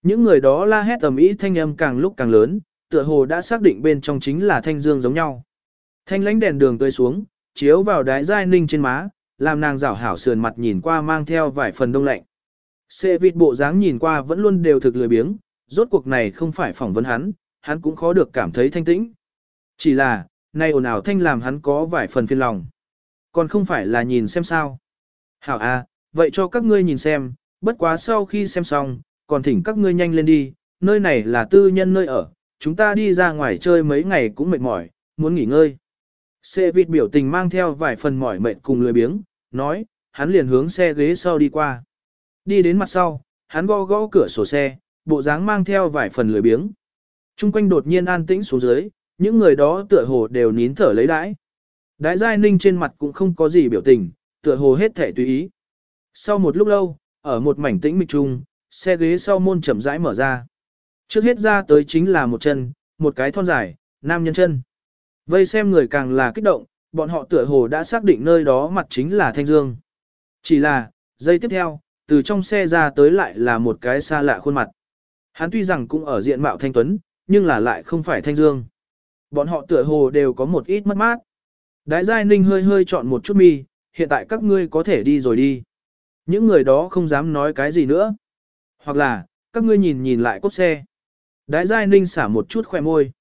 Những người đó la hét tầm ý thanh âm càng lúc càng lớn, tựa hồ đã xác định bên trong chính là thanh dương giống nhau. Thanh lánh đèn đường tươi xuống, chiếu vào đái giai ninh trên má, làm nàng rảo hảo sườn mặt nhìn qua mang theo vài phần đông lạnh. Xê vịt bộ dáng nhìn qua vẫn luôn đều thực lười biếng, rốt cuộc này không phải phỏng vấn hắn, hắn cũng khó được cảm thấy thanh tĩnh. Chỉ là, nay ồn ào thanh làm hắn có vài phần phiền lòng. Còn không phải là nhìn xem sao. Hảo à, vậy cho các ngươi nhìn xem, bất quá sau khi xem xong, còn thỉnh các ngươi nhanh lên đi, nơi này là tư nhân nơi ở, chúng ta đi ra ngoài chơi mấy ngày cũng mệt mỏi, muốn nghỉ ngơi. Xe vịt biểu tình mang theo vài phần mỏi mệt cùng lười biếng, nói, hắn liền hướng xe ghế sau đi qua. Đi đến mặt sau, hắn gõ gõ cửa sổ xe, bộ dáng mang theo vài phần lười biếng. Trung quanh đột nhiên an tĩnh xuống dưới, những người đó tựa hồ đều nín thở lấy đãi. Đái giai ninh trên mặt cũng không có gì biểu tình, tựa hồ hết thể tùy ý. Sau một lúc lâu, ở một mảnh tĩnh mịch trung, xe ghế sau môn chậm rãi mở ra. Trước hết ra tới chính là một chân, một cái thon dài, nam nhân chân. Vây xem người càng là kích động, bọn họ tựa hồ đã xác định nơi đó mặt chính là Thanh Dương. Chỉ là, giây tiếp theo, từ trong xe ra tới lại là một cái xa lạ khuôn mặt. Hắn tuy rằng cũng ở diện mạo thanh tuấn, nhưng là lại không phải Thanh Dương. Bọn họ tựa hồ đều có một ít mất mát. Đái Giai Ninh hơi hơi chọn một chút mi, hiện tại các ngươi có thể đi rồi đi. Những người đó không dám nói cái gì nữa. Hoặc là, các ngươi nhìn nhìn lại cốt xe. Đái Giai Ninh xả một chút khỏe môi.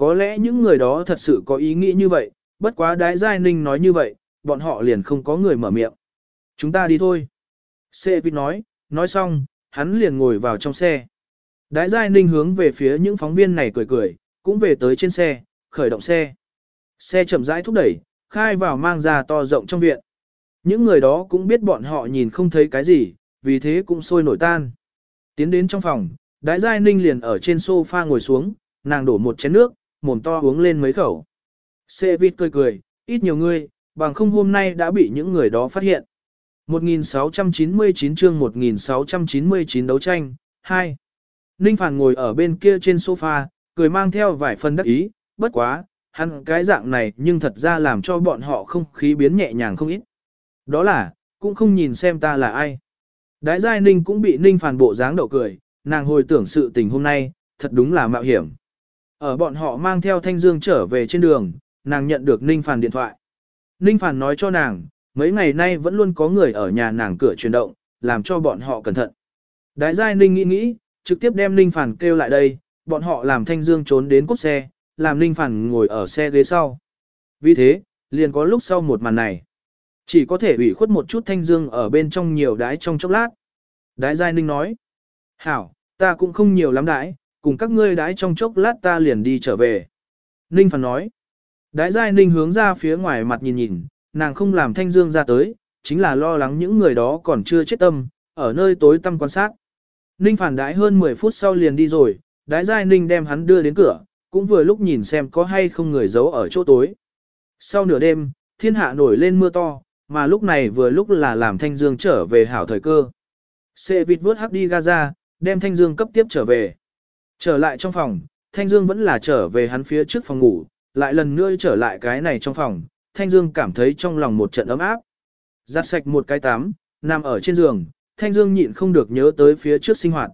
Có lẽ những người đó thật sự có ý nghĩ như vậy, bất quá đái giai ninh nói như vậy, bọn họ liền không có người mở miệng. Chúng ta đi thôi. xe Vít nói, nói xong, hắn liền ngồi vào trong xe. Đái giai ninh hướng về phía những phóng viên này cười cười, cũng về tới trên xe, khởi động xe. Xe chậm rãi thúc đẩy, khai vào mang ra to rộng trong viện. Những người đó cũng biết bọn họ nhìn không thấy cái gì, vì thế cũng sôi nổi tan. Tiến đến trong phòng, đái giai ninh liền ở trên sofa ngồi xuống, nàng đổ một chén nước, mồm to uống lên mấy khẩu. Xe vịt cười cười, ít nhiều ngươi, bằng không hôm nay đã bị những người đó phát hiện. 1699 chương 1699 đấu tranh, 2. Ninh Phản ngồi ở bên kia trên sofa, cười mang theo vài phần đắc ý, bất quá, hắn cái dạng này nhưng thật ra làm cho bọn họ không khí biến nhẹ nhàng không ít. Đó là, cũng không nhìn xem ta là ai. Đái Giai Ninh cũng bị Ninh Phản bộ dáng đậu cười, nàng hồi tưởng sự tình hôm nay, thật đúng là mạo hiểm. Ở bọn họ mang theo Thanh Dương trở về trên đường, nàng nhận được Ninh Phản điện thoại. Ninh Phản nói cho nàng, mấy ngày nay vẫn luôn có người ở nhà nàng cửa chuyển động, làm cho bọn họ cẩn thận. Đại Giai Ninh nghĩ nghĩ, trực tiếp đem Ninh Phản kêu lại đây, bọn họ làm Thanh Dương trốn đến cốt xe, làm Ninh Phản ngồi ở xe ghế sau. Vì thế, liền có lúc sau một màn này. Chỉ có thể ủy khuất một chút Thanh Dương ở bên trong nhiều đái trong chốc lát. Đái Giai Ninh nói, Hảo, ta cũng không nhiều lắm đái, cùng các ngươi đái trong chốc lát ta liền đi trở về. Ninh Phản nói, Đái Giai Ninh hướng ra phía ngoài mặt nhìn nhìn, nàng không làm Thanh Dương ra tới, chính là lo lắng những người đó còn chưa chết tâm, ở nơi tối tăm quan sát. Ninh phản đái hơn 10 phút sau liền đi rồi, đái giai ninh đem hắn đưa đến cửa, cũng vừa lúc nhìn xem có hay không người giấu ở chỗ tối. Sau nửa đêm, thiên hạ nổi lên mưa to, mà lúc này vừa lúc là làm Thanh Dương trở về hảo thời cơ. Xe vịt vớt hắc đi Gaza, đem Thanh Dương cấp tiếp trở về. Trở lại trong phòng, Thanh Dương vẫn là trở về hắn phía trước phòng ngủ, lại lần nữa trở lại cái này trong phòng, Thanh Dương cảm thấy trong lòng một trận ấm áp. Giặt sạch một cái tắm, nằm ở trên giường, Thanh Dương nhịn không được nhớ tới phía trước sinh hoạt.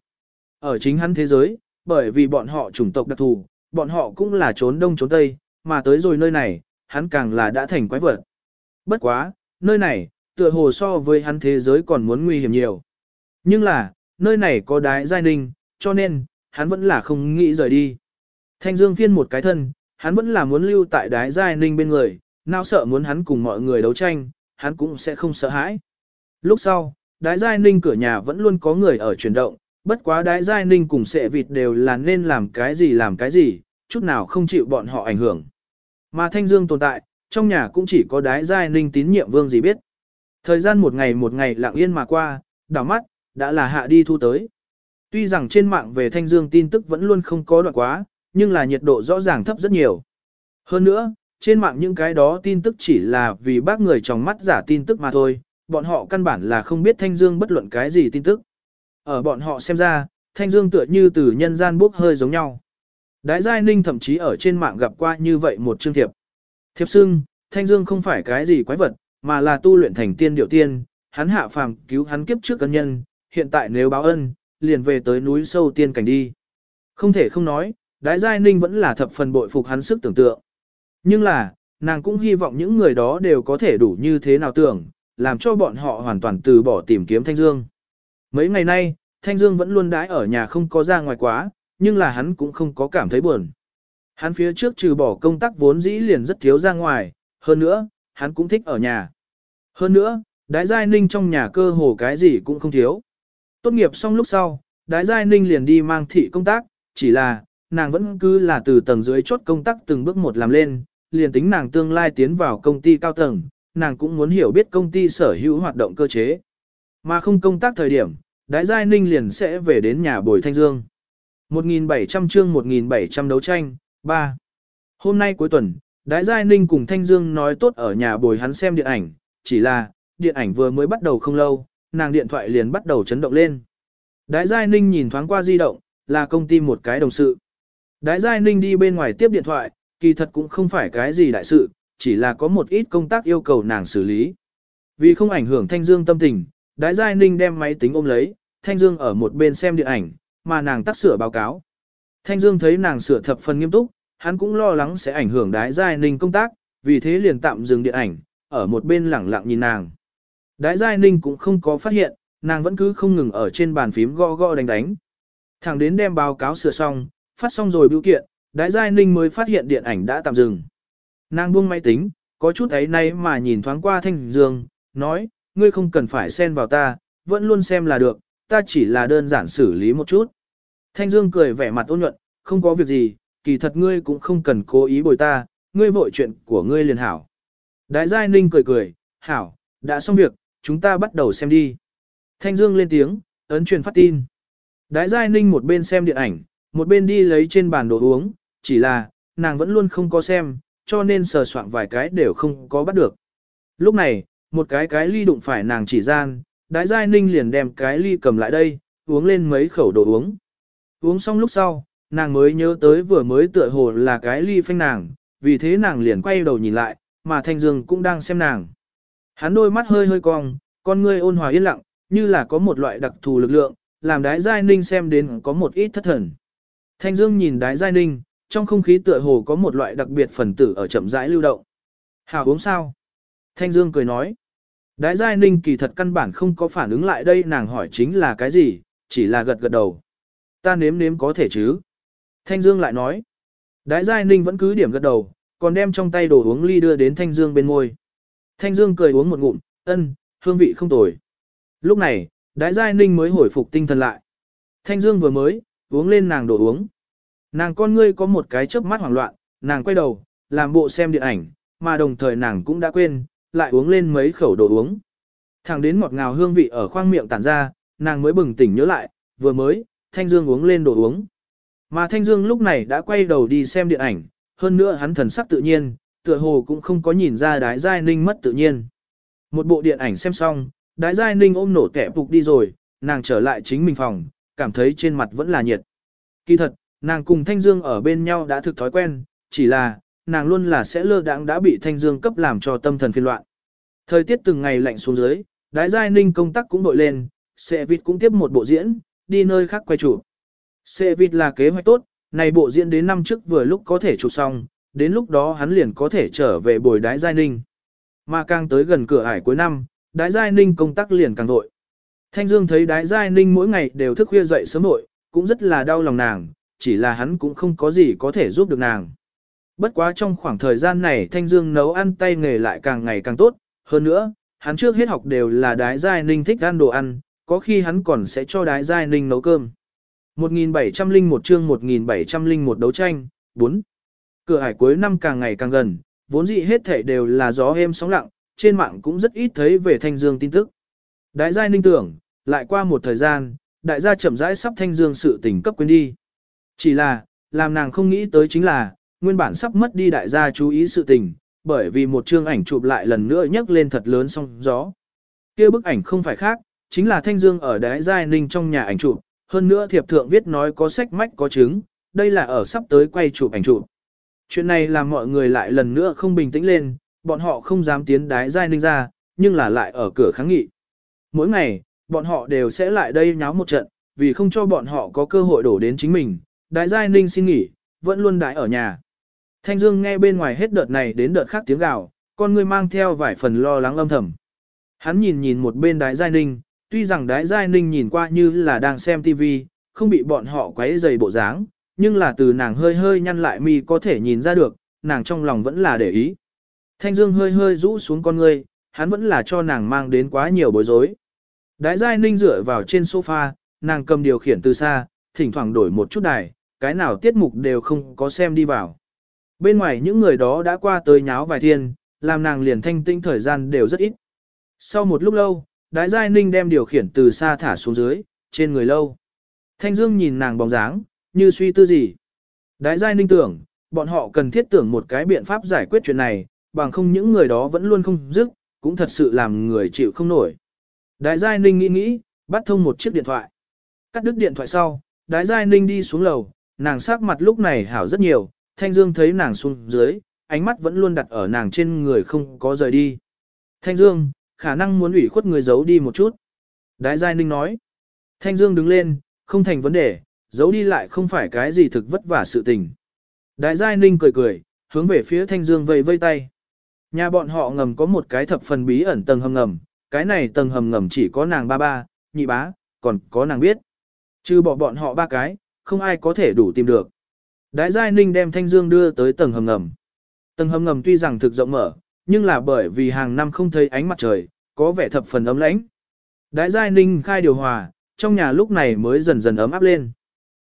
Ở chính hắn thế giới, bởi vì bọn họ chủng tộc đặc thù, bọn họ cũng là trốn đông trốn tây, mà tới rồi nơi này, hắn càng là đã thành quái vật. Bất quá, nơi này, tựa hồ so với hắn thế giới còn muốn nguy hiểm nhiều. Nhưng là, nơi này có đái giai ninh, cho nên, hắn vẫn là không nghĩ rời đi. Thanh Dương phiên một cái thân, hắn vẫn là muốn lưu tại đái giai ninh bên người, nào sợ muốn hắn cùng mọi người đấu tranh, hắn cũng sẽ không sợ hãi. Lúc sau, đái giai ninh cửa nhà vẫn luôn có người ở chuyển động, bất quá đái giai ninh cùng sệ vịt đều là nên làm cái gì làm cái gì, chút nào không chịu bọn họ ảnh hưởng. Mà thanh dương tồn tại, trong nhà cũng chỉ có đái giai ninh tín nhiệm vương gì biết. Thời gian một ngày một ngày lặng yên mà qua, đảo mắt, đã là hạ đi thu tới. Tuy rằng trên mạng về thanh dương tin tức vẫn luôn không có đoạn quá, nhưng là nhiệt độ rõ ràng thấp rất nhiều. Hơn nữa, trên mạng những cái đó tin tức chỉ là vì bác người trong mắt giả tin tức mà thôi, bọn họ căn bản là không biết Thanh Dương bất luận cái gì tin tức. Ở bọn họ xem ra, Thanh Dương tựa như từ nhân gian bốc hơi giống nhau. Đái Giai Ninh thậm chí ở trên mạng gặp qua như vậy một chương thiệp. Thiệp xưng, Thanh Dương không phải cái gì quái vật, mà là tu luyện thành tiên điệu tiên, hắn hạ phàm cứu hắn kiếp trước cân nhân, hiện tại nếu báo ân, liền về tới núi sâu tiên cảnh đi. Không thể không nói, Đái Giai Ninh vẫn là thập phần bội phục hắn sức tưởng tượng. Nhưng là, nàng cũng hy vọng những người đó đều có thể đủ như thế nào tưởng, làm cho bọn họ hoàn toàn từ bỏ tìm kiếm Thanh Dương. Mấy ngày nay, Thanh Dương vẫn luôn đãi ở nhà không có ra ngoài quá, nhưng là hắn cũng không có cảm thấy buồn. Hắn phía trước trừ bỏ công tác vốn dĩ liền rất thiếu ra ngoài, hơn nữa, hắn cũng thích ở nhà. Hơn nữa, Đái Giai Ninh trong nhà cơ hồ cái gì cũng không thiếu. Tốt nghiệp xong lúc sau, Đái Giai Ninh liền đi mang thị công tác, chỉ là, nàng vẫn cứ là từ tầng dưới chốt công tác từng bước một làm lên, liền tính nàng tương lai tiến vào công ty cao tầng, nàng cũng muốn hiểu biết công ty sở hữu hoạt động cơ chế. Mà không công tác thời điểm, Đái Giai Ninh liền sẽ về đến nhà Bồi Thanh Dương. 1.700 chương 1.700 đấu tranh, 3. Hôm nay cuối tuần, Đái Giai Ninh cùng Thanh Dương nói tốt ở nhà Bồi hắn xem điện ảnh, chỉ là, điện ảnh vừa mới bắt đầu không lâu, nàng điện thoại liền bắt đầu chấn động lên. Đái Giai Ninh nhìn thoáng qua di động, là công ty một cái đồng sự. Đái Giai Ninh đi bên ngoài tiếp điện thoại, kỳ thật cũng không phải cái gì đại sự, chỉ là có một ít công tác yêu cầu nàng xử lý. Vì không ảnh hưởng Thanh Dương tâm tình, Đái Giai Ninh đem máy tính ôm lấy, Thanh Dương ở một bên xem điện ảnh, mà nàng tác sửa báo cáo. Thanh Dương thấy nàng sửa thập phần nghiêm túc, hắn cũng lo lắng sẽ ảnh hưởng Đái Giai Ninh công tác, vì thế liền tạm dừng điện ảnh, ở một bên lẳng lặng nhìn nàng. Đái Giai Ninh cũng không có phát hiện, nàng vẫn cứ không ngừng ở trên bàn phím gõ gõ đánh đánh. Thẳng đến đem báo cáo sửa xong, phát xong rồi biểu kiện, Đái Giai Ninh mới phát hiện điện ảnh đã tạm dừng. Nàng buông máy tính, có chút ấy nay mà nhìn thoáng qua Thanh Dương, nói, ngươi không cần phải xen vào ta, vẫn luôn xem là được, ta chỉ là đơn giản xử lý một chút. Thanh Dương cười vẻ mặt ôn nhuận, không có việc gì, kỳ thật ngươi cũng không cần cố ý bồi ta, ngươi vội chuyện của ngươi liền hảo. Đại Giai Ninh cười cười, hảo, đã xong việc, chúng ta bắt đầu xem đi. Thanh Dương lên tiếng, ấn truyền phát tin. Đái Giai Ninh một bên xem điện ảnh, một bên đi lấy trên bàn đồ uống, chỉ là, nàng vẫn luôn không có xem, cho nên sờ soạn vài cái đều không có bắt được. Lúc này, một cái cái ly đụng phải nàng chỉ gian, đái giai ninh liền đem cái ly cầm lại đây, uống lên mấy khẩu đồ uống. Uống xong lúc sau, nàng mới nhớ tới vừa mới tựa hồ là cái ly phanh nàng, vì thế nàng liền quay đầu nhìn lại, mà Thanh Dương cũng đang xem nàng. Hắn đôi mắt hơi hơi cong, con ngươi ôn hòa yên lặng, như là có một loại đặc thù lực lượng, làm đái giai ninh xem đến có một ít thất thần. Thanh Dương nhìn đái giai ninh, trong không khí tựa hồ có một loại đặc biệt phần tử ở chậm rãi lưu động. Hảo uống sao? Thanh Dương cười nói. Đái giai ninh kỳ thật căn bản không có phản ứng lại đây nàng hỏi chính là cái gì, chỉ là gật gật đầu. Ta nếm nếm có thể chứ? Thanh Dương lại nói. Đái giai ninh vẫn cứ điểm gật đầu, còn đem trong tay đồ uống ly đưa đến Thanh Dương bên môi. Thanh Dương cười uống một ngụm, ân, hương vị không tồi. Lúc này, Đái Giai Ninh mới hồi phục tinh thần lại. Thanh Dương vừa mới, uống lên nàng đồ uống. Nàng con ngươi có một cái chớp mắt hoảng loạn, nàng quay đầu, làm bộ xem điện ảnh, mà đồng thời nàng cũng đã quên, lại uống lên mấy khẩu đồ uống. Thẳng đến ngọt ngào hương vị ở khoang miệng tản ra, nàng mới bừng tỉnh nhớ lại, vừa mới, Thanh Dương uống lên đồ uống. Mà Thanh Dương lúc này đã quay đầu đi xem điện ảnh, hơn nữa hắn thần sắc tự nhiên, tựa hồ cũng không có nhìn ra đái giai ninh mất tự nhiên. Một bộ điện ảnh xem xong, đái giai ninh ôm nổ kẻ phục đi rồi, nàng trở lại chính mình phòng, cảm thấy trên mặt vẫn là nhiệt. Kỳ thật, nàng cùng Thanh Dương ở bên nhau đã thực thói quen, chỉ là, nàng luôn là sẽ lơ đãng đã bị Thanh Dương cấp làm cho tâm thần phiền loạn. Thời tiết từng ngày lạnh xuống dưới, đái giai ninh công tác cũng đội lên, xe vịt cũng tiếp một bộ diễn, đi nơi khác quay chụp. Xe vịt là kế hoạch tốt, này bộ diễn đến năm trước vừa lúc có thể chụp xong, đến lúc đó hắn liền có thể trở về bồi đái giai ninh. Mà càng tới gần cửa ải cuối năm, đái giai ninh công tác liền càng vội. Thanh Dương thấy đái giai ninh mỗi ngày đều thức khuya dậy sớm vội, cũng rất là đau lòng nàng, chỉ là hắn cũng không có gì có thể giúp được nàng. Bất quá trong khoảng thời gian này Thanh Dương nấu ăn tay nghề lại càng ngày càng tốt, hơn nữa, hắn trước hết học đều là đái giai ninh thích ăn đồ ăn, có khi hắn còn sẽ cho đái giai ninh nấu cơm. 1701 chương 1701 đấu tranh, 4. Cửa hải cuối năm càng ngày càng gần, vốn dĩ hết thể đều là gió êm sóng lặng, trên mạng cũng rất ít thấy về Thanh Dương tin tức. Đại gia ninh tưởng, lại qua một thời gian, đại gia chậm rãi sắp Thanh Dương sự tình cấp quên đi. Chỉ là, làm nàng không nghĩ tới chính là, nguyên bản sắp mất đi đại gia chú ý sự tình, bởi vì một chương ảnh chụp lại lần nữa nhấc lên thật lớn song gió. kia bức ảnh không phải khác, chính là Thanh Dương ở đái giai ninh trong nhà ảnh chụp, hơn nữa thiệp thượng viết nói có sách mách có chứng, đây là ở sắp tới quay chụp ảnh chụp. Chuyện này làm mọi người lại lần nữa không bình tĩnh lên, bọn họ không dám tiến đái giai ninh ra, nhưng là lại ở cửa kháng nghị. Mỗi ngày, bọn họ đều sẽ lại đây nháo một trận, vì không cho bọn họ có cơ hội đổ đến chính mình, đái giai ninh xin nghỉ, vẫn luôn đái ở nhà. Thanh Dương nghe bên ngoài hết đợt này đến đợt khác tiếng gào, con người mang theo vài phần lo lắng âm thầm. Hắn nhìn nhìn một bên đái giai ninh, tuy rằng đái giai ninh nhìn qua như là đang xem TV, không bị bọn họ quấy dày bộ dáng, nhưng là từ nàng hơi hơi nhăn lại mi có thể nhìn ra được, nàng trong lòng vẫn là để ý. Thanh Dương hơi hơi rũ xuống con ngươi, hắn vẫn là cho nàng mang đến quá nhiều bối rối. Đái giai ninh dựa vào trên sofa, nàng cầm điều khiển từ xa, thỉnh thoảng đổi một chút đài, cái nào tiết mục đều không có xem đi vào. Bên ngoài những người đó đã qua tới nháo vài thiên, làm nàng liền thanh tinh thời gian đều rất ít. Sau một lúc lâu, đái giai ninh đem điều khiển từ xa thả xuống dưới, trên người lâu. Thanh Dương nhìn nàng bóng dáng, như suy tư gì. Đái giai ninh tưởng, bọn họ cần thiết tưởng một cái biện pháp giải quyết chuyện này, bằng không những người đó vẫn luôn không dứt, cũng thật sự làm người chịu không nổi. Đái giai ninh nghĩ nghĩ, bắt thông một chiếc điện thoại. Cắt đứt điện thoại sau, đái giai ninh đi xuống lầu, nàng sắc mặt lúc này hảo rất nhiều, Thanh Dương thấy nàng xuống dưới, ánh mắt vẫn luôn đặt ở nàng trên người không có rời đi. Thanh Dương, khả năng muốn ủy khuất người giấu đi một chút. Đái Giai Ninh nói. Thanh Dương đứng lên, không thành vấn đề, giấu đi lại không phải cái gì thực vất vả sự tình. đại Giai Ninh cười cười, hướng về phía Thanh Dương vây vây tay. Nhà bọn họ ngầm có một cái thập phần bí ẩn tầng hầm ngầm, cái này tầng hầm ngầm chỉ có nàng ba ba, nhị bá, còn có nàng biết. Chứ bỏ bọn họ ba cái, không ai có thể đủ tìm được. đại Giai Ninh đem Thanh Dương đưa tới tầng hầm ngầm. Tầng hầm ngầm tuy rằng thực rộng mở, nhưng là bởi vì hàng năm không thấy ánh mặt trời, có vẻ thập phần ấm lãnh. đại Giai Ninh khai điều hòa, trong nhà lúc này mới dần dần ấm áp lên.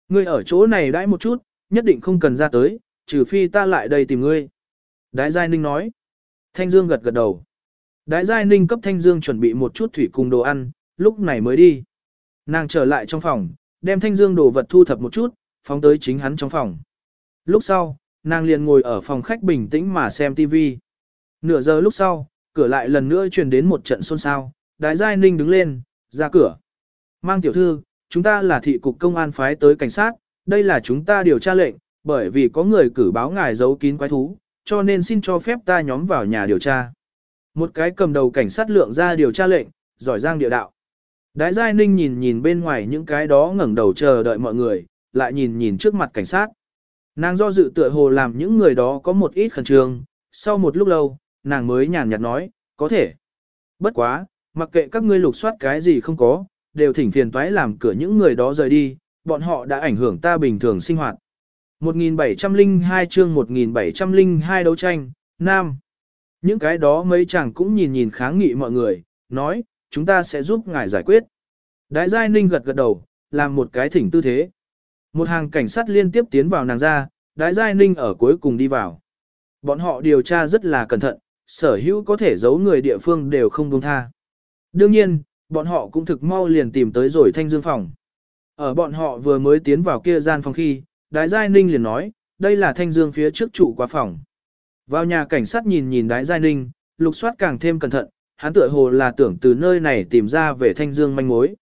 Ngươi ở chỗ này đãi một chút, nhất định không cần ra tới, trừ phi ta lại đây tìm ngươi. Đái Giai Ninh nói. Thanh Dương gật gật đầu. Đái Giai Ninh cấp Thanh Dương chuẩn bị một chút thủy cùng đồ ăn, lúc này mới đi. Nàng trở lại trong phòng, đem Thanh Dương đồ vật thu thập một chút, phóng tới chính hắn trong phòng. Lúc sau, nàng liền ngồi ở phòng khách bình tĩnh mà xem TV. Nửa giờ lúc sau, cửa lại lần nữa truyền đến một trận xôn xao, Đại Giai Ninh đứng lên, ra cửa. Mang tiểu thư, chúng ta là thị cục công an phái tới cảnh sát, đây là chúng ta điều tra lệnh, bởi vì có người cử báo ngài giấu kín quái thú, cho nên xin cho phép ta nhóm vào nhà điều tra. Một cái cầm đầu cảnh sát lượng ra điều tra lệnh, giỏi giang địa đạo. Đái Giai Ninh nhìn nhìn bên ngoài những cái đó ngẩng đầu chờ đợi mọi người, lại nhìn nhìn trước mặt cảnh sát. Nàng do dự tựa hồ làm những người đó có một ít khẩn trương, sau một lúc lâu, nàng mới nhàn nhạt nói, có thể. Bất quá, mặc kệ các ngươi lục soát cái gì không có, đều thỉnh phiền toái làm cửa những người đó rời đi, bọn họ đã ảnh hưởng ta bình thường sinh hoạt. 1702 chương 1702 đấu tranh, Nam. Những cái đó mấy chàng cũng nhìn nhìn kháng nghị mọi người, nói, chúng ta sẽ giúp ngài giải quyết. Đại giai ninh gật gật đầu, làm một cái thỉnh tư thế. Một hàng cảnh sát liên tiếp tiến vào nàng ra, đại giai ninh ở cuối cùng đi vào. Bọn họ điều tra rất là cẩn thận, sở hữu có thể giấu người địa phương đều không buông tha. Đương nhiên, bọn họ cũng thực mau liền tìm tới rồi thanh dương phòng. Ở bọn họ vừa mới tiến vào kia gian phòng khi, Đái Giai Ninh liền nói, đây là thanh dương phía trước trụ qua phòng. Vào nhà cảnh sát nhìn nhìn Đái Giai Ninh, lục soát càng thêm cẩn thận, hắn tựa hồ là tưởng từ nơi này tìm ra về thanh dương manh mối.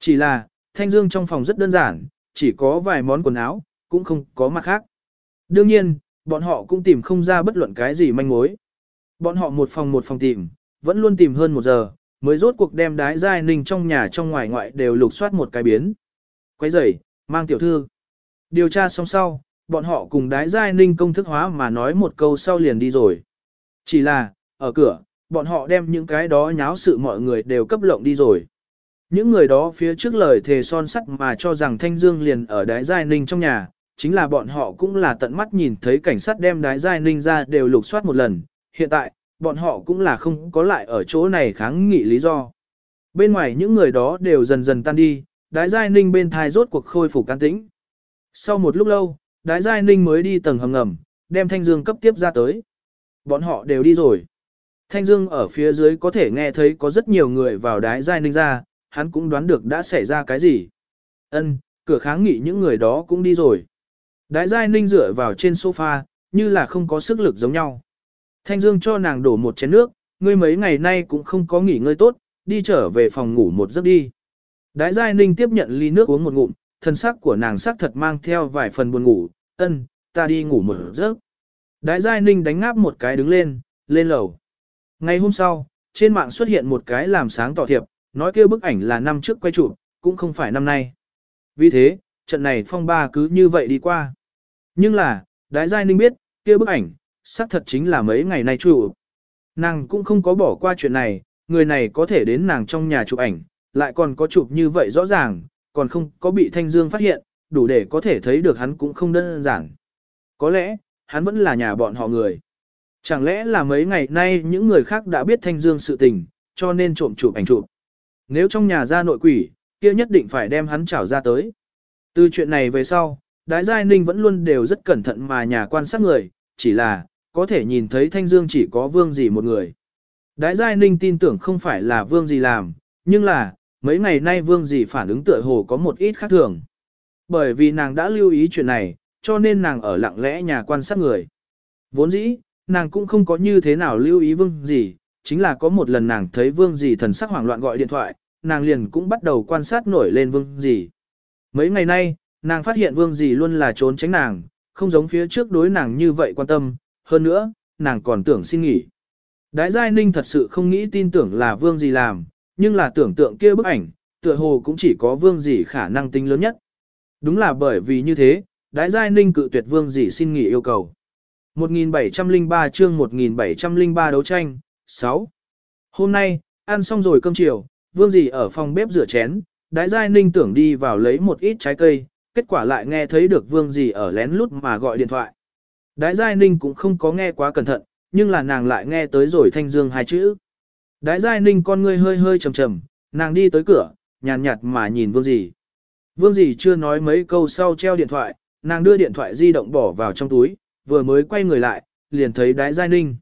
Chỉ là, thanh dương trong phòng rất đơn giản, chỉ có vài món quần áo, cũng không có mặt khác. Đương nhiên, bọn họ cũng tìm không ra bất luận cái gì manh mối. Bọn họ một phòng một phòng tìm, vẫn luôn tìm hơn một giờ, mới rốt cuộc đem đái giai ninh trong nhà trong ngoài ngoại đều lục soát một cái biến. Quay rời, mang tiểu thư. Điều tra xong sau, bọn họ cùng đái giai ninh công thức hóa mà nói một câu sau liền đi rồi. Chỉ là, ở cửa, bọn họ đem những cái đó nháo sự mọi người đều cấp lộng đi rồi. Những người đó phía trước lời thề son sắt mà cho rằng Thanh Dương liền ở đái giai ninh trong nhà, chính là bọn họ cũng là tận mắt nhìn thấy cảnh sát đem đái giai ninh ra đều lục soát một lần. Hiện tại, bọn họ cũng là không có lại ở chỗ này kháng nghị lý do. Bên ngoài những người đó đều dần dần tan đi, đái giai ninh bên thai rốt cuộc khôi phục can tĩnh. Sau một lúc lâu, đái giai ninh mới đi tầng hầm ngầm, đem Thanh Dương cấp tiếp ra tới. Bọn họ đều đi rồi. Thanh Dương ở phía dưới có thể nghe thấy có rất nhiều người vào đái giai ninh ra, hắn cũng đoán được đã xảy ra cái gì. Ân, cửa kháng nghị những người đó cũng đi rồi. Đái giai ninh dựa vào trên sofa, như là không có sức lực giống nhau. Thanh Dương cho nàng đổ một chén nước, ngươi mấy ngày nay cũng không có nghỉ ngơi tốt, đi trở về phòng ngủ một giấc đi. Đái Giai Ninh tiếp nhận ly nước uống một ngụm, thân sắc của nàng sắc thật mang theo vài phần buồn ngủ, ân, ta đi ngủ một giấc. Đái Giai Ninh đánh ngáp một cái đứng lên, lên lầu. Ngày hôm sau, trên mạng xuất hiện một cái làm sáng tỏ thiệp, nói kêu bức ảnh là năm trước quay chụp, cũng không phải năm nay. Vì thế, trận này phong ba cứ như vậy đi qua. Nhưng là, Đái Giai Ninh biết, kia bức ảnh, xác thật chính là mấy ngày nay chủ Nàng cũng không có bỏ qua chuyện này, người này có thể đến nàng trong nhà chụp ảnh, lại còn có chụp như vậy rõ ràng, còn không có bị Thanh Dương phát hiện, đủ để có thể thấy được hắn cũng không đơn giản. Có lẽ, hắn vẫn là nhà bọn họ người. Chẳng lẽ là mấy ngày nay những người khác đã biết Thanh Dương sự tình, cho nên trộm chụp ảnh chụp. Nếu trong nhà ra nội quỷ, kia nhất định phải đem hắn trảo ra tới. Từ chuyện này về sau, Đái Giai Ninh vẫn luôn đều rất cẩn thận mà nhà quan sát người, chỉ là, có thể nhìn thấy Thanh Dương chỉ có vương gì một người. Đái Giai Ninh tin tưởng không phải là vương gì làm, nhưng là, mấy ngày nay vương gì phản ứng tựa hồ có một ít khác thường. Bởi vì nàng đã lưu ý chuyện này, cho nên nàng ở lặng lẽ nhà quan sát người. Vốn dĩ, nàng cũng không có như thế nào lưu ý vương gì, chính là có một lần nàng thấy vương gì thần sắc hoảng loạn gọi điện thoại, nàng liền cũng bắt đầu quan sát nổi lên vương gì. Mấy ngày nay, nàng phát hiện vương gì luôn là trốn tránh nàng, không giống phía trước đối nàng như vậy quan tâm, hơn nữa, nàng còn tưởng xin nghỉ. Đái Giai Ninh thật sự không nghĩ tin tưởng là vương gì làm, nhưng là tưởng tượng kia bức ảnh, tựa hồ cũng chỉ có vương gì khả năng tính lớn nhất. Đúng là bởi vì như thế, Đái Giai Ninh cự tuyệt vương gì xin nghỉ yêu cầu. 1703 chương 1703 đấu tranh, 6. Hôm nay, ăn xong rồi cơm chiều, vương gì ở phòng bếp rửa chén, Đái Giai Ninh tưởng đi vào lấy một ít trái cây, kết quả lại nghe thấy được vương gì ở lén lút mà gọi điện thoại. Đái Giai Ninh cũng không có nghe quá cẩn thận, nhưng là nàng lại nghe tới rồi thanh dương hai chữ. Đái Giai Ninh con ngươi hơi hơi trầm trầm, nàng đi tới cửa, nhàn nhạt mà nhìn vương Dì. Vương Dì chưa nói mấy câu sau treo điện thoại, nàng đưa điện thoại di động bỏ vào trong túi, vừa mới quay người lại, liền thấy Đái Giai Ninh.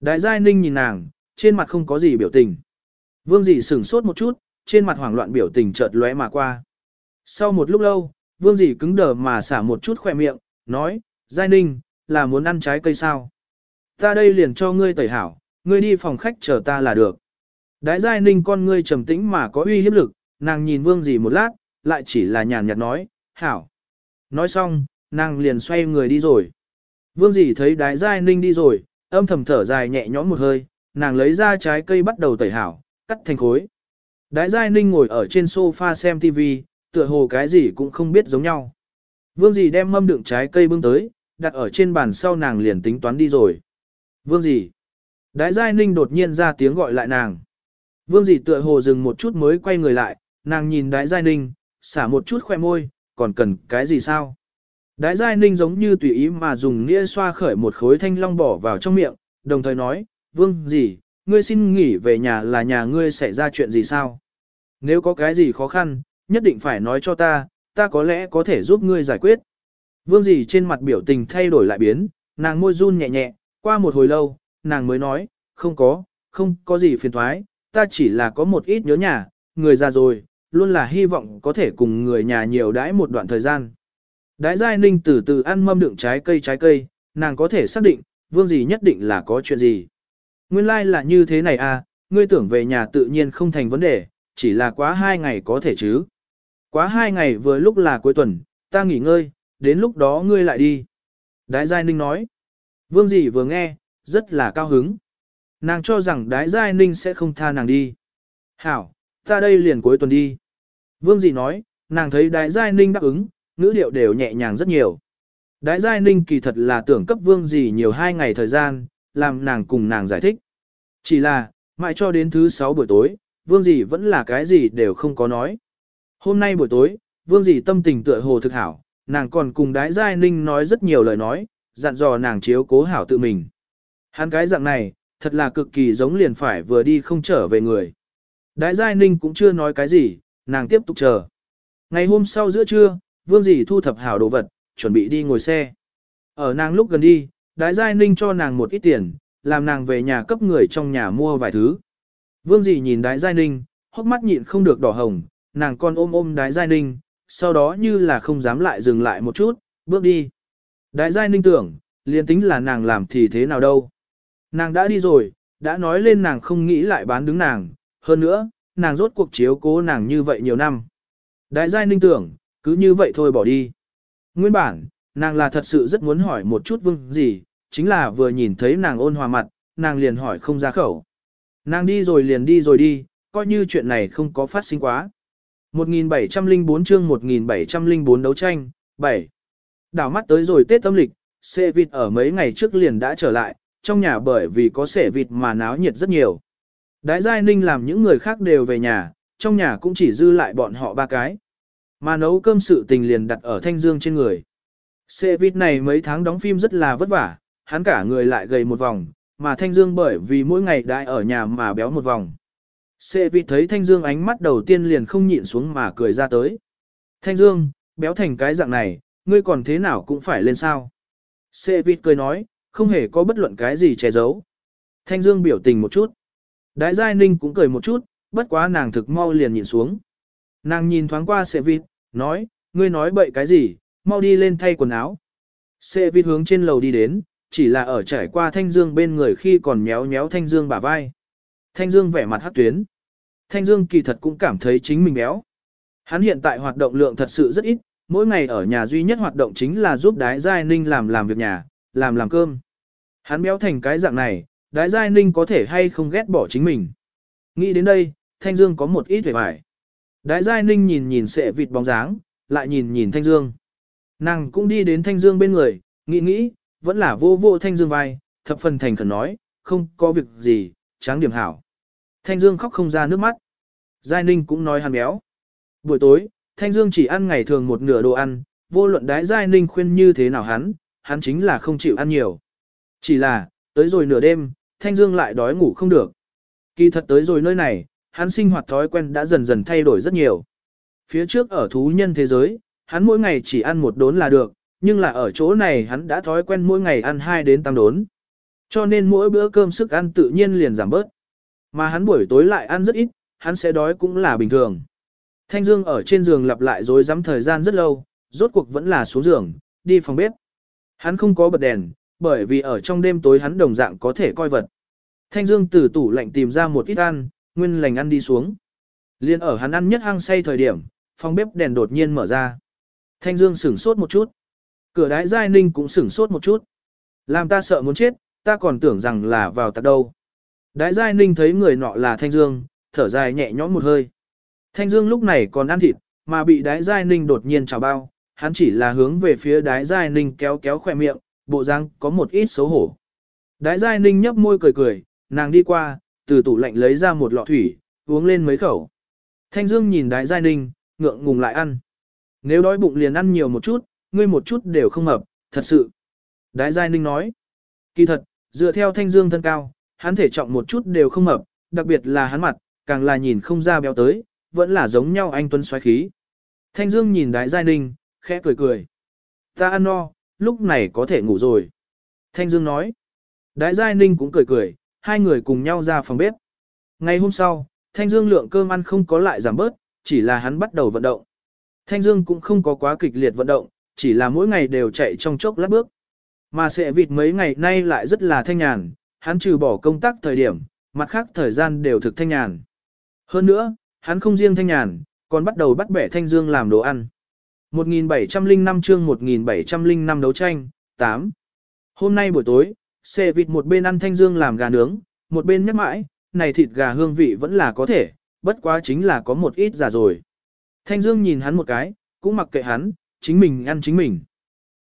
Đái Giai Ninh nhìn nàng, trên mặt không có gì biểu tình. Vương dì sửng sốt một chút, trên mặt hoảng loạn biểu tình chợt lóe mà qua. Sau một lúc lâu, vương dì cứng đờ mà xả một chút khỏe miệng, nói, Giai Ninh, là muốn ăn trái cây sao? Ta đây liền cho ngươi tẩy hảo, ngươi đi phòng khách chờ ta là được. Đái giai ninh con ngươi trầm tĩnh mà có uy hiếp lực, nàng nhìn vương gì một lát, lại chỉ là nhàn nhạt nói, hảo. Nói xong, nàng liền xoay người đi rồi. Vương dì thấy đái giai ninh đi rồi, âm thầm thở dài nhẹ nhõm một hơi, nàng lấy ra trái cây bắt đầu tẩy hảo, cắt thành khối. Đái giai ninh ngồi ở trên sofa xem TV, tựa hồ cái gì cũng không biết giống nhau. Vương dì đem mâm đựng trái cây bưng tới, đặt ở trên bàn sau nàng liền tính toán đi rồi. Vương gì, Đái giai ninh đột nhiên ra tiếng gọi lại nàng. Vương dì tựa hồ dừng một chút mới quay người lại, nàng nhìn đái giai ninh, xả một chút khoe môi, còn cần cái gì sao? Đái giai ninh giống như tùy ý mà dùng nĩa xoa khởi một khối thanh long bỏ vào trong miệng, đồng thời nói, vương gì, ngươi xin nghỉ về nhà là nhà ngươi xảy ra chuyện gì sao? Nếu có cái gì khó khăn, nhất định phải nói cho ta, ta có lẽ có thể giúp ngươi giải quyết. Vương dì trên mặt biểu tình thay đổi lại biến, nàng môi run nhẹ nhẹ, qua một hồi lâu, nàng mới nói, không có, không có gì phiền thoái, ta chỉ là có một ít nhớ nhà, người già rồi, luôn là hy vọng có thể cùng người nhà nhiều đãi một đoạn thời gian. Đái Giai Ninh từ từ ăn mâm đựng trái cây trái cây, nàng có thể xác định, vương dì nhất định là có chuyện gì. Nguyên lai like là như thế này à, ngươi tưởng về nhà tự nhiên không thành vấn đề, chỉ là quá hai ngày có thể chứ. Quá hai ngày vừa lúc là cuối tuần, ta nghỉ ngơi, đến lúc đó ngươi lại đi. Đái Giai Ninh nói. Vương Dị vừa nghe, rất là cao hứng. Nàng cho rằng Đái Giai Ninh sẽ không tha nàng đi. Hảo, ta đây liền cuối tuần đi. Vương Dị nói, nàng thấy Đái Giai Ninh đáp ứng, ngữ điệu đều nhẹ nhàng rất nhiều. Đái Giai Ninh kỳ thật là tưởng cấp vương Dị nhiều hai ngày thời gian, làm nàng cùng nàng giải thích. Chỉ là, mãi cho đến thứ sáu buổi tối, vương Dị vẫn là cái gì đều không có nói. Hôm nay buổi tối, vương Dị tâm tình tựa hồ thực hảo, nàng còn cùng đái Giai Ninh nói rất nhiều lời nói, dặn dò nàng chiếu cố hảo tự mình. Hắn cái dạng này, thật là cực kỳ giống liền phải vừa đi không trở về người. Đái Giai Ninh cũng chưa nói cái gì, nàng tiếp tục chờ. Ngày hôm sau giữa trưa, Vương dì thu thập hảo đồ vật, chuẩn bị đi ngồi xe. Ở nàng lúc gần đi, Đái Giai Ninh cho nàng một ít tiền, làm nàng về nhà cấp người trong nhà mua vài thứ. Vương dì nhìn Đái Giai Ninh, hốc mắt nhịn không được đỏ hồng, nàng con ôm ôm Đái Giai Ninh, sau đó như là không dám lại dừng lại một chút, bước đi. đại Giai Ninh tưởng, liền tính là nàng làm thì thế nào đâu. Nàng đã đi rồi, đã nói lên nàng không nghĩ lại bán đứng nàng, hơn nữa, nàng rốt cuộc chiếu cố nàng như vậy nhiều năm. Đại giai ninh tưởng, cứ như vậy thôi bỏ đi. Nguyên bản, nàng là thật sự rất muốn hỏi một chút vương gì, chính là vừa nhìn thấy nàng ôn hòa mặt, nàng liền hỏi không ra khẩu. Nàng đi rồi liền đi rồi đi, coi như chuyện này không có phát sinh quá. 1704 chương 1704 đấu tranh, 7. Đảo mắt tới rồi Tết âm lịch, xe vịt ở mấy ngày trước liền đã trở lại, trong nhà bởi vì có xe vịt mà náo nhiệt rất nhiều. Đái Giai Ninh làm những người khác đều về nhà, trong nhà cũng chỉ dư lại bọn họ ba cái. Mà nấu cơm sự tình liền đặt ở Thanh Dương trên người. Xe vịt này mấy tháng đóng phim rất là vất vả, hắn cả người lại gầy một vòng, mà Thanh Dương bởi vì mỗi ngày đại ở nhà mà béo một vòng. Xe vịt thấy Thanh Dương ánh mắt đầu tiên liền không nhịn xuống mà cười ra tới. Thanh Dương, béo thành cái dạng này, ngươi còn thế nào cũng phải lên sao. Xe vịt cười nói, không hề có bất luận cái gì che giấu. Thanh Dương biểu tình một chút. Đại Giai Ninh cũng cười một chút, bất quá nàng thực mau liền nhìn xuống. Nàng nhìn thoáng qua xe vịt, nói, ngươi nói bậy cái gì, mau đi lên thay quần áo. Xe vịt hướng trên lầu đi đến, chỉ là ở trải qua Thanh Dương bên người khi còn méo méo Thanh Dương bả vai. Thanh Dương vẻ mặt hắc tuyến. Thanh Dương kỳ thật cũng cảm thấy chính mình béo. Hắn hiện tại hoạt động lượng thật sự rất ít, mỗi ngày ở nhà duy nhất hoạt động chính là giúp Đái Giai Ninh làm làm việc nhà, làm làm cơm. Hắn béo thành cái dạng này, Đái Giai Ninh có thể hay không ghét bỏ chính mình. Nghĩ đến đây, Thanh Dương có một ít vẻ vải. Đái Giai Ninh nhìn nhìn sệ vịt bóng dáng, lại nhìn nhìn Thanh Dương. Nàng cũng đi đến Thanh Dương bên người, nghĩ nghĩ, vẫn là vô vô Thanh Dương vai, thập phần thành khẩn nói, không có việc gì, tráng điểm hảo. Thanh Dương khóc không ra nước mắt. Giai Ninh cũng nói hắn béo. Buổi tối, Thanh Dương chỉ ăn ngày thường một nửa đồ ăn, vô luận đái Giai Ninh khuyên như thế nào hắn, hắn chính là không chịu ăn nhiều. Chỉ là, tới rồi nửa đêm, Thanh Dương lại đói ngủ không được. Kỳ thật tới rồi nơi này, hắn sinh hoạt thói quen đã dần dần thay đổi rất nhiều. Phía trước ở thú nhân thế giới, hắn mỗi ngày chỉ ăn một đốn là được, nhưng là ở chỗ này hắn đã thói quen mỗi ngày ăn 2 đến 8 đốn. Cho nên mỗi bữa cơm sức ăn tự nhiên liền giảm bớt. Mà hắn buổi tối lại ăn rất ít, hắn sẽ đói cũng là bình thường. Thanh Dương ở trên giường lặp lại rồi rắm thời gian rất lâu, rốt cuộc vẫn là xuống giường, đi phòng bếp. Hắn không có bật đèn, bởi vì ở trong đêm tối hắn đồng dạng có thể coi vật. Thanh Dương từ tủ lạnh tìm ra một ít ăn, nguyên lành ăn đi xuống. Liên ở hắn ăn nhất hăng say thời điểm, phòng bếp đèn đột nhiên mở ra. Thanh Dương sửng sốt một chút. Cửa đái giai ninh cũng sửng sốt một chút. Làm ta sợ muốn chết, ta còn tưởng rằng là vào tạc đâu. Đái giai ninh thấy người nọ là Thanh Dương, thở dài nhẹ nhõm một hơi. Thanh Dương lúc này còn ăn thịt, mà bị đái giai ninh đột nhiên chào bao, hắn chỉ là hướng về phía đái giai ninh kéo kéo khỏe miệng, bộ răng có một ít xấu hổ. Đái giai ninh nhấp môi cười cười, nàng đi qua, từ tủ lạnh lấy ra một lọ thủy, uống lên mấy khẩu. Thanh Dương nhìn đái giai ninh, ngượng ngùng lại ăn. Nếu đói bụng liền ăn nhiều một chút, ngươi một chút đều không mập, thật sự. Đái giai ninh nói. Kỳ thật, dựa theo Thanh Dương thân cao, hắn thể trọng một chút đều không mập, đặc biệt là hắn mặt, càng là nhìn không ra béo tới, vẫn là giống nhau anh tuấn xoáy khí. Thanh Dương nhìn đái giai ninh, khẽ cười cười. Ta ăn no, lúc này có thể ngủ rồi. Thanh Dương nói. Đái giai ninh cũng cười cười, hai người cùng nhau ra phòng bếp. Ngày hôm sau, Thanh Dương lượng cơm ăn không có lại giảm bớt, chỉ là hắn bắt đầu vận động. Thanh Dương cũng không có quá kịch liệt vận động, chỉ là mỗi ngày đều chạy trong chốc lát bước. Mà sẽ vịt mấy ngày nay lại rất là thanh nhàn, hắn trừ bỏ công tác thời điểm, mặt khác thời gian đều thực thanh nhàn. Hơn nữa, hắn không riêng thanh nhàn, còn bắt đầu bắt bẻ Thanh Dương làm đồ ăn. 1705 chương 1705 đấu tranh, 8. Hôm nay buổi tối, xe vịt một bên ăn Thanh Dương làm gà nướng, một bên nhắc mãi, này thịt gà hương vị vẫn là có thể, bất quá chính là có một ít già rồi. Thanh Dương nhìn hắn một cái, cũng mặc kệ hắn, chính mình ăn chính mình.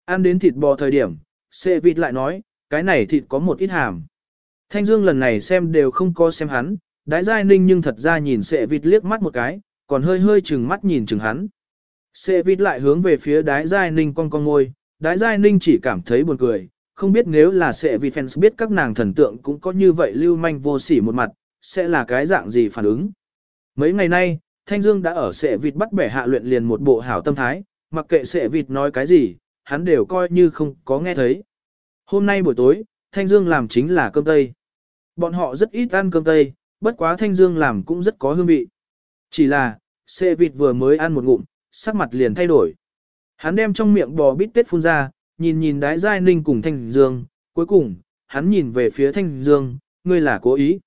Ăn đến thịt bò thời điểm, xe vịt lại nói, cái này thịt có một ít hàm. Thanh Dương lần này xem đều không có xem hắn, đái giai ninh nhưng thật ra nhìn Sệ vịt liếc mắt một cái, còn hơi hơi chừng mắt nhìn chừng hắn. Sệ vịt lại hướng về phía đái giai ninh con con ngôi, đái giai ninh chỉ cảm thấy buồn cười, không biết nếu là sệ vịt fans biết các nàng thần tượng cũng có như vậy lưu manh vô sỉ một mặt, sẽ là cái dạng gì phản ứng. Mấy ngày nay, Thanh Dương đã ở sệ vịt bắt bẻ hạ luyện liền một bộ hảo tâm thái, mặc kệ sệ vịt nói cái gì, hắn đều coi như không có nghe thấy. Hôm nay buổi tối, Thanh Dương làm chính là cơm tây. Bọn họ rất ít ăn cơm tây, bất quá Thanh Dương làm cũng rất có hương vị. Chỉ là, sệ vịt vừa mới ăn một ngụm, sắc mặt liền thay đổi. Hắn đem trong miệng bò bít tết phun ra, nhìn nhìn đái giai ninh cùng Thanh Dương, cuối cùng, hắn nhìn về phía Thanh Dương, ngươi là cố ý.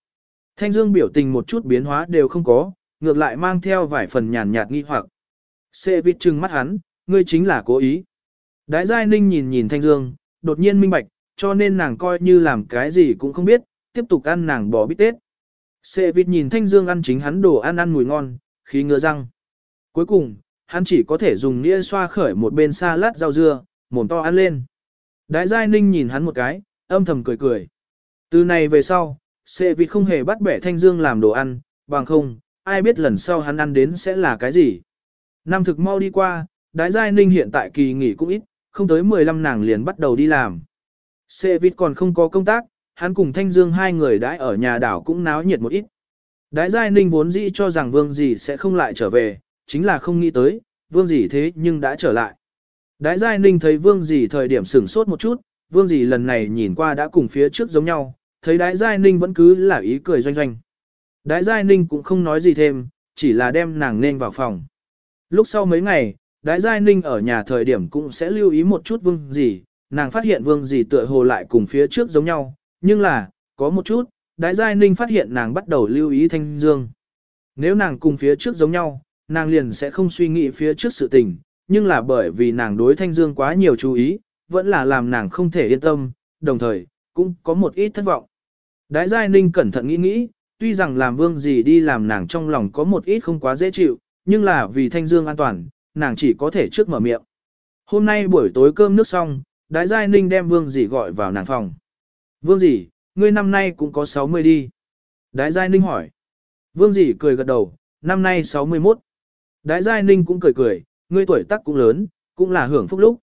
Thanh Dương biểu tình một chút biến hóa đều không có, ngược lại mang theo vài phần nhàn nhạt nghi hoặc. Sệ vịt trừng mắt hắn, ngươi chính là cố ý. Đái giai ninh nhìn nhìn Thanh Dương, đột nhiên minh bạch, cho nên nàng coi như làm cái gì cũng không biết, tiếp tục ăn nàng bò bít tết. Sệ vịt nhìn Thanh Dương ăn chính hắn đồ ăn ăn mùi ngon, khí ngứa răng. Cuối cùng, hắn chỉ có thể dùng nĩa xoa khởi một bên salad rau dưa, mồm to ăn lên. Đại giai ninh nhìn hắn một cái, âm thầm cười cười. Từ này về sau, sẽ vịt không hề bắt bẻ thanh dương làm đồ ăn, bằng không, ai biết lần sau hắn ăn đến sẽ là cái gì. Năm thực mau đi qua, đái giai ninh hiện tại kỳ nghỉ cũng ít, không tới 15 nàng liền bắt đầu đi làm. Sệ vịt còn không có công tác, hắn cùng Thanh Dương hai người đãi ở nhà đảo cũng náo nhiệt một ít. Đái giai ninh vốn dĩ cho rằng vương dì sẽ không lại trở về, chính là không nghĩ tới, vương dì thế nhưng đã trở lại. Đái Giai Ninh thấy Vương Dì thời điểm sửng sốt một chút, Vương Dì lần này nhìn qua đã cùng phía trước giống nhau, thấy Đái Giai Ninh vẫn cứ là ý cười doanh doanh. Đái Giai Ninh cũng không nói gì thêm, chỉ là đem nàng nên vào phòng. Lúc sau mấy ngày, Đái Giai Ninh ở nhà thời điểm cũng sẽ lưu ý một chút Vương Dì, nàng phát hiện Vương Dì tựa hồ lại cùng phía trước giống nhau, nhưng là, có một chút, Đái Giai Ninh phát hiện nàng bắt đầu lưu ý Thanh Dương. Nếu nàng cùng phía trước giống nhau, nàng liền sẽ không suy nghĩ phía trước sự tình, nhưng là bởi vì nàng đối Thanh Dương quá nhiều chú ý, vẫn là làm nàng không thể yên tâm, đồng thời, cũng có một ít thất vọng. Đái Giai Ninh cẩn thận nghĩ nghĩ, tuy rằng làm vương gì đi làm nàng trong lòng có một ít không quá dễ chịu, nhưng là vì Thanh Dương an toàn, nàng chỉ có thể trước mở miệng. Hôm nay buổi tối cơm nước xong, Đái Giai Ninh đem vương Dĩ gọi vào nàng phòng. Vương Dĩ, ngươi năm nay cũng có 60 đi. Đái Giai Ninh hỏi. Vương Dĩ cười gật đầu, năm nay 61. Đái Giai Ninh cũng cười cười, ngươi tuổi tác cũng lớn, cũng là hưởng phúc lúc.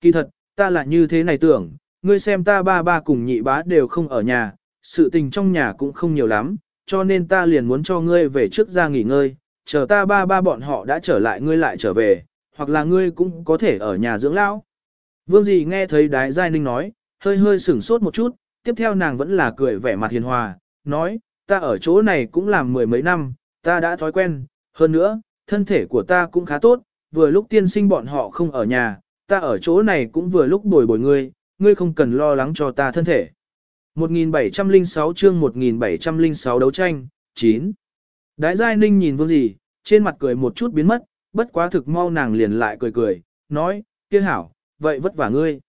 Kỳ thật, ta là như thế này tưởng, ngươi xem ta ba ba cùng nhị bá đều không ở nhà, sự tình trong nhà cũng không nhiều lắm, cho nên ta liền muốn cho ngươi về trước ra nghỉ ngơi, chờ ta ba ba bọn họ đã trở lại ngươi lại trở về, hoặc là ngươi cũng có thể ở nhà dưỡng lão. Vương dì nghe thấy đái giai ninh nói, hơi hơi sửng sốt một chút, tiếp theo nàng vẫn là cười vẻ mặt hiền hòa, nói, ta ở chỗ này cũng làm mười mấy năm, ta đã thói quen, hơn nữa, thân thể của ta cũng khá tốt, vừa lúc tiên sinh bọn họ không ở nhà, ta ở chỗ này cũng vừa lúc bồi bồi ngươi, ngươi không cần lo lắng cho ta thân thể. 1706 chương 1706 đấu tranh, 9. Đái Giai Ninh nhìn Vương Dì, trên mặt cười một chút biến mất, bất quá thực mau nàng liền lại cười cười, nói, kia hảo, vậy vất vả ngươi.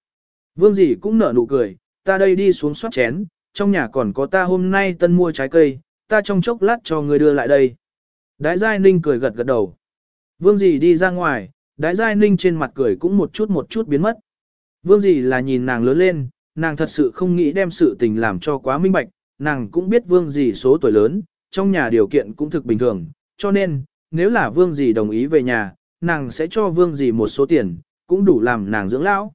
Vương Dì cũng nở nụ cười, ta đây đi xuống soát chén, trong nhà còn có ta hôm nay tân mua trái cây, ta trong chốc lát cho ngươi đưa lại đây. Đái Giai Ninh cười gật gật đầu. Vương Dì đi ra ngoài, Đái Giai Ninh trên mặt cười cũng một chút một chút biến mất. Vương Dì là nhìn nàng lớn lên, nàng thật sự không nghĩ đem sự tình làm cho quá minh bạch, nàng cũng biết Vương Dì số tuổi lớn, trong nhà điều kiện cũng thực bình thường, cho nên, nếu là Vương Dì đồng ý về nhà, nàng sẽ cho Vương Dì một số tiền, cũng đủ làm nàng dưỡng lão.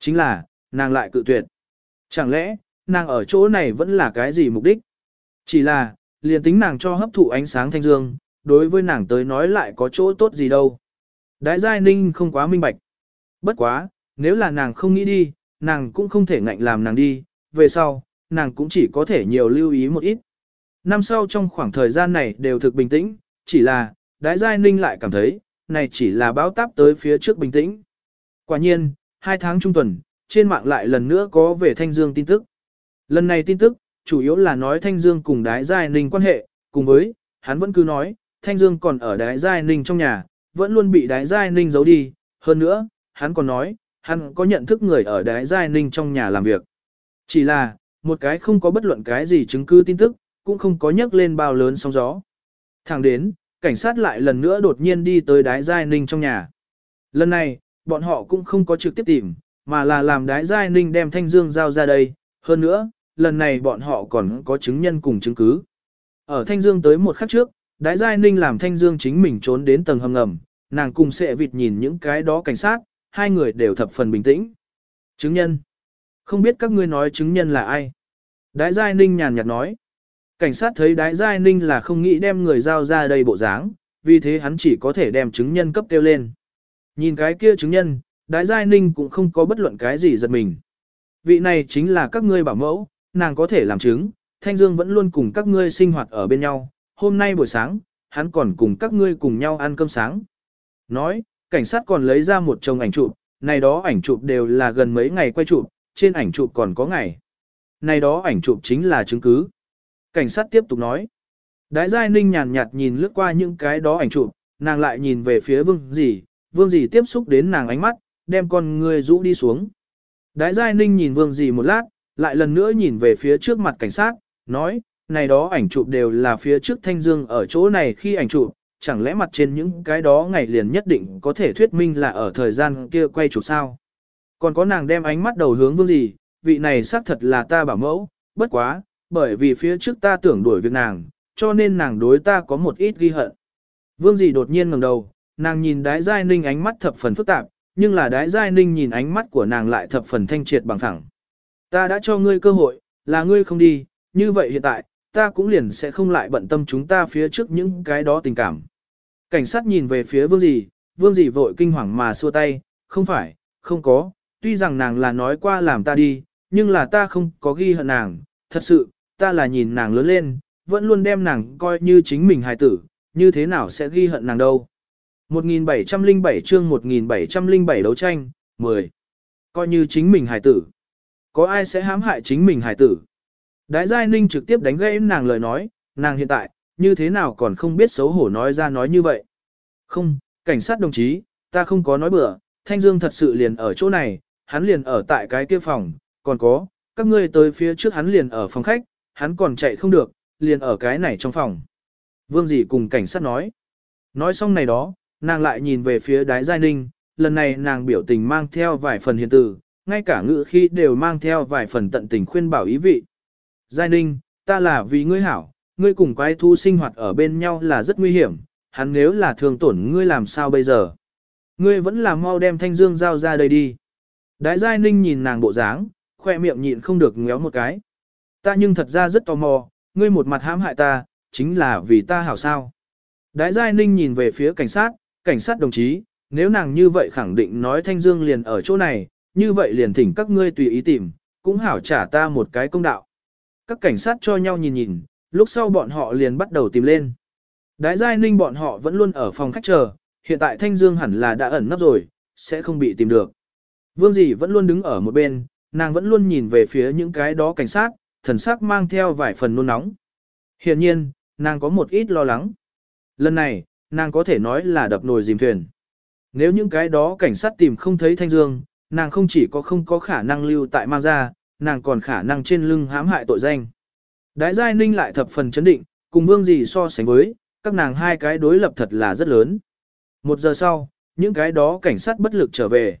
Chính là, nàng lại cự tuyệt. Chẳng lẽ, nàng ở chỗ này vẫn là cái gì mục đích? Chỉ là, liền tính nàng cho hấp thụ ánh sáng thanh dương, đối với nàng tới nói lại có chỗ tốt gì đâu. Đái Giai Ninh không quá minh bạch. Bất quá, nếu là nàng không nghĩ đi, nàng cũng không thể ngạnh làm nàng đi, về sau, nàng cũng chỉ có thể nhiều lưu ý một ít. Năm sau trong khoảng thời gian này đều thực bình tĩnh, chỉ là, Đái Giai Ninh lại cảm thấy, này chỉ là báo táp tới phía trước bình tĩnh. Quả nhiên, hai tháng trung tuần, trên mạng lại lần nữa có về Thanh Dương tin tức. Lần này tin tức, chủ yếu là nói Thanh Dương cùng Đái Giai Ninh quan hệ, cùng với, hắn vẫn cứ nói, Thanh Dương còn ở Đái Giai Ninh trong nhà, vẫn luôn bị Đái Giai Ninh giấu đi, hơn nữa, hắn còn nói, hắn có nhận thức người ở Đái Giai Ninh trong nhà làm việc. Chỉ là, một cái không có bất luận cái gì chứng cứ tin tức, cũng không có nhắc lên bao lớn sóng gió. Thẳng đến, cảnh sát lại lần nữa đột nhiên đi tới Đái Giai Ninh trong nhà. Lần này, bọn họ cũng không có trực tiếp tìm, mà là làm Đái Giai Ninh đem Thanh Dương giao ra đây. Hơn nữa, lần này bọn họ còn có chứng nhân cùng chứng cứ. Ở Thanh Dương tới một khắc trước, Đái Giai Ninh làm Thanh Dương chính mình trốn đến tầng hầm ngầm, nàng cùng sệ vịt nhìn những cái đó cảnh sát, hai người đều thập phần bình tĩnh. Chứng nhân. Không biết các ngươi nói chứng nhân là ai? Đái Giai Ninh nhàn nhạt nói. Cảnh sát thấy Đái Giai Ninh là không nghĩ đem người giao ra đây bộ dáng, vì thế hắn chỉ có thể đem chứng nhân cấp kêu lên. Nhìn cái kia chứng nhân, Đái Giai Ninh cũng không có bất luận cái gì giật mình. Vị này chính là các ngươi bảo mẫu, nàng có thể làm chứng, Thanh Dương vẫn luôn cùng các ngươi sinh hoạt ở bên nhau, hôm nay buổi sáng, hắn còn cùng các ngươi cùng nhau ăn cơm sáng. Nói, cảnh sát còn lấy ra một chồng ảnh chụp, này đó ảnh chụp đều là gần mấy ngày quay chụp, trên ảnh chụp còn có ngày. Này đó ảnh chụp chính là chứng cứ. Cảnh sát tiếp tục nói. Đái Giai Ninh nhàn nhạt nhìn lướt qua những cái đó ảnh chụp, nàng lại nhìn về phía vương gì? Vương dì tiếp xúc đến nàng ánh mắt, đem con người rũ đi xuống. Đái Giai Ninh nhìn vương dì một lát, lại lần nữa nhìn về phía trước mặt cảnh sát, nói, này đó ảnh chụp đều là phía trước Thanh Dương ở chỗ này khi ảnh chụp, chẳng lẽ mặt trên những cái đó ngày liền nhất định có thể thuyết minh là ở thời gian kia quay chụp sao? Còn có nàng đem ánh mắt đầu hướng vương gì, vị này xác thật là ta bảo mẫu, bất quá, bởi vì phía trước ta tưởng đuổi việc nàng, cho nên nàng đối ta có một ít ghi hận. Vương gì đột nhiên ngẩng đầu, nàng nhìn đái giai ninh ánh mắt thập phần phức tạp, nhưng là đái giai ninh nhìn ánh mắt của nàng lại thập phần thanh triệt bằng thẳng. Ta đã cho ngươi cơ hội, là ngươi không đi, như vậy hiện tại, ta cũng liền sẽ không lại bận tâm chúng ta phía trước những cái đó tình cảm. Cảnh sát nhìn về phía vương dì, vương dì vội kinh hoàng mà xua tay, không phải, không có, tuy rằng nàng là nói qua làm ta đi, nhưng là ta không có ghi hận nàng, thật sự, ta là nhìn nàng lớn lên, vẫn luôn đem nàng coi như chính mình hài tử, như thế nào sẽ ghi hận nàng đâu. 1707 chương 1707 đấu tranh, 10. Coi như chính mình hải tử. Có ai sẽ hãm hại chính mình hải tử? Đái Giai Ninh trực tiếp đánh gãy nàng lời nói, nàng hiện tại, như thế nào còn không biết xấu hổ nói ra nói như vậy. Không, cảnh sát đồng chí, ta không có nói bừa, Thanh Dương thật sự liền ở chỗ này, hắn liền ở tại cái kia phòng, còn có, các ngươi tới phía trước hắn liền ở phòng khách, hắn còn chạy không được, liền ở cái này trong phòng. Vương dì cùng cảnh sát nói. Nói xong này đó, nàng lại nhìn về phía đái giai ninh, lần này nàng biểu tình mang theo vài phần hiền từ, ngay cả ngữ khi đều mang theo vài phần tận tình khuyên bảo ý vị. Giai ninh, ta là vì ngươi hảo, ngươi cùng quái thu sinh hoạt ở bên nhau là rất nguy hiểm, hắn nếu là thường tổn ngươi làm sao bây giờ? Ngươi vẫn là mau đem thanh dương giao ra đây đi. Đái Giai Ninh nhìn nàng bộ dáng, khoe miệng nhịn không được ngéo một cái. Ta nhưng thật ra rất tò mò, ngươi một mặt hãm hại ta, chính là vì ta hảo sao. Đái Giai Ninh nhìn về phía cảnh sát, cảnh sát đồng chí, nếu nàng như vậy khẳng định nói Thanh Dương liền ở chỗ này, như vậy liền thỉnh các ngươi tùy ý tìm, cũng hảo trả ta một cái công đạo. Các cảnh sát cho nhau nhìn nhìn, lúc sau bọn họ liền bắt đầu tìm lên. Đái giai ninh bọn họ vẫn luôn ở phòng khách chờ, hiện tại Thanh Dương hẳn là đã ẩn nấp rồi, sẽ không bị tìm được. Vương dì vẫn luôn đứng ở một bên, nàng vẫn luôn nhìn về phía những cái đó cảnh sát, thần sắc mang theo vài phần nôn nóng. Hiện nhiên, nàng có một ít lo lắng. Lần này, nàng có thể nói là đập nồi dìm thuyền. Nếu những cái đó cảnh sát tìm không thấy Thanh Dương, nàng không chỉ có không có khả năng lưu tại mang ra, nàng còn khả năng trên lưng hãm hại tội danh. Đái Giai Ninh lại thập phần chấn định, cùng vương gì so sánh với, các nàng hai cái đối lập thật là rất lớn. Một giờ sau, những cái đó cảnh sát bất lực trở về.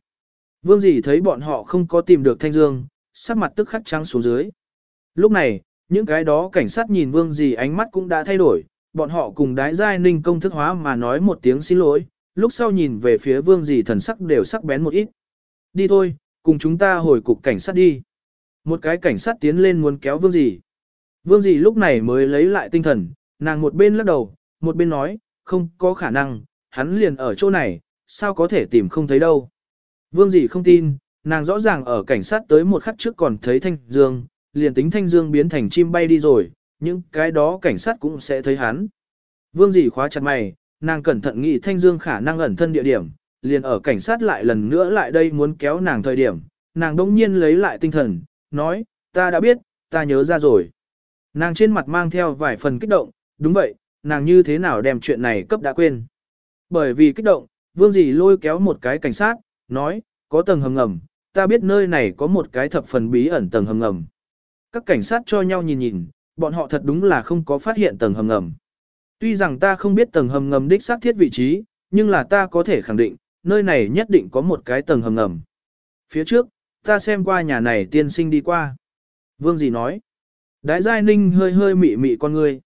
Vương dì thấy bọn họ không có tìm được Thanh Dương, sắc mặt tức khắc trắng xuống dưới. Lúc này, những cái đó cảnh sát nhìn vương dì ánh mắt cũng đã thay đổi, bọn họ cùng đái giai ninh công thức hóa mà nói một tiếng xin lỗi, lúc sau nhìn về phía vương dì thần sắc đều sắc bén một ít. Đi thôi, cùng chúng ta hồi cục cảnh sát đi. Một cái cảnh sát tiến lên muốn kéo vương dì. Vương dì lúc này mới lấy lại tinh thần, nàng một bên lắc đầu, một bên nói, không có khả năng, hắn liền ở chỗ này, sao có thể tìm không thấy đâu. Vương dì không tin, nàng rõ ràng ở cảnh sát tới một khắc trước còn thấy Thanh Dương, liền tính Thanh Dương biến thành chim bay đi rồi, những cái đó cảnh sát cũng sẽ thấy hắn. Vương dì khóa chặt mày, nàng cẩn thận nghĩ Thanh Dương khả năng ẩn thân địa điểm, liền ở cảnh sát lại lần nữa lại đây muốn kéo nàng thời điểm, nàng đông nhiên lấy lại tinh thần, nói, ta đã biết, ta nhớ ra rồi. Nàng trên mặt mang theo vài phần kích động, đúng vậy, nàng như thế nào đem chuyện này cấp đã quên. Bởi vì kích động, vương dì lôi kéo một cái cảnh sát, nói, có tầng hầm ngầm, ta biết nơi này có một cái thập phần bí ẩn tầng hầm ngầm. Các cảnh sát cho nhau nhìn nhìn, bọn họ thật đúng là không có phát hiện tầng hầm ngầm. Tuy rằng ta không biết tầng hầm ngầm đích xác thiết vị trí, nhưng là ta có thể khẳng định, nơi này nhất định có một cái tầng hầm ngầm. Phía trước, ta xem qua nhà này tiên sinh đi qua. Vương dì nói. Đái giai ninh hơi hơi mị mị con người.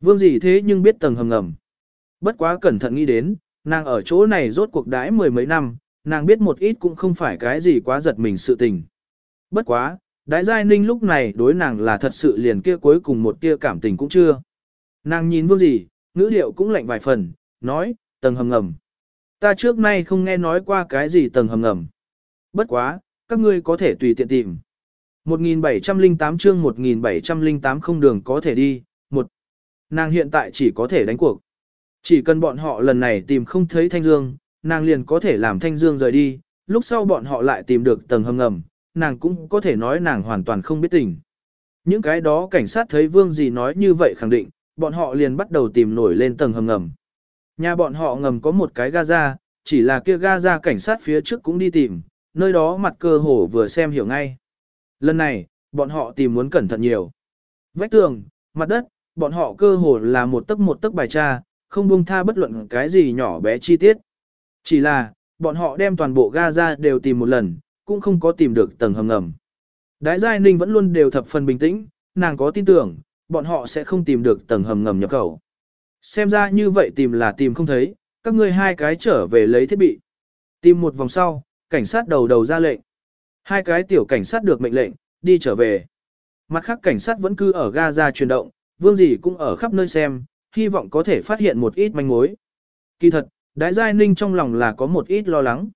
Vương dì thế nhưng biết tầng hầm ngầm. Bất quá cẩn thận nghĩ đến, nàng ở chỗ này rốt cuộc đãi mười mấy năm, nàng biết một ít cũng không phải cái gì quá giật mình sự tình. Bất quá, đái giai ninh lúc này đối nàng là thật sự liền kia cuối cùng một tia cảm tình cũng chưa. Nàng nhìn vương gì, ngữ liệu cũng lạnh vài phần, nói, tầng hầm ngầm. Ta trước nay không nghe nói qua cái gì tầng hầm ngầm. Bất quá, các ngươi có thể tùy tiện tìm. 1708 chương 1708 không đường có thể đi, một. Nàng hiện tại chỉ có thể đánh cuộc. Chỉ cần bọn họ lần này tìm không thấy Thanh Dương, nàng liền có thể làm Thanh Dương rời đi, lúc sau bọn họ lại tìm được tầng hầm ngầm, nàng cũng có thể nói nàng hoàn toàn không biết tình. Những cái đó cảnh sát thấy Vương gì nói như vậy khẳng định, bọn họ liền bắt đầu tìm nổi lên tầng hầm ngầm. Nhà bọn họ ngầm có một cái Gaza, chỉ là kia Gaza cảnh sát phía trước cũng đi tìm, nơi đó mặt cơ hồ vừa xem hiểu ngay. Lần này, bọn họ tìm muốn cẩn thận nhiều. Vách tường, mặt đất, bọn họ cơ hồ là một tấc một tấc bài tra, không buông tha bất luận cái gì nhỏ bé chi tiết. Chỉ là, bọn họ đem toàn bộ Gaza đều tìm một lần, cũng không có tìm được tầng hầm ngầm. Đái Giai Ninh vẫn luôn đều thập phần bình tĩnh, nàng có tin tưởng, bọn họ sẽ không tìm được tầng hầm ngầm nhập khẩu. Xem ra như vậy tìm là tìm không thấy, các ngươi hai cái trở về lấy thiết bị. Tìm một vòng sau, cảnh sát đầu đầu ra lệnh. Hai cái tiểu cảnh sát được mệnh lệnh, đi trở về. Mặt khác cảnh sát vẫn cứ ở Gaza chuyển động, vương gì cũng ở khắp nơi xem, hy vọng có thể phát hiện một ít manh mối. Kỳ thật, Đái Giai Ninh trong lòng là có một ít lo lắng.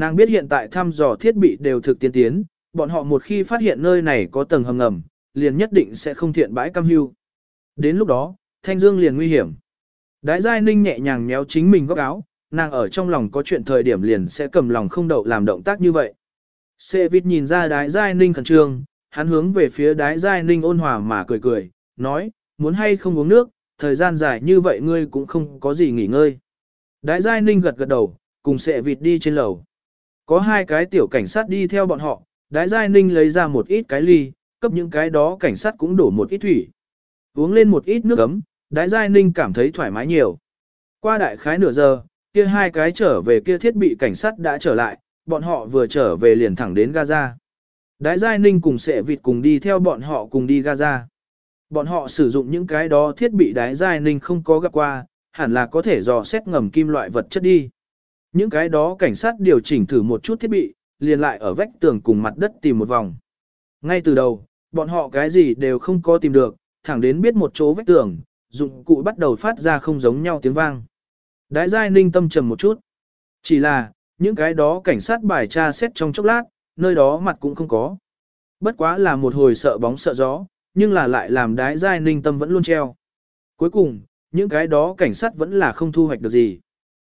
Nàng biết hiện tại thăm dò thiết bị đều thực tiên tiến, bọn họ một khi phát hiện nơi này có tầng hầm ngầm, liền nhất định sẽ không thiện bãi cam hưu. Đến lúc đó, Thanh Dương liền nguy hiểm. Đái Giai Ninh nhẹ nhàng méo chính mình góc áo, nàng ở trong lòng có chuyện thời điểm liền sẽ cầm lòng không đậu làm động tác như vậy. Sệ vịt nhìn ra Đái Giai Ninh khẩn trương, hắn hướng về phía Đái Giai Ninh ôn hòa mà cười cười, nói, muốn hay không uống nước, thời gian dài như vậy ngươi cũng không có gì nghỉ ngơi. Đái Giai Ninh gật gật đầu, cùng sệ vịt đi trên lầu. Có hai cái tiểu cảnh sát đi theo bọn họ, Đái Giai Ninh lấy ra một ít cái ly, cấp những cái đó cảnh sát cũng đổ một ít thủy. Uống lên một ít nước ấm, Đái Giai Ninh cảm thấy thoải mái nhiều. Qua đại khái nửa giờ, kia hai cái trở về kia thiết bị cảnh sát đã trở lại, bọn họ vừa trở về liền thẳng đến Gaza. Đái Giai Ninh cùng sệ vịt cùng đi theo bọn họ cùng đi Gaza. Bọn họ sử dụng những cái đó thiết bị đái Giai Ninh không có gặp qua, hẳn là có thể dò xét ngầm kim loại vật chất đi. Những cái đó cảnh sát điều chỉnh thử một chút thiết bị, liền lại ở vách tường cùng mặt đất tìm một vòng. Ngay từ đầu, bọn họ cái gì đều không có tìm được, thẳng đến biết một chỗ vách tường, dụng cụ bắt đầu phát ra không giống nhau tiếng vang. Đái giai ninh tâm trầm một chút. Chỉ là, những cái đó cảnh sát bài tra xét trong chốc lát, nơi đó mặt cũng không có. Bất quá là một hồi sợ bóng sợ gió, nhưng là lại làm đái giai ninh tâm vẫn luôn treo. Cuối cùng, những cái đó cảnh sát vẫn là không thu hoạch được gì.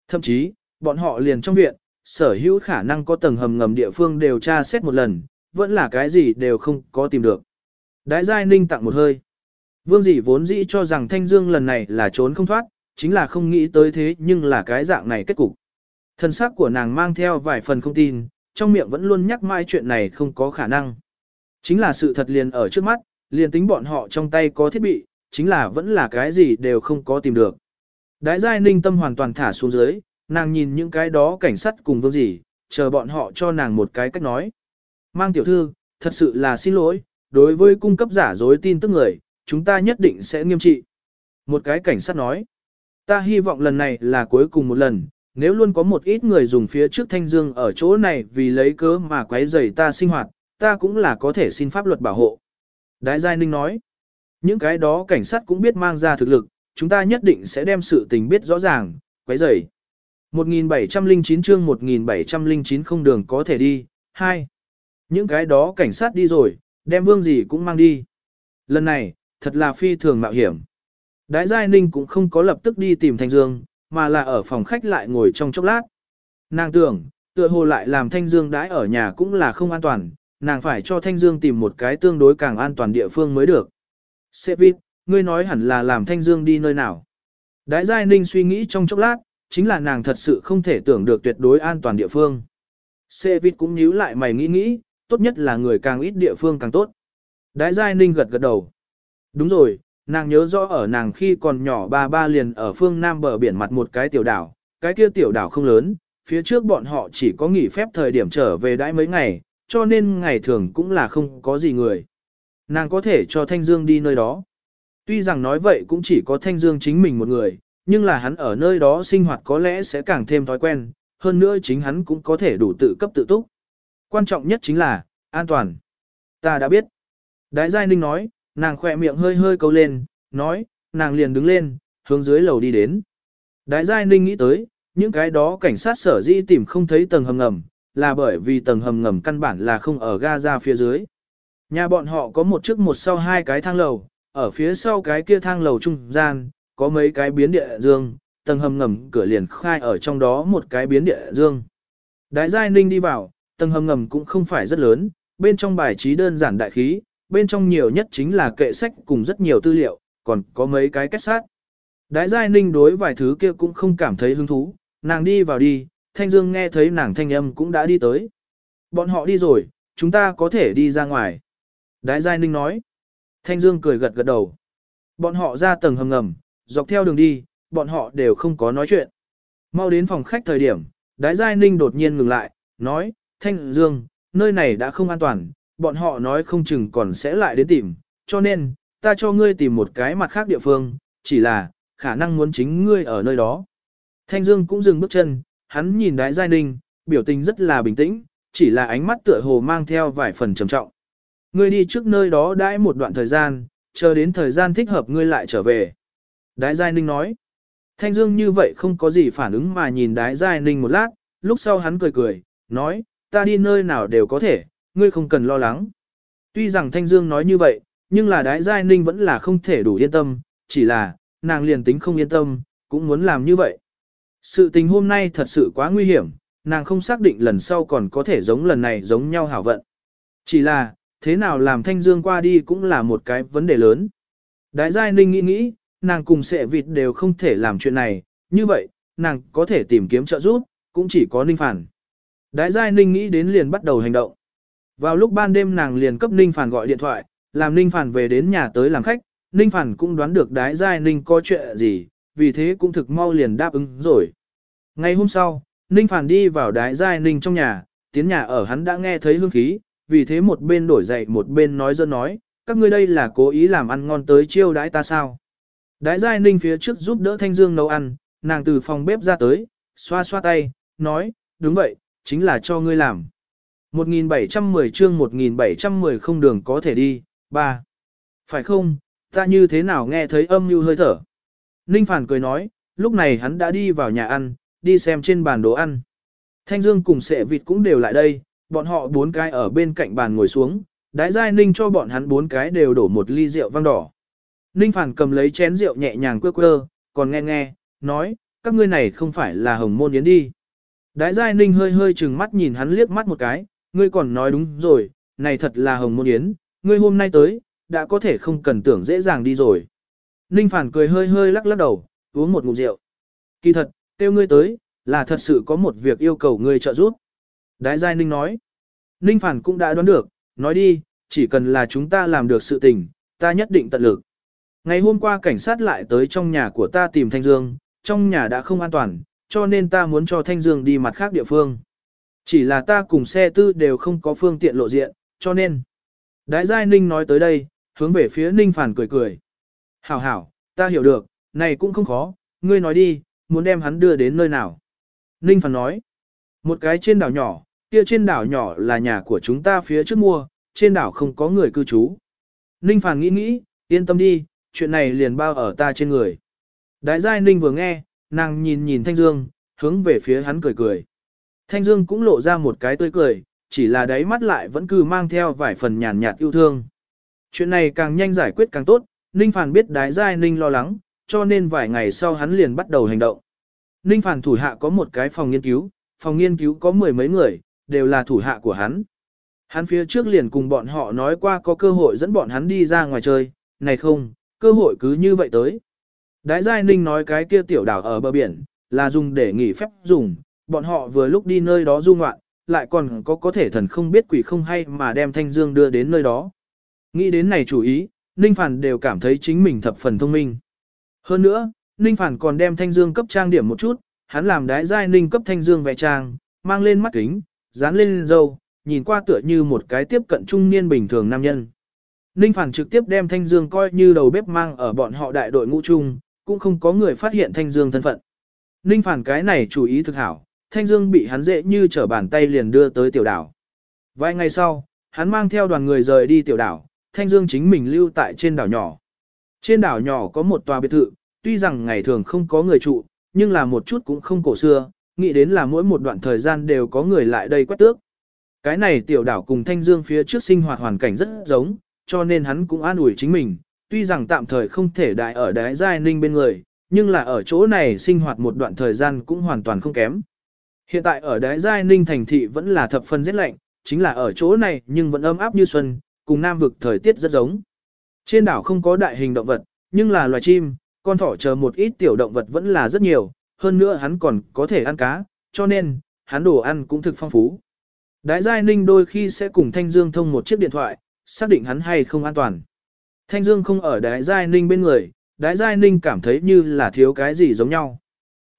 Thậm chí, bọn họ liền trong viện, sở hữu khả năng có tầng hầm ngầm địa phương đều tra xét một lần, vẫn là cái gì đều không có tìm được. Đái giai ninh tặng một hơi. Vương dĩ vốn dĩ cho rằng Thanh Dương lần này là trốn không thoát, chính là không nghĩ tới thế nhưng là cái dạng này kết cục. Thân xác của nàng mang theo vài phần không tin, trong miệng vẫn luôn nhắc mãi chuyện này không có khả năng. Chính là sự thật liền ở trước mắt, liền tính bọn họ trong tay có thiết bị, chính là vẫn là cái gì đều không có tìm được. Đái giai ninh tâm hoàn toàn thả xuống dưới, nàng nhìn những cái đó cảnh sát cùng vương gì, chờ bọn họ cho nàng một cái cách nói. Mang tiểu thư, thật sự là xin lỗi, đối với cung cấp giả dối tin tức người, chúng ta nhất định sẽ nghiêm trị. Một cái cảnh sát nói, ta hy vọng lần này là cuối cùng một lần, nếu luôn có một ít người dùng phía trước thanh dương ở chỗ này vì lấy cớ mà quấy rầy ta sinh hoạt, ta cũng là có thể xin pháp luật bảo hộ. Đại Giai Ninh nói, những cái đó cảnh sát cũng biết mang ra thực lực, chúng ta nhất định sẽ đem sự tình biết rõ ràng, quấy rầy. 1709 chương 1709 không đường có thể đi, 2. Những cái đó cảnh sát đi rồi, đem vương gì cũng mang đi. Lần này, thật là phi thường mạo hiểm. Đái Giai Ninh cũng không có lập tức đi tìm Thanh Dương, mà là ở phòng khách lại ngồi trong chốc lát. Nàng tưởng, tựa hồ lại làm Thanh Dương đãi ở nhà cũng là không an toàn, nàng phải cho Thanh Dương tìm một cái tương đối càng an toàn địa phương mới được. Sê Vít, ngươi nói hẳn là làm Thanh Dương đi nơi nào. Đái Giai Ninh suy nghĩ trong chốc lát, chính là nàng thật sự không thể tưởng được tuyệt đối an toàn địa phương. Sê Vít cũng nhíu lại mày nghĩ nghĩ, tốt nhất là người càng ít địa phương càng tốt. Đái Giai Ninh gật gật đầu. Đúng rồi, nàng nhớ rõ ở nàng khi còn nhỏ ba ba liền ở phương Nam bờ biển mặt một cái tiểu đảo, cái kia tiểu đảo không lớn, phía trước bọn họ chỉ có nghỉ phép thời điểm trở về đãi mấy ngày, cho nên ngày thường cũng là không có gì người. Nàng có thể cho Thanh Dương đi nơi đó. Tuy rằng nói vậy cũng chỉ có Thanh Dương chính mình một người, nhưng là hắn ở nơi đó sinh hoạt có lẽ sẽ càng thêm thói quen, hơn nữa chính hắn cũng có thể đủ tự cấp tự túc. Quan trọng nhất chính là, an toàn. Ta đã biết. Đái Giai Ninh nói, nàng khỏe miệng hơi hơi câu lên, nói, nàng liền đứng lên, hướng dưới lầu đi đến. Đái Giai Ninh nghĩ tới, những cái đó cảnh sát sở dĩ tìm không thấy tầng hầm ngầm, là bởi vì tầng hầm ngầm căn bản là không ở Gaza phía dưới. Nhà bọn họ có một trước một sau hai cái thang lầu, ở phía sau cái kia thang lầu trung gian, có mấy cái biến địa dương, tầng hầm ngầm cửa liền khai ở trong đó một cái biến địa dương. Đái Giai Ninh đi vào, tầng hầm ngầm cũng không phải rất lớn, bên trong bài trí đơn giản đại khí, bên trong nhiều nhất chính là kệ sách cùng rất nhiều tư liệu, còn có mấy cái kết sát. Đái Giai Ninh đối vài thứ kia cũng không cảm thấy hứng thú, nàng đi vào đi, Thanh Dương nghe thấy nàng thanh âm cũng đã đi tới. Bọn họ đi rồi, chúng ta có thể đi ra ngoài. Đái Giai Ninh nói. Thanh Dương cười gật gật đầu. Bọn họ ra tầng hầm ngầm, dọc theo đường đi, bọn họ đều không có nói chuyện. Mau đến phòng khách thời điểm, Đái Giai Ninh đột nhiên ngừng lại, nói, Thanh Dương, nơi này đã không an toàn, bọn họ nói không chừng còn sẽ lại đến tìm, cho nên, ta cho ngươi tìm một cái mặt khác địa phương, chỉ là, khả năng muốn chính ngươi ở nơi đó. Thanh Dương cũng dừng bước chân, hắn nhìn Đái Giai Ninh, biểu tình rất là bình tĩnh, chỉ là ánh mắt tựa hồ mang theo vài phần trầm trọng. Ngươi đi trước nơi đó đãi một đoạn thời gian, chờ đến thời gian thích hợp ngươi lại trở về. Đái Giai Ninh nói. Thanh Dương như vậy không có gì phản ứng mà nhìn Đái Giai Ninh một lát, lúc sau hắn cười cười, nói, ta đi nơi nào đều có thể, ngươi không cần lo lắng. Tuy rằng Thanh Dương nói như vậy, nhưng là Đái Giai Ninh vẫn là không thể đủ yên tâm, chỉ là, nàng liền tính không yên tâm, cũng muốn làm như vậy. Sự tình hôm nay thật sự quá nguy hiểm, nàng không xác định lần sau còn có thể giống lần này giống nhau hảo vận. Chỉ là, thế nào làm Thanh Dương qua đi cũng là một cái vấn đề lớn. Đại Giai Ninh nghĩ nghĩ, nàng cùng sệ vịt đều không thể làm chuyện này, như vậy, nàng có thể tìm kiếm trợ giúp, cũng chỉ có Ninh Phản. Đại Giai Ninh nghĩ đến liền bắt đầu hành động. Vào lúc ban đêm nàng liền cấp Ninh Phản gọi điện thoại, làm Ninh Phản về đến nhà tới làm khách, Ninh Phản cũng đoán được Đái Giai Ninh có chuyện gì, vì thế cũng thực mau liền đáp ứng rồi. Ngày hôm sau, Ninh Phản đi vào Đái Giai Ninh trong nhà, tiến nhà ở hắn đã nghe thấy hương khí, vì thế một bên đổi dậy một bên nói dân nói, các ngươi đây là cố ý làm ăn ngon tới chiêu đãi ta sao. Đái Giai Ninh phía trước giúp đỡ Thanh Dương nấu ăn, nàng từ phòng bếp ra tới, xoa xoa tay, nói, đúng vậy, chính là cho ngươi làm. 1710 chương 1710 không đường có thể đi, ba, Phải không, ta như thế nào nghe thấy âm như hơi thở. Ninh Phản cười nói, lúc này hắn đã đi vào nhà ăn, đi xem trên bàn đồ ăn. Thanh Dương cùng sệ vịt cũng đều lại đây, bọn họ bốn cái ở bên cạnh bàn ngồi xuống, đái giai ninh cho bọn hắn bốn cái đều đổ một ly rượu vang đỏ. Ninh phản cầm lấy chén rượu nhẹ nhàng quơ quơ, còn nghe nghe, nói, các ngươi này không phải là hồng môn yến đi. Đái giai ninh hơi hơi chừng mắt nhìn hắn liếc mắt một cái, ngươi còn nói đúng rồi, này thật là hồng môn yến, ngươi hôm nay tới, đã có thể không cần tưởng dễ dàng đi rồi. Ninh Phản cười hơi hơi lắc lắc đầu, uống một ngụm rượu. Kỳ thật, tiêu ngươi tới, là thật sự có một việc yêu cầu ngươi trợ giúp. Đái Giai Ninh nói. Ninh Phản cũng đã đoán được, nói đi, chỉ cần là chúng ta làm được sự tình, ta nhất định tận lực. Ngày hôm qua cảnh sát lại tới trong nhà của ta tìm Thanh Dương, trong nhà đã không an toàn, cho nên ta muốn cho Thanh Dương đi mặt khác địa phương. Chỉ là ta cùng xe tư đều không có phương tiện lộ diện, cho nên. Đái Giai Ninh nói tới đây, hướng về phía Ninh Phản cười cười. Hảo hảo, ta hiểu được, này cũng không khó, ngươi nói đi, muốn đem hắn đưa đến nơi nào. Ninh Phản nói, một cái trên đảo nhỏ, kia trên đảo nhỏ là nhà của chúng ta phía trước mua, trên đảo không có người cư trú. Ninh Phản nghĩ nghĩ, yên tâm đi, chuyện này liền bao ở ta trên người. Đại giai Ninh vừa nghe, nàng nhìn nhìn Thanh Dương, hướng về phía hắn cười cười. Thanh Dương cũng lộ ra một cái tươi cười, chỉ là đáy mắt lại vẫn cứ mang theo vài phần nhàn nhạt yêu thương. Chuyện này càng nhanh giải quyết càng tốt, Ninh Phản biết đái giai Ninh lo lắng, cho nên vài ngày sau hắn liền bắt đầu hành động. Ninh Phản thủ hạ có một cái phòng nghiên cứu, phòng nghiên cứu có mười mấy người, đều là thủ hạ của hắn. Hắn phía trước liền cùng bọn họ nói qua có cơ hội dẫn bọn hắn đi ra ngoài chơi, này không, cơ hội cứ như vậy tới. Đái Giai Ninh nói cái kia tiểu đảo ở bờ biển, là dùng để nghỉ phép dùng, bọn họ vừa lúc đi nơi đó du ngoạn, lại còn có có thể thần không biết quỷ không hay mà đem Thanh Dương đưa đến nơi đó. Nghĩ đến này chủ ý, Ninh Phản đều cảm thấy chính mình thập phần thông minh. Hơn nữa, Ninh Phản còn đem Thanh Dương cấp trang điểm một chút, hắn làm đái giai Ninh cấp Thanh Dương vẽ trang, mang lên mắt kính, dán lên dâu, nhìn qua tựa như một cái tiếp cận trung niên bình thường nam nhân. Ninh Phản trực tiếp đem Thanh Dương coi như đầu bếp mang ở bọn họ đại đội ngũ chung, cũng không có người phát hiện Thanh Dương thân phận. Ninh Phản cái này chủ ý thực hảo, Thanh Dương bị hắn dễ như trở bàn tay liền đưa tới tiểu đảo. Vài ngày sau, hắn mang theo đoàn người rời đi tiểu đảo, Thanh Dương chính mình lưu tại trên đảo nhỏ. Trên đảo nhỏ có một tòa biệt thự, tuy rằng ngày thường không có người trụ, nhưng là một chút cũng không cổ xưa, nghĩ đến là mỗi một đoạn thời gian đều có người lại đây quét tước. Cái này tiểu đảo cùng Thanh Dương phía trước sinh hoạt hoàn cảnh rất giống, cho nên hắn cũng an ủi chính mình, tuy rằng tạm thời không thể đại ở đái giai ninh bên người, nhưng là ở chỗ này sinh hoạt một đoạn thời gian cũng hoàn toàn không kém. Hiện tại ở đái giai ninh thành thị vẫn là thập phân rất lạnh, chính là ở chỗ này nhưng vẫn ấm áp như xuân, cùng nam vực thời tiết rất giống. Trên đảo không có đại hình động vật, nhưng là loài chim, con thỏ chờ một ít tiểu động vật vẫn là rất nhiều, hơn nữa hắn còn có thể ăn cá, cho nên, hắn đồ ăn cũng thực phong phú. Đái Giai Ninh đôi khi sẽ cùng Thanh Dương thông một chiếc điện thoại, xác định hắn hay không an toàn. Thanh Dương không ở Đái Giai Ninh bên người, Đái Giai Ninh cảm thấy như là thiếu cái gì giống nhau.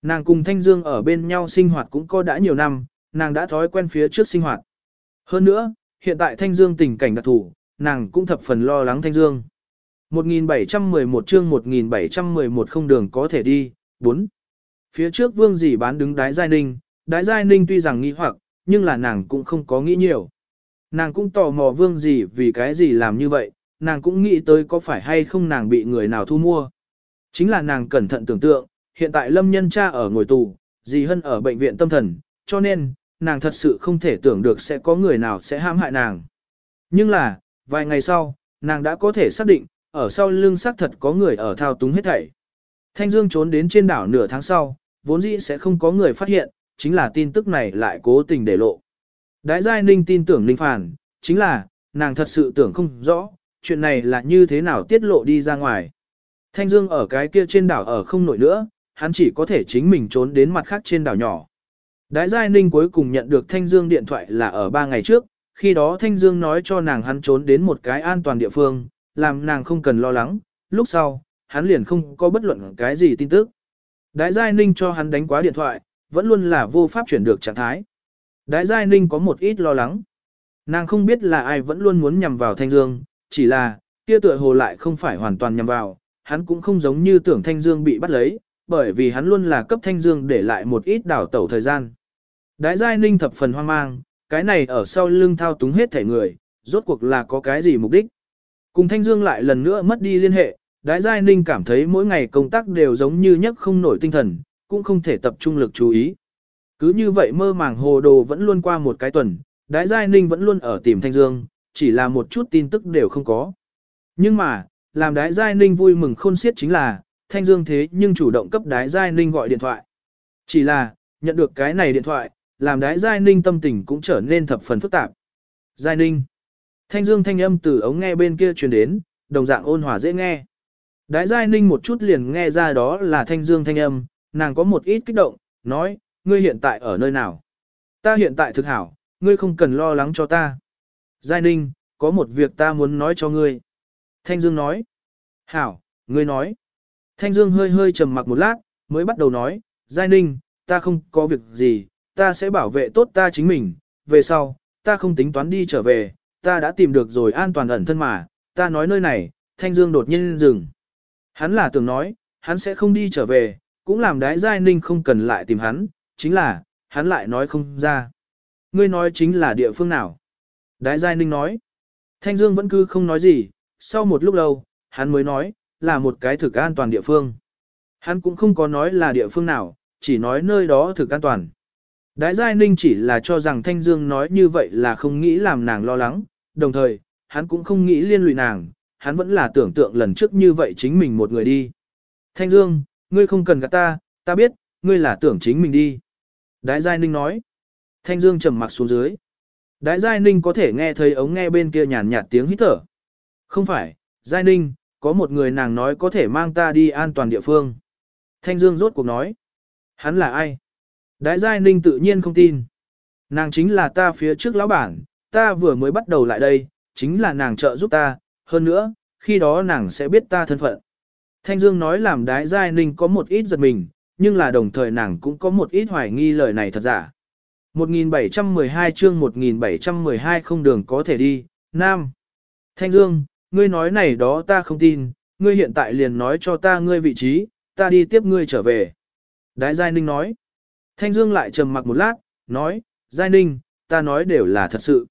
Nàng cùng Thanh Dương ở bên nhau sinh hoạt cũng có đã nhiều năm, nàng đã thói quen phía trước sinh hoạt. Hơn nữa, hiện tại Thanh Dương tình cảnh đặc thù, nàng cũng thập phần lo lắng Thanh Dương. 1711 chương 1711 không đường có thể đi, 4. Phía trước vương dì bán đứng đái giai ninh, đái giai ninh tuy rằng nghi hoặc, nhưng là nàng cũng không có nghĩ nhiều. Nàng cũng tò mò vương gì vì cái gì làm như vậy, nàng cũng nghĩ tới có phải hay không nàng bị người nào thu mua. Chính là nàng cẩn thận tưởng tượng, hiện tại lâm nhân cha ở ngồi tù, dì hân ở bệnh viện tâm thần, cho nên, nàng thật sự không thể tưởng được sẽ có người nào sẽ hãm hại nàng. Nhưng là, vài ngày sau, nàng đã có thể xác định, ở sau lưng xác thật có người ở thao túng hết thảy. Thanh Dương trốn đến trên đảo nửa tháng sau, vốn dĩ sẽ không có người phát hiện, chính là tin tức này lại cố tình để lộ. Đái Giai Ninh tin tưởng Ninh Phản, chính là, nàng thật sự tưởng không rõ, chuyện này là như thế nào tiết lộ đi ra ngoài. Thanh Dương ở cái kia trên đảo ở không nổi nữa, hắn chỉ có thể chính mình trốn đến mặt khác trên đảo nhỏ. Đái Giai Ninh cuối cùng nhận được Thanh Dương điện thoại là ở 3 ngày trước, khi đó Thanh Dương nói cho nàng hắn trốn đến một cái an toàn địa phương, làm nàng không cần lo lắng, lúc sau, hắn liền không có bất luận cái gì tin tức. Đái Giai Ninh cho hắn đánh quá điện thoại, vẫn luôn là vô pháp chuyển được trạng thái. Đái Giai Ninh có một ít lo lắng. Nàng không biết là ai vẫn luôn muốn nhằm vào Thanh Dương, chỉ là, kia tựa hồ lại không phải hoàn toàn nhằm vào, hắn cũng không giống như tưởng Thanh Dương bị bắt lấy, bởi vì hắn luôn là cấp Thanh Dương để lại một ít đảo tẩu thời gian. Đái Giai Ninh thập phần hoang mang, cái này ở sau lưng thao túng hết thể người, rốt cuộc là có cái gì mục đích. Cùng Thanh Dương lại lần nữa mất đi liên hệ, Đái Giai Ninh cảm thấy mỗi ngày công tác đều giống như nhất không nổi tinh thần, cũng không thể tập trung lực chú ý. Cứ như vậy mơ màng hồ đồ vẫn luôn qua một cái tuần, Đái Giai Ninh vẫn luôn ở tìm Thanh Dương, chỉ là một chút tin tức đều không có. Nhưng mà, làm Đái Giai Ninh vui mừng khôn xiết chính là, Thanh Dương thế nhưng chủ động cấp Đái Giai Ninh gọi điện thoại. Chỉ là, nhận được cái này điện thoại, làm Đái Giai Ninh tâm tình cũng trở nên thập phần phức tạp. Giai Ninh, Thanh dương thanh âm từ ống nghe bên kia truyền đến, đồng dạng ôn hòa dễ nghe. Đái giai ninh một chút liền nghe ra đó là thanh dương thanh âm, nàng có một ít kích động, nói, ngươi hiện tại ở nơi nào? Ta hiện tại thực hảo, ngươi không cần lo lắng cho ta. Giai ninh, có một việc ta muốn nói cho ngươi. Thanh dương nói, hảo, ngươi nói. Thanh dương hơi hơi trầm mặc một lát, mới bắt đầu nói, Giai ninh, ta không có việc gì, ta sẽ bảo vệ tốt ta chính mình, về sau, ta không tính toán đi trở về, ta đã tìm được rồi an toàn ẩn thân mà, ta nói nơi này, Thanh Dương đột nhiên dừng. Hắn là tưởng nói, hắn sẽ không đi trở về, cũng làm đái giai ninh không cần lại tìm hắn, chính là, hắn lại nói không ra. Ngươi nói chính là địa phương nào? Đái giai ninh nói. Thanh Dương vẫn cứ không nói gì, sau một lúc lâu, hắn mới nói, là một cái thực an toàn địa phương. Hắn cũng không có nói là địa phương nào, chỉ nói nơi đó thực an toàn. Đái Giai Ninh chỉ là cho rằng Thanh Dương nói như vậy là không nghĩ làm nàng lo lắng, đồng thời, hắn cũng không nghĩ liên lụy nàng, hắn vẫn là tưởng tượng lần trước như vậy chính mình một người đi. Thanh Dương, ngươi không cần gạt ta, ta biết, ngươi là tưởng chính mình đi. Đái Giai Ninh nói. Thanh Dương trầm mặc xuống dưới. Đái Giai Ninh có thể nghe thấy ống nghe bên kia nhàn nhạt tiếng hít thở. Không phải, Giai Ninh, có một người nàng nói có thể mang ta đi an toàn địa phương. Thanh Dương rốt cuộc nói. Hắn là ai? Đái Giai Ninh tự nhiên không tin. Nàng chính là ta phía trước lão bản, ta vừa mới bắt đầu lại đây, chính là nàng trợ giúp ta, hơn nữa, khi đó nàng sẽ biết ta thân phận. Thanh Dương nói làm Đái Giai Ninh có một ít giật mình, nhưng là đồng thời nàng cũng có một ít hoài nghi lời này thật giả. 1712 chương 1712 không đường có thể đi, Nam. Thanh Dương, ngươi nói này đó ta không tin, ngươi hiện tại liền nói cho ta ngươi vị trí, ta đi tiếp ngươi trở về. Đái Giai Ninh nói. Thanh Dương lại trầm mặc một lát, nói, Giai Ninh, ta nói đều là thật sự.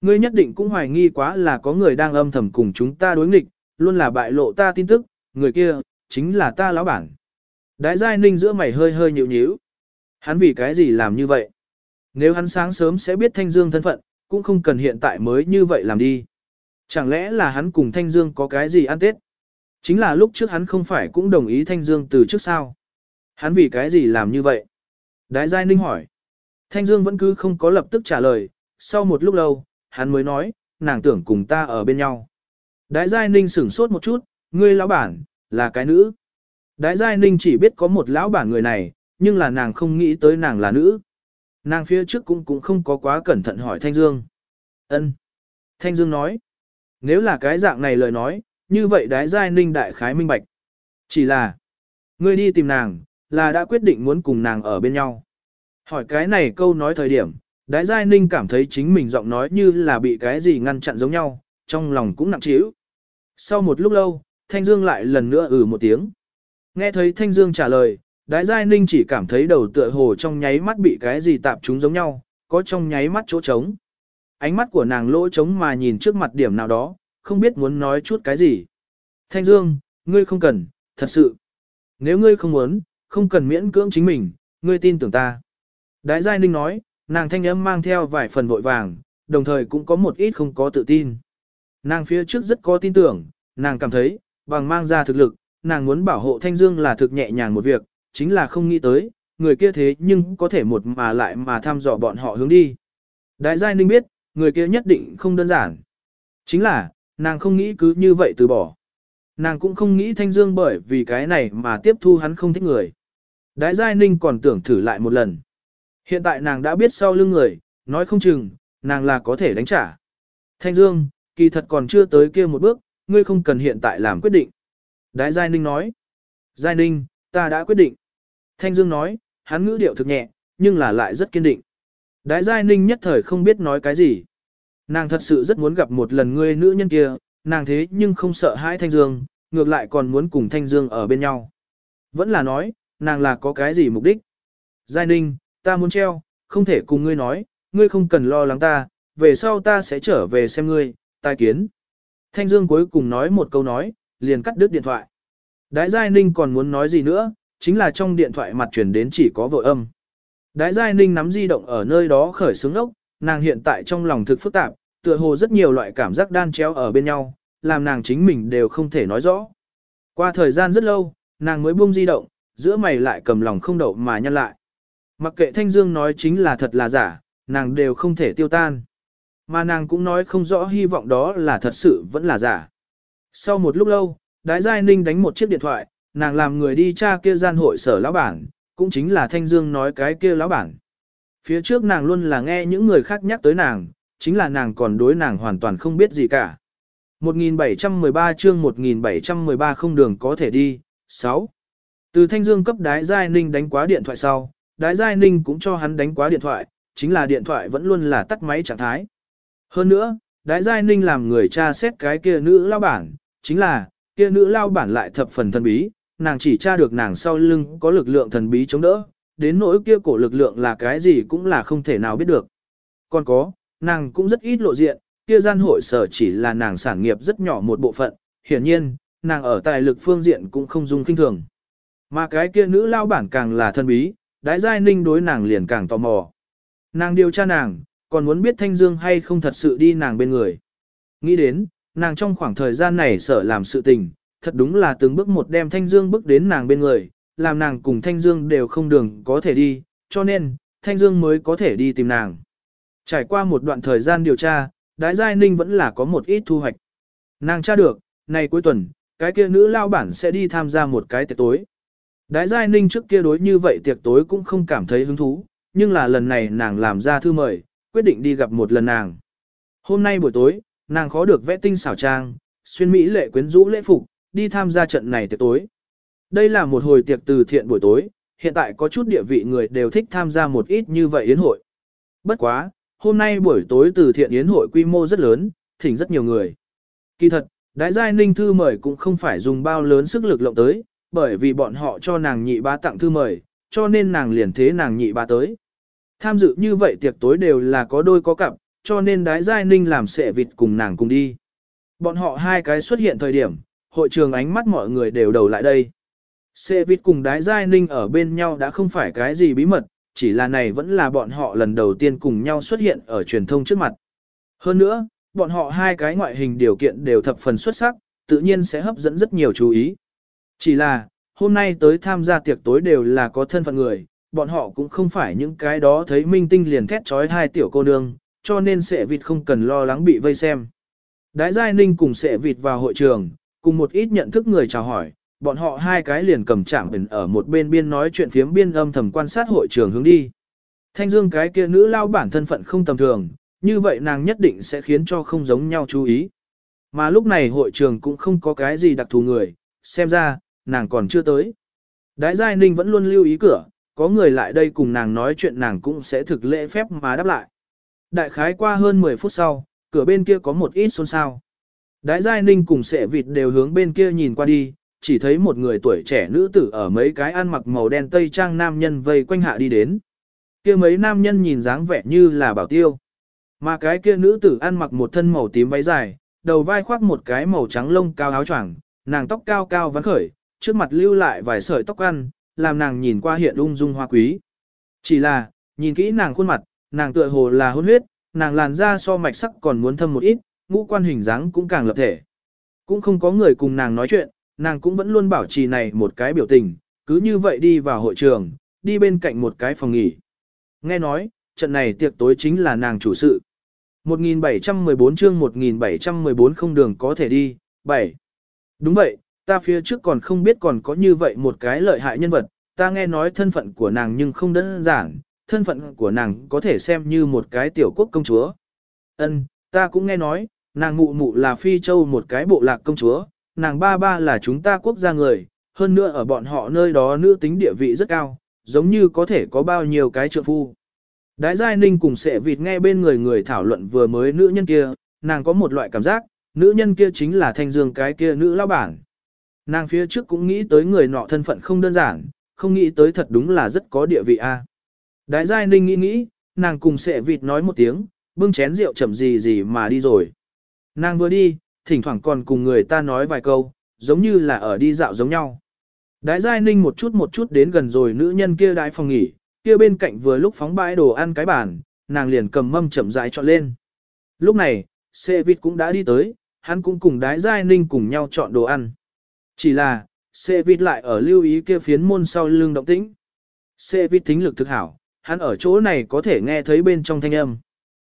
Ngươi nhất định cũng hoài nghi quá là có người đang âm thầm cùng chúng ta đối nghịch, luôn là bại lộ ta tin tức, người kia, chính là ta lão bản. Đái Giai Ninh giữa mày hơi hơi nhịu nhíu. Hắn vì cái gì làm như vậy? Nếu hắn sáng sớm sẽ biết Thanh Dương thân phận, cũng không cần hiện tại mới như vậy làm đi. Chẳng lẽ là hắn cùng Thanh Dương có cái gì ăn tết? Chính là lúc trước hắn không phải cũng đồng ý Thanh Dương từ trước sao? Hắn vì cái gì làm như vậy? Đái Giai Ninh hỏi. Thanh Dương vẫn cứ không có lập tức trả lời, sau một lúc lâu, hắn mới nói, nàng tưởng cùng ta ở bên nhau. Đái Giai Ninh sửng sốt một chút, ngươi lão bản, là cái nữ. Đái Giai Ninh chỉ biết có một lão bản người này, nhưng là nàng không nghĩ tới nàng là nữ. Nàng phía trước cũng cũng không có quá cẩn thận hỏi Thanh Dương. Ân. Thanh Dương nói, nếu là cái dạng này lời nói, như vậy đái Giai Ninh đại khái minh bạch. Chỉ là, ngươi đi tìm nàng, là đã quyết định muốn cùng nàng ở bên nhau. Hỏi cái này câu nói thời điểm, Đái Giai Ninh cảm thấy chính mình giọng nói như là bị cái gì ngăn chặn giống nhau, trong lòng cũng nặng trĩu. Sau một lúc lâu, Thanh Dương lại lần nữa ừ một tiếng. Nghe thấy Thanh Dương trả lời, Đái Giai Ninh chỉ cảm thấy đầu tựa hồ trong nháy mắt bị cái gì tạp chúng giống nhau, có trong nháy mắt chỗ trống. Ánh mắt của nàng lỗ trống mà nhìn trước mặt điểm nào đó, không biết muốn nói chút cái gì. Thanh Dương, ngươi không cần, thật sự. Nếu ngươi không muốn, không cần miễn cưỡng chính mình, ngươi tin tưởng ta. Đái Giai Ninh nói, nàng thanh âm mang theo vài phần vội vàng, đồng thời cũng có một ít không có tự tin. Nàng phía trước rất có tin tưởng, nàng cảm thấy, bằng mang ra thực lực, nàng muốn bảo hộ Thanh Dương là thực nhẹ nhàng một việc, chính là không nghĩ tới, người kia thế nhưng có thể một mà lại mà thăm dò bọn họ hướng đi. Đại Giai Ninh biết, người kia nhất định không đơn giản. Chính là, nàng không nghĩ cứ như vậy từ bỏ. Nàng cũng không nghĩ Thanh Dương bởi vì cái này mà tiếp thu hắn không thích người. Đại Giai Ninh còn tưởng thử lại một lần. Hiện tại nàng đã biết sau lưng người, nói không chừng, nàng là có thể đánh trả. Thanh Dương, kỳ thật còn chưa tới kia một bước, ngươi không cần hiện tại làm quyết định. Đái Giai Ninh nói. Giai Ninh, ta đã quyết định. Thanh Dương nói, hắn ngữ điệu thực nhẹ, nhưng là lại rất kiên định. Đái Giai Ninh nhất thời không biết nói cái gì. Nàng thật sự rất muốn gặp một lần ngươi nữ nhân kia, nàng thế nhưng không sợ hãi Thanh Dương, ngược lại còn muốn cùng Thanh Dương ở bên nhau. Vẫn là nói, nàng là có cái gì mục đích. Giai Ninh, ta muốn treo, không thể cùng ngươi nói, ngươi không cần lo lắng ta, về sau ta sẽ trở về xem ngươi, tai kiến. Thanh Dương cuối cùng nói một câu nói, liền cắt đứt điện thoại. Đái Giai Ninh còn muốn nói gì nữa, chính là trong điện thoại mặt truyền đến chỉ có vội âm. Đái Giai Ninh nắm di động ở nơi đó khởi xướng ốc, nàng hiện tại trong lòng thực phức tạp, tựa hồ rất nhiều loại cảm giác đan chéo ở bên nhau, làm nàng chính mình đều không thể nói rõ. Qua thời gian rất lâu, nàng mới buông di động, giữa mày lại cầm lòng không đậu mà nhăn lại. Mặc kệ Thanh Dương nói chính là thật là giả, nàng đều không thể tiêu tan. Mà nàng cũng nói không rõ hy vọng đó là thật sự vẫn là giả. Sau một lúc lâu, Đái Giai Ninh đánh một chiếc điện thoại, nàng làm người đi tra kia gian hội sở lão bản, cũng chính là Thanh Dương nói cái kia lão bản. Phía trước nàng luôn là nghe những người khác nhắc tới nàng, chính là nàng còn đối nàng hoàn toàn không biết gì cả. 1713 chương 1713 không đường có thể đi, 6. Từ Thanh Dương cấp Đái Giai Ninh đánh quá điện thoại sau, Đái Giai Ninh cũng cho hắn đánh quá điện thoại, chính là điện thoại vẫn luôn là tắt máy trạng thái. Hơn nữa, Đái Giai Ninh làm người cha xét cái kia nữ lao bản, chính là, kia nữ lao bản lại thập phần thần bí, nàng chỉ tra được nàng sau lưng có lực lượng thần bí chống đỡ, đến nỗi kia cổ lực lượng là cái gì cũng là không thể nào biết được. Còn có, nàng cũng rất ít lộ diện, kia gian hội sở chỉ là nàng sản nghiệp rất nhỏ một bộ phận, hiển nhiên, nàng ở tài lực phương diện cũng không dung kinh thường. Mà cái kia nữ lao bản càng là thân bí, đái giai ninh đối nàng liền càng tò mò. Nàng điều tra nàng, còn muốn biết Thanh Dương hay không thật sự đi nàng bên người. Nghĩ đến, nàng trong khoảng thời gian này sợ làm sự tình, thật đúng là từng bước một đem Thanh Dương bước đến nàng bên người, làm nàng cùng Thanh Dương đều không đường có thể đi, cho nên, Thanh Dương mới có thể đi tìm nàng. Trải qua một đoạn thời gian điều tra, Đái Giai Ninh vẫn là có một ít thu hoạch. Nàng tra được, này cuối tuần, cái kia nữ lao bản sẽ đi tham gia một cái tiệc tối. Đái Giai Ninh trước kia đối như vậy tiệc tối cũng không cảm thấy hứng thú, nhưng là lần này nàng làm ra thư mời, quyết định đi gặp một lần nàng. Hôm nay buổi tối, nàng khó được vẽ tinh xảo trang, xuyên mỹ lệ quyến rũ lễ phục, đi tham gia trận này tiệc tối. Đây là một hồi tiệc từ thiện buổi tối, hiện tại có chút địa vị người đều thích tham gia một ít như vậy yến hội. Bất quá, hôm nay buổi tối từ thiện yến hội quy mô rất lớn, thỉnh rất nhiều người. Kỳ thật, Đại giai ninh thư mời cũng không phải dùng bao lớn sức lực lộng tới, bởi vì bọn họ cho nàng nhị ba tặng thư mời, cho nên nàng liền thế nàng nhị ba tới. Tham dự như vậy tiệc tối đều là có đôi có cặp, cho nên đái giai ninh làm sệ vịt cùng nàng cùng đi. Bọn họ hai cái xuất hiện thời điểm, hội trường ánh mắt mọi người đều đầu lại đây. Sệ vịt cùng đái giai ninh ở bên nhau đã không phải cái gì bí mật, chỉ là này vẫn là bọn họ lần đầu tiên cùng nhau xuất hiện ở truyền thông trước mặt. Hơn nữa, bọn họ hai cái ngoại hình điều kiện đều thập phần xuất sắc, tự nhiên sẽ hấp dẫn rất nhiều chú ý. Chỉ là, hôm nay tới tham gia tiệc tối đều là có thân phận người, bọn họ cũng không phải những cái đó thấy minh tinh liền thét trói hai tiểu cô nương, cho nên sệ vịt không cần lo lắng bị vây xem. Đái Giai Ninh cùng sệ vịt vào hội trường, cùng một ít nhận thức người chào hỏi, bọn họ hai cái liền cầm chạm ẩn ở một bên biên nói chuyện phiếm biên âm thầm quan sát hội trường hướng đi. Thanh Dương cái kia nữ lao bản thân phận không tầm thường, như vậy nàng nhất định sẽ khiến cho không giống nhau chú ý. Mà lúc này hội trường cũng không có cái gì đặc thù người, xem ra, nàng còn chưa tới. Đái Giai Ninh vẫn luôn lưu ý cửa, có người lại đây cùng nàng nói chuyện nàng cũng sẽ thực lễ phép mà đáp lại. Đại khái qua hơn 10 phút sau, cửa bên kia có một ít xôn xao. Đái Giai Ninh cùng sệ vịt đều hướng bên kia nhìn qua đi, chỉ thấy một người tuổi trẻ nữ tử ở mấy cái ăn mặc màu đen tây trang nam nhân vây quanh hạ đi đến. kia mấy nam nhân nhìn dáng vẻ như là bảo tiêu. Mà cái kia nữ tử ăn mặc một thân màu tím váy dài, đầu vai khoác một cái màu trắng lông cao áo choàng, nàng tóc cao cao vắn khởi, trước mặt lưu lại vài sợi tóc ăn, làm nàng nhìn qua hiện ung dung hoa quý. Chỉ là, nhìn kỹ nàng khuôn mặt, nàng tựa hồ là hôn huyết, nàng làn da so mạch sắc còn muốn thâm một ít, ngũ quan hình dáng cũng càng lập thể. Cũng không có người cùng nàng nói chuyện, nàng cũng vẫn luôn bảo trì này một cái biểu tình, cứ như vậy đi vào hội trường, đi bên cạnh một cái phòng nghỉ. Nghe nói, trận này tiệc tối chính là nàng chủ sự. 1714 chương 1714 không đường có thể đi, 7. Đúng vậy, ta phía trước còn không biết còn có như vậy một cái lợi hại nhân vật, ta nghe nói thân phận của nàng nhưng không đơn giản, thân phận của nàng có thể xem như một cái tiểu quốc công chúa. Ân, ta cũng nghe nói, nàng mụ mụ là phi châu một cái bộ lạc công chúa, nàng ba ba là chúng ta quốc gia người, hơn nữa ở bọn họ nơi đó nữ tính địa vị rất cao, giống như có thể có bao nhiêu cái trợ phu. Đái Giai Ninh cùng sẽ vịt nghe bên người người thảo luận vừa mới nữ nhân kia, nàng có một loại cảm giác, nữ nhân kia chính là thanh dương cái kia nữ lao bản. Nàng phía trước cũng nghĩ tới người nọ thân phận không đơn giản, không nghĩ tới thật đúng là rất có địa vị a. Đại Giai Ninh nghĩ nghĩ, nàng cùng sệ vịt nói một tiếng, bưng chén rượu chậm gì gì mà đi rồi. Nàng vừa đi, thỉnh thoảng còn cùng người ta nói vài câu, giống như là ở đi dạo giống nhau. Đại Giai Ninh một chút một chút đến gần rồi nữ nhân kia đái phòng nghỉ, kia bên cạnh vừa lúc phóng bãi đồ ăn cái bàn, nàng liền cầm mâm chậm rãi chọn lên. Lúc này, Sệ Vịt cũng đã đi tới, hắn cũng cùng đái Giai Ninh cùng nhau chọn đồ ăn. Chỉ là, xe Vịt lại ở lưu ý kia phiến môn sau lưng động tĩnh. Xe Vịt tính lực thực hảo, hắn ở chỗ này có thể nghe thấy bên trong thanh âm.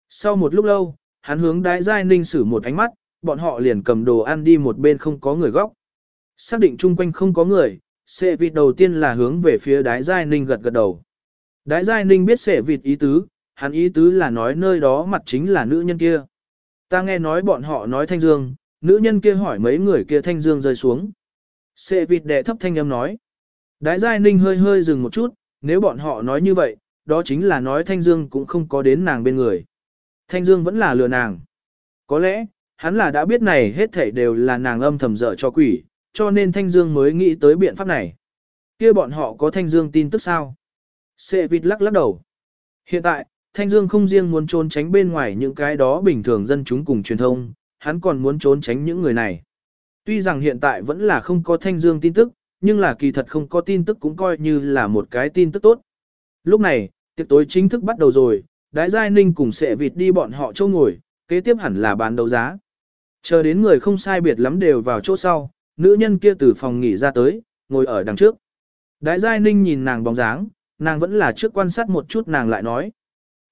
Sau một lúc lâu, hắn hướng đái giai ninh sử một ánh mắt, bọn họ liền cầm đồ ăn đi một bên không có người góc. Xác định chung quanh không có người, xe vịt đầu tiên là hướng về phía đái giai ninh gật gật đầu. Đái giai ninh biết xe vịt ý tứ, hắn ý tứ là nói nơi đó mặt chính là nữ nhân kia. Ta nghe nói bọn họ nói thanh dương, nữ nhân kia hỏi mấy người kia thanh dương rơi xuống. Sệ vịt đệ thấp thanh âm nói. Đái giai ninh hơi hơi dừng một chút, nếu bọn họ nói như vậy, đó chính là nói thanh dương cũng không có đến nàng bên người. Thanh dương vẫn là lừa nàng. Có lẽ, hắn là đã biết này hết thảy đều là nàng âm thầm dở cho quỷ, cho nên thanh dương mới nghĩ tới biện pháp này. kia bọn họ có thanh dương tin tức sao? Sệ vịt lắc lắc đầu. Hiện tại, Thanh Dương không riêng muốn trốn tránh bên ngoài những cái đó bình thường dân chúng cùng truyền thông, hắn còn muốn trốn tránh những người này. Tuy rằng hiện tại vẫn là không có Thanh Dương tin tức, nhưng là kỳ thật không có tin tức cũng coi như là một cái tin tức tốt. Lúc này, tiệc tối chính thức bắt đầu rồi, Đái Giai Ninh cùng sẽ Vịt đi bọn họ châu ngồi, kế tiếp hẳn là bán đấu giá. Chờ đến người không sai biệt lắm đều vào chỗ sau, nữ nhân kia từ phòng nghỉ ra tới, ngồi ở đằng trước. Đái Giai Ninh nhìn nàng bóng dáng, nàng vẫn là trước quan sát một chút nàng lại nói.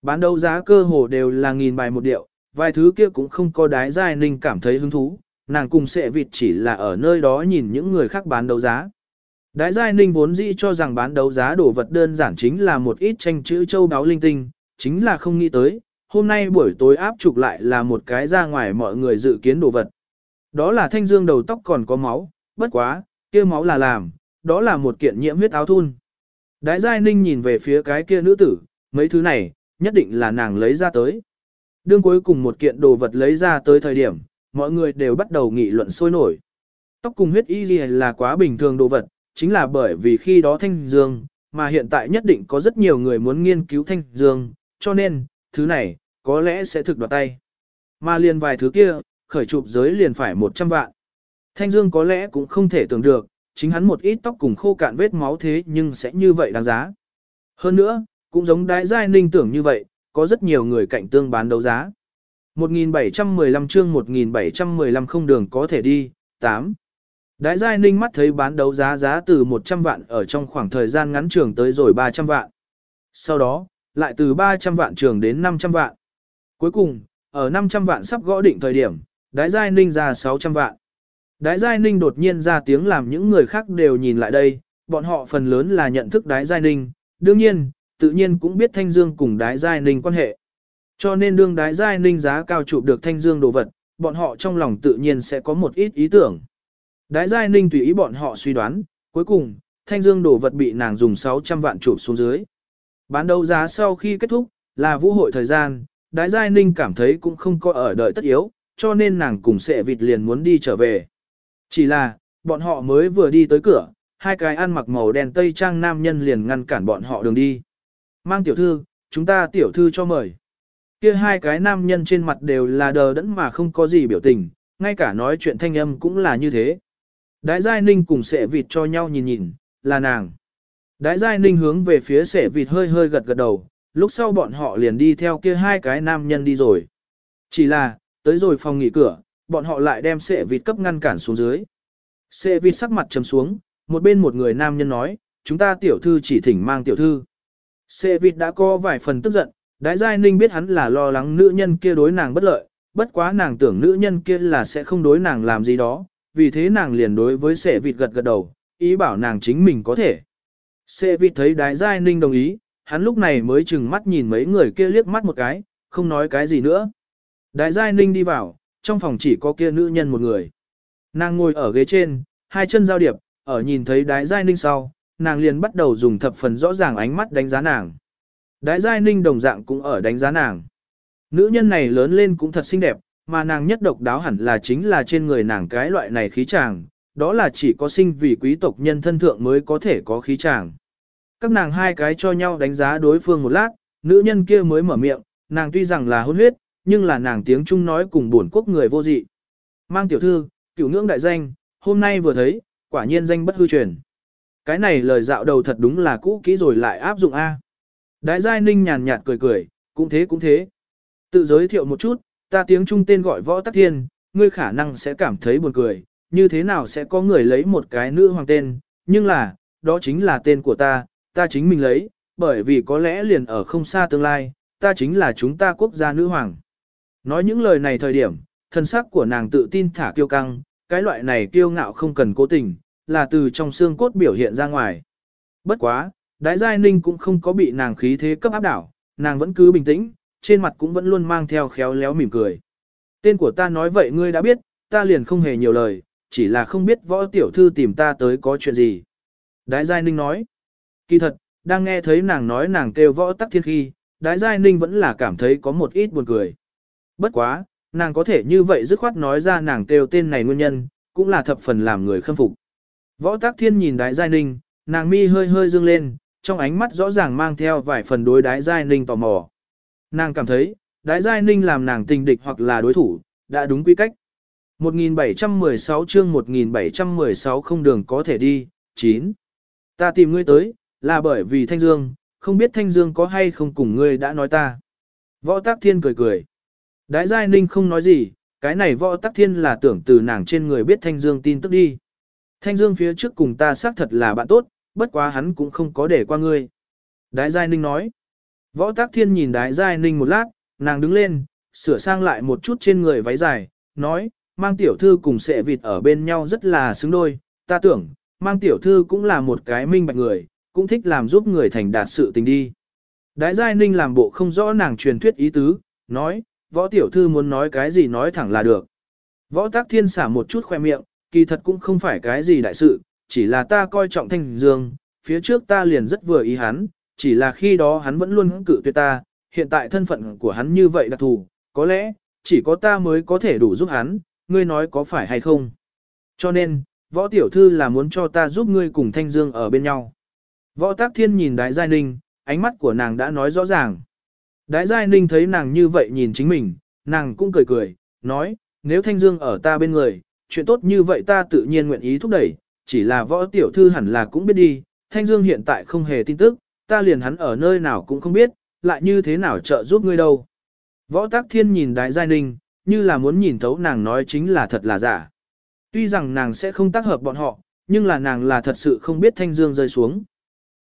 Bán đấu giá cơ hồ đều là nghìn bài một điệu, vài thứ kia cũng không có đái giai ninh cảm thấy hứng thú, nàng cùng sệ vịt chỉ là ở nơi đó nhìn những người khác bán đấu giá. Đái giai ninh vốn dĩ cho rằng bán đấu giá đồ vật đơn giản chính là một ít tranh chữ châu đáo linh tinh, chính là không nghĩ tới, hôm nay buổi tối áp trục lại là một cái ra ngoài mọi người dự kiến đồ vật. Đó là thanh dương đầu tóc còn có máu, bất quá, kia máu là làm, đó là một kiện nhiễm huyết áo thun. Đái giai ninh nhìn về phía cái kia nữ tử, mấy thứ này, nhất định là nàng lấy ra tới. Đương cuối cùng một kiện đồ vật lấy ra tới thời điểm, mọi người đều bắt đầu nghị luận sôi nổi. Tóc cùng huyết y là quá bình thường đồ vật, chính là bởi vì khi đó thanh dương, mà hiện tại nhất định có rất nhiều người muốn nghiên cứu thanh dương, cho nên, thứ này, có lẽ sẽ thực đoạt tay. Mà liền vài thứ kia, khởi chụp giới liền phải 100 vạn. Thanh dương có lẽ cũng không thể tưởng được, chính hắn một ít tóc cùng khô cạn vết máu thế nhưng sẽ như vậy đáng giá. Hơn nữa, cũng giống đái giai ninh tưởng như vậy, có rất nhiều người cạnh tương bán đấu giá. 1715 chương 1715 không đường có thể đi, 8. Đái giai ninh mắt thấy bán đấu giá giá từ 100 vạn ở trong khoảng thời gian ngắn trường tới rồi 300 vạn. Sau đó, lại từ 300 vạn trường đến 500 vạn. Cuối cùng, ở 500 vạn sắp gõ định thời điểm, đái giai ninh ra 600 vạn. Đái giai ninh đột nhiên ra tiếng làm những người khác đều nhìn lại đây, bọn họ phần lớn là nhận thức đái giai ninh. Đương nhiên, tự nhiên cũng biết Thanh Dương cùng đái giai ninh quan hệ. Cho nên đương đái giai ninh giá cao chụp được Thanh Dương đồ vật, bọn họ trong lòng tự nhiên sẽ có một ít ý tưởng. Đái giai ninh tùy ý bọn họ suy đoán, cuối cùng, Thanh Dương đồ vật bị nàng dùng 600 vạn chụp xuống dưới. Bán đấu giá sau khi kết thúc, là vũ hội thời gian, đái giai ninh cảm thấy cũng không có ở đợi tất yếu, cho nên nàng cùng sệ vịt liền muốn đi trở về. Chỉ là, bọn họ mới vừa đi tới cửa, hai cái ăn mặc màu đen tây trang nam nhân liền ngăn cản bọn họ đường đi. Mang tiểu thư, chúng ta tiểu thư cho mời. Kia hai cái nam nhân trên mặt đều là đờ đẫn mà không có gì biểu tình, ngay cả nói chuyện thanh âm cũng là như thế. Đái Giai Ninh cùng sẻ vịt cho nhau nhìn nhìn, là nàng. Đái Giai Ninh hướng về phía sẻ vịt hơi hơi gật gật đầu, lúc sau bọn họ liền đi theo kia hai cái nam nhân đi rồi. Chỉ là, tới rồi phòng nghỉ cửa, bọn họ lại đem sẻ vịt cấp ngăn cản xuống dưới. Sẻ vịt sắc mặt trầm xuống, một bên một người nam nhân nói, chúng ta tiểu thư chỉ thỉnh mang tiểu thư. Sệ vịt đã có vài phần tức giận, Đái Giai Ninh biết hắn là lo lắng nữ nhân kia đối nàng bất lợi, bất quá nàng tưởng nữ nhân kia là sẽ không đối nàng làm gì đó, vì thế nàng liền đối với sệ vịt gật gật đầu, ý bảo nàng chính mình có thể. Sệ vịt thấy Đái Giai Ninh đồng ý, hắn lúc này mới chừng mắt nhìn mấy người kia liếc mắt một cái, không nói cái gì nữa. Đái Giai Ninh đi vào, trong phòng chỉ có kia nữ nhân một người. Nàng ngồi ở ghế trên, hai chân giao điệp, ở nhìn thấy Đái Giai Ninh sau, nàng liền bắt đầu dùng thập phần rõ ràng ánh mắt đánh giá nàng. Đái giai ninh đồng dạng cũng ở đánh giá nàng. Nữ nhân này lớn lên cũng thật xinh đẹp, mà nàng nhất độc đáo hẳn là chính là trên người nàng cái loại này khí chàng, đó là chỉ có sinh vì quý tộc nhân thân thượng mới có thể có khí chàng. Các nàng hai cái cho nhau đánh giá đối phương một lát, nữ nhân kia mới mở miệng, nàng tuy rằng là hôn huyết, nhưng là nàng tiếng Trung nói cùng buồn quốc người vô dị. Mang tiểu thư, cửu ngưỡng đại danh, hôm nay vừa thấy, quả nhiên danh bất hư truyền. Cái này lời dạo đầu thật đúng là cũ kỹ rồi lại áp dụng A. Đái giai ninh nhàn nhạt cười cười, cũng thế cũng thế. Tự giới thiệu một chút, ta tiếng Trung tên gọi Võ Tắc Thiên, ngươi khả năng sẽ cảm thấy buồn cười, như thế nào sẽ có người lấy một cái nữ hoàng tên, nhưng là, đó chính là tên của ta, ta chính mình lấy, bởi vì có lẽ liền ở không xa tương lai, ta chính là chúng ta quốc gia nữ hoàng. Nói những lời này thời điểm, thân sắc của nàng tự tin thả kiêu căng, cái loại này kiêu ngạo không cần cố tình, là từ trong xương cốt biểu hiện ra ngoài. Bất quá, Đái Giai Ninh cũng không có bị nàng khí thế cấp áp đảo, nàng vẫn cứ bình tĩnh, trên mặt cũng vẫn luôn mang theo khéo léo mỉm cười. Tên của ta nói vậy ngươi đã biết, ta liền không hề nhiều lời, chỉ là không biết võ tiểu thư tìm ta tới có chuyện gì. Đái Giai Ninh nói, kỳ thật, đang nghe thấy nàng nói nàng kêu võ tắc thiên khi, Đái Giai Ninh vẫn là cảm thấy có một ít buồn cười. Bất quá, nàng có thể như vậy dứt khoát nói ra nàng kêu tên này nguyên nhân, cũng là thập phần làm người khâm phục. Võ Tắc Thiên nhìn Đái Giai Ninh, nàng mi hơi hơi dương lên, trong ánh mắt rõ ràng mang theo vài phần đối Đái Giai Ninh tò mò. Nàng cảm thấy, Đái Giai Ninh làm nàng tình địch hoặc là đối thủ, đã đúng quy cách. 1716 chương 1716 không đường có thể đi, 9. Ta tìm ngươi tới, là bởi vì Thanh Dương, không biết Thanh Dương có hay không cùng ngươi đã nói ta. Võ Tắc Thiên cười cười. Đái Giai Ninh không nói gì, cái này Võ Tắc Thiên là tưởng từ nàng trên người biết Thanh Dương tin tức đi. Thanh Dương phía trước cùng ta xác thật là bạn tốt, bất quá hắn cũng không có để qua ngươi. Đái Giai Ninh nói. Võ Tắc Thiên nhìn Đái Giai Ninh một lát, nàng đứng lên, sửa sang lại một chút trên người váy dài, nói, mang tiểu thư cùng sệ vịt ở bên nhau rất là xứng đôi, ta tưởng, mang tiểu thư cũng là một cái minh bạch người, cũng thích làm giúp người thành đạt sự tình đi. Đái Giai Ninh làm bộ không rõ nàng truyền thuyết ý tứ, nói, võ tiểu thư muốn nói cái gì nói thẳng là được. Võ Tắc Thiên xả một chút khoe miệng, kỳ thật cũng không phải cái gì đại sự, chỉ là ta coi trọng thanh dương, phía trước ta liền rất vừa ý hắn, chỉ là khi đó hắn vẫn luôn cự tuyệt ta, hiện tại thân phận của hắn như vậy đặc thù, có lẽ, chỉ có ta mới có thể đủ giúp hắn, ngươi nói có phải hay không. Cho nên, võ tiểu thư là muốn cho ta giúp ngươi cùng thanh dương ở bên nhau. Võ tác thiên nhìn đái giai ninh, ánh mắt của nàng đã nói rõ ràng. Đái giai ninh thấy nàng như vậy nhìn chính mình, nàng cũng cười cười, nói, nếu thanh dương ở ta bên người, chuyện tốt như vậy ta tự nhiên nguyện ý thúc đẩy, chỉ là võ tiểu thư hẳn là cũng biết đi, Thanh Dương hiện tại không hề tin tức, ta liền hắn ở nơi nào cũng không biết, lại như thế nào trợ giúp ngươi đâu. Võ Tác Thiên nhìn đại Giai Ninh, như là muốn nhìn thấu nàng nói chính là thật là giả. Tuy rằng nàng sẽ không tác hợp bọn họ, nhưng là nàng là thật sự không biết Thanh Dương rơi xuống.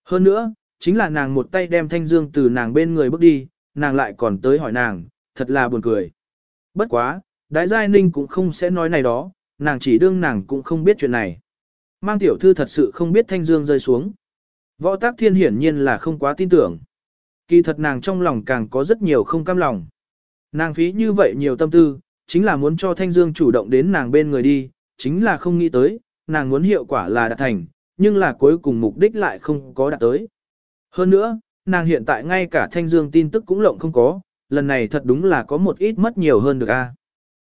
Hơn nữa, chính là nàng một tay đem Thanh Dương từ nàng bên người bước đi, nàng lại còn tới hỏi nàng, thật là buồn cười. Bất quá, Đái Giai Ninh cũng không sẽ nói này đó, nàng chỉ đương nàng cũng không biết chuyện này. Mang tiểu thư thật sự không biết thanh dương rơi xuống. Võ tác thiên hiển nhiên là không quá tin tưởng. Kỳ thật nàng trong lòng càng có rất nhiều không cam lòng. Nàng phí như vậy nhiều tâm tư, chính là muốn cho thanh dương chủ động đến nàng bên người đi, chính là không nghĩ tới, nàng muốn hiệu quả là đạt thành, nhưng là cuối cùng mục đích lại không có đạt tới. Hơn nữa, nàng hiện tại ngay cả thanh dương tin tức cũng lộng không có, lần này thật đúng là có một ít mất nhiều hơn được a.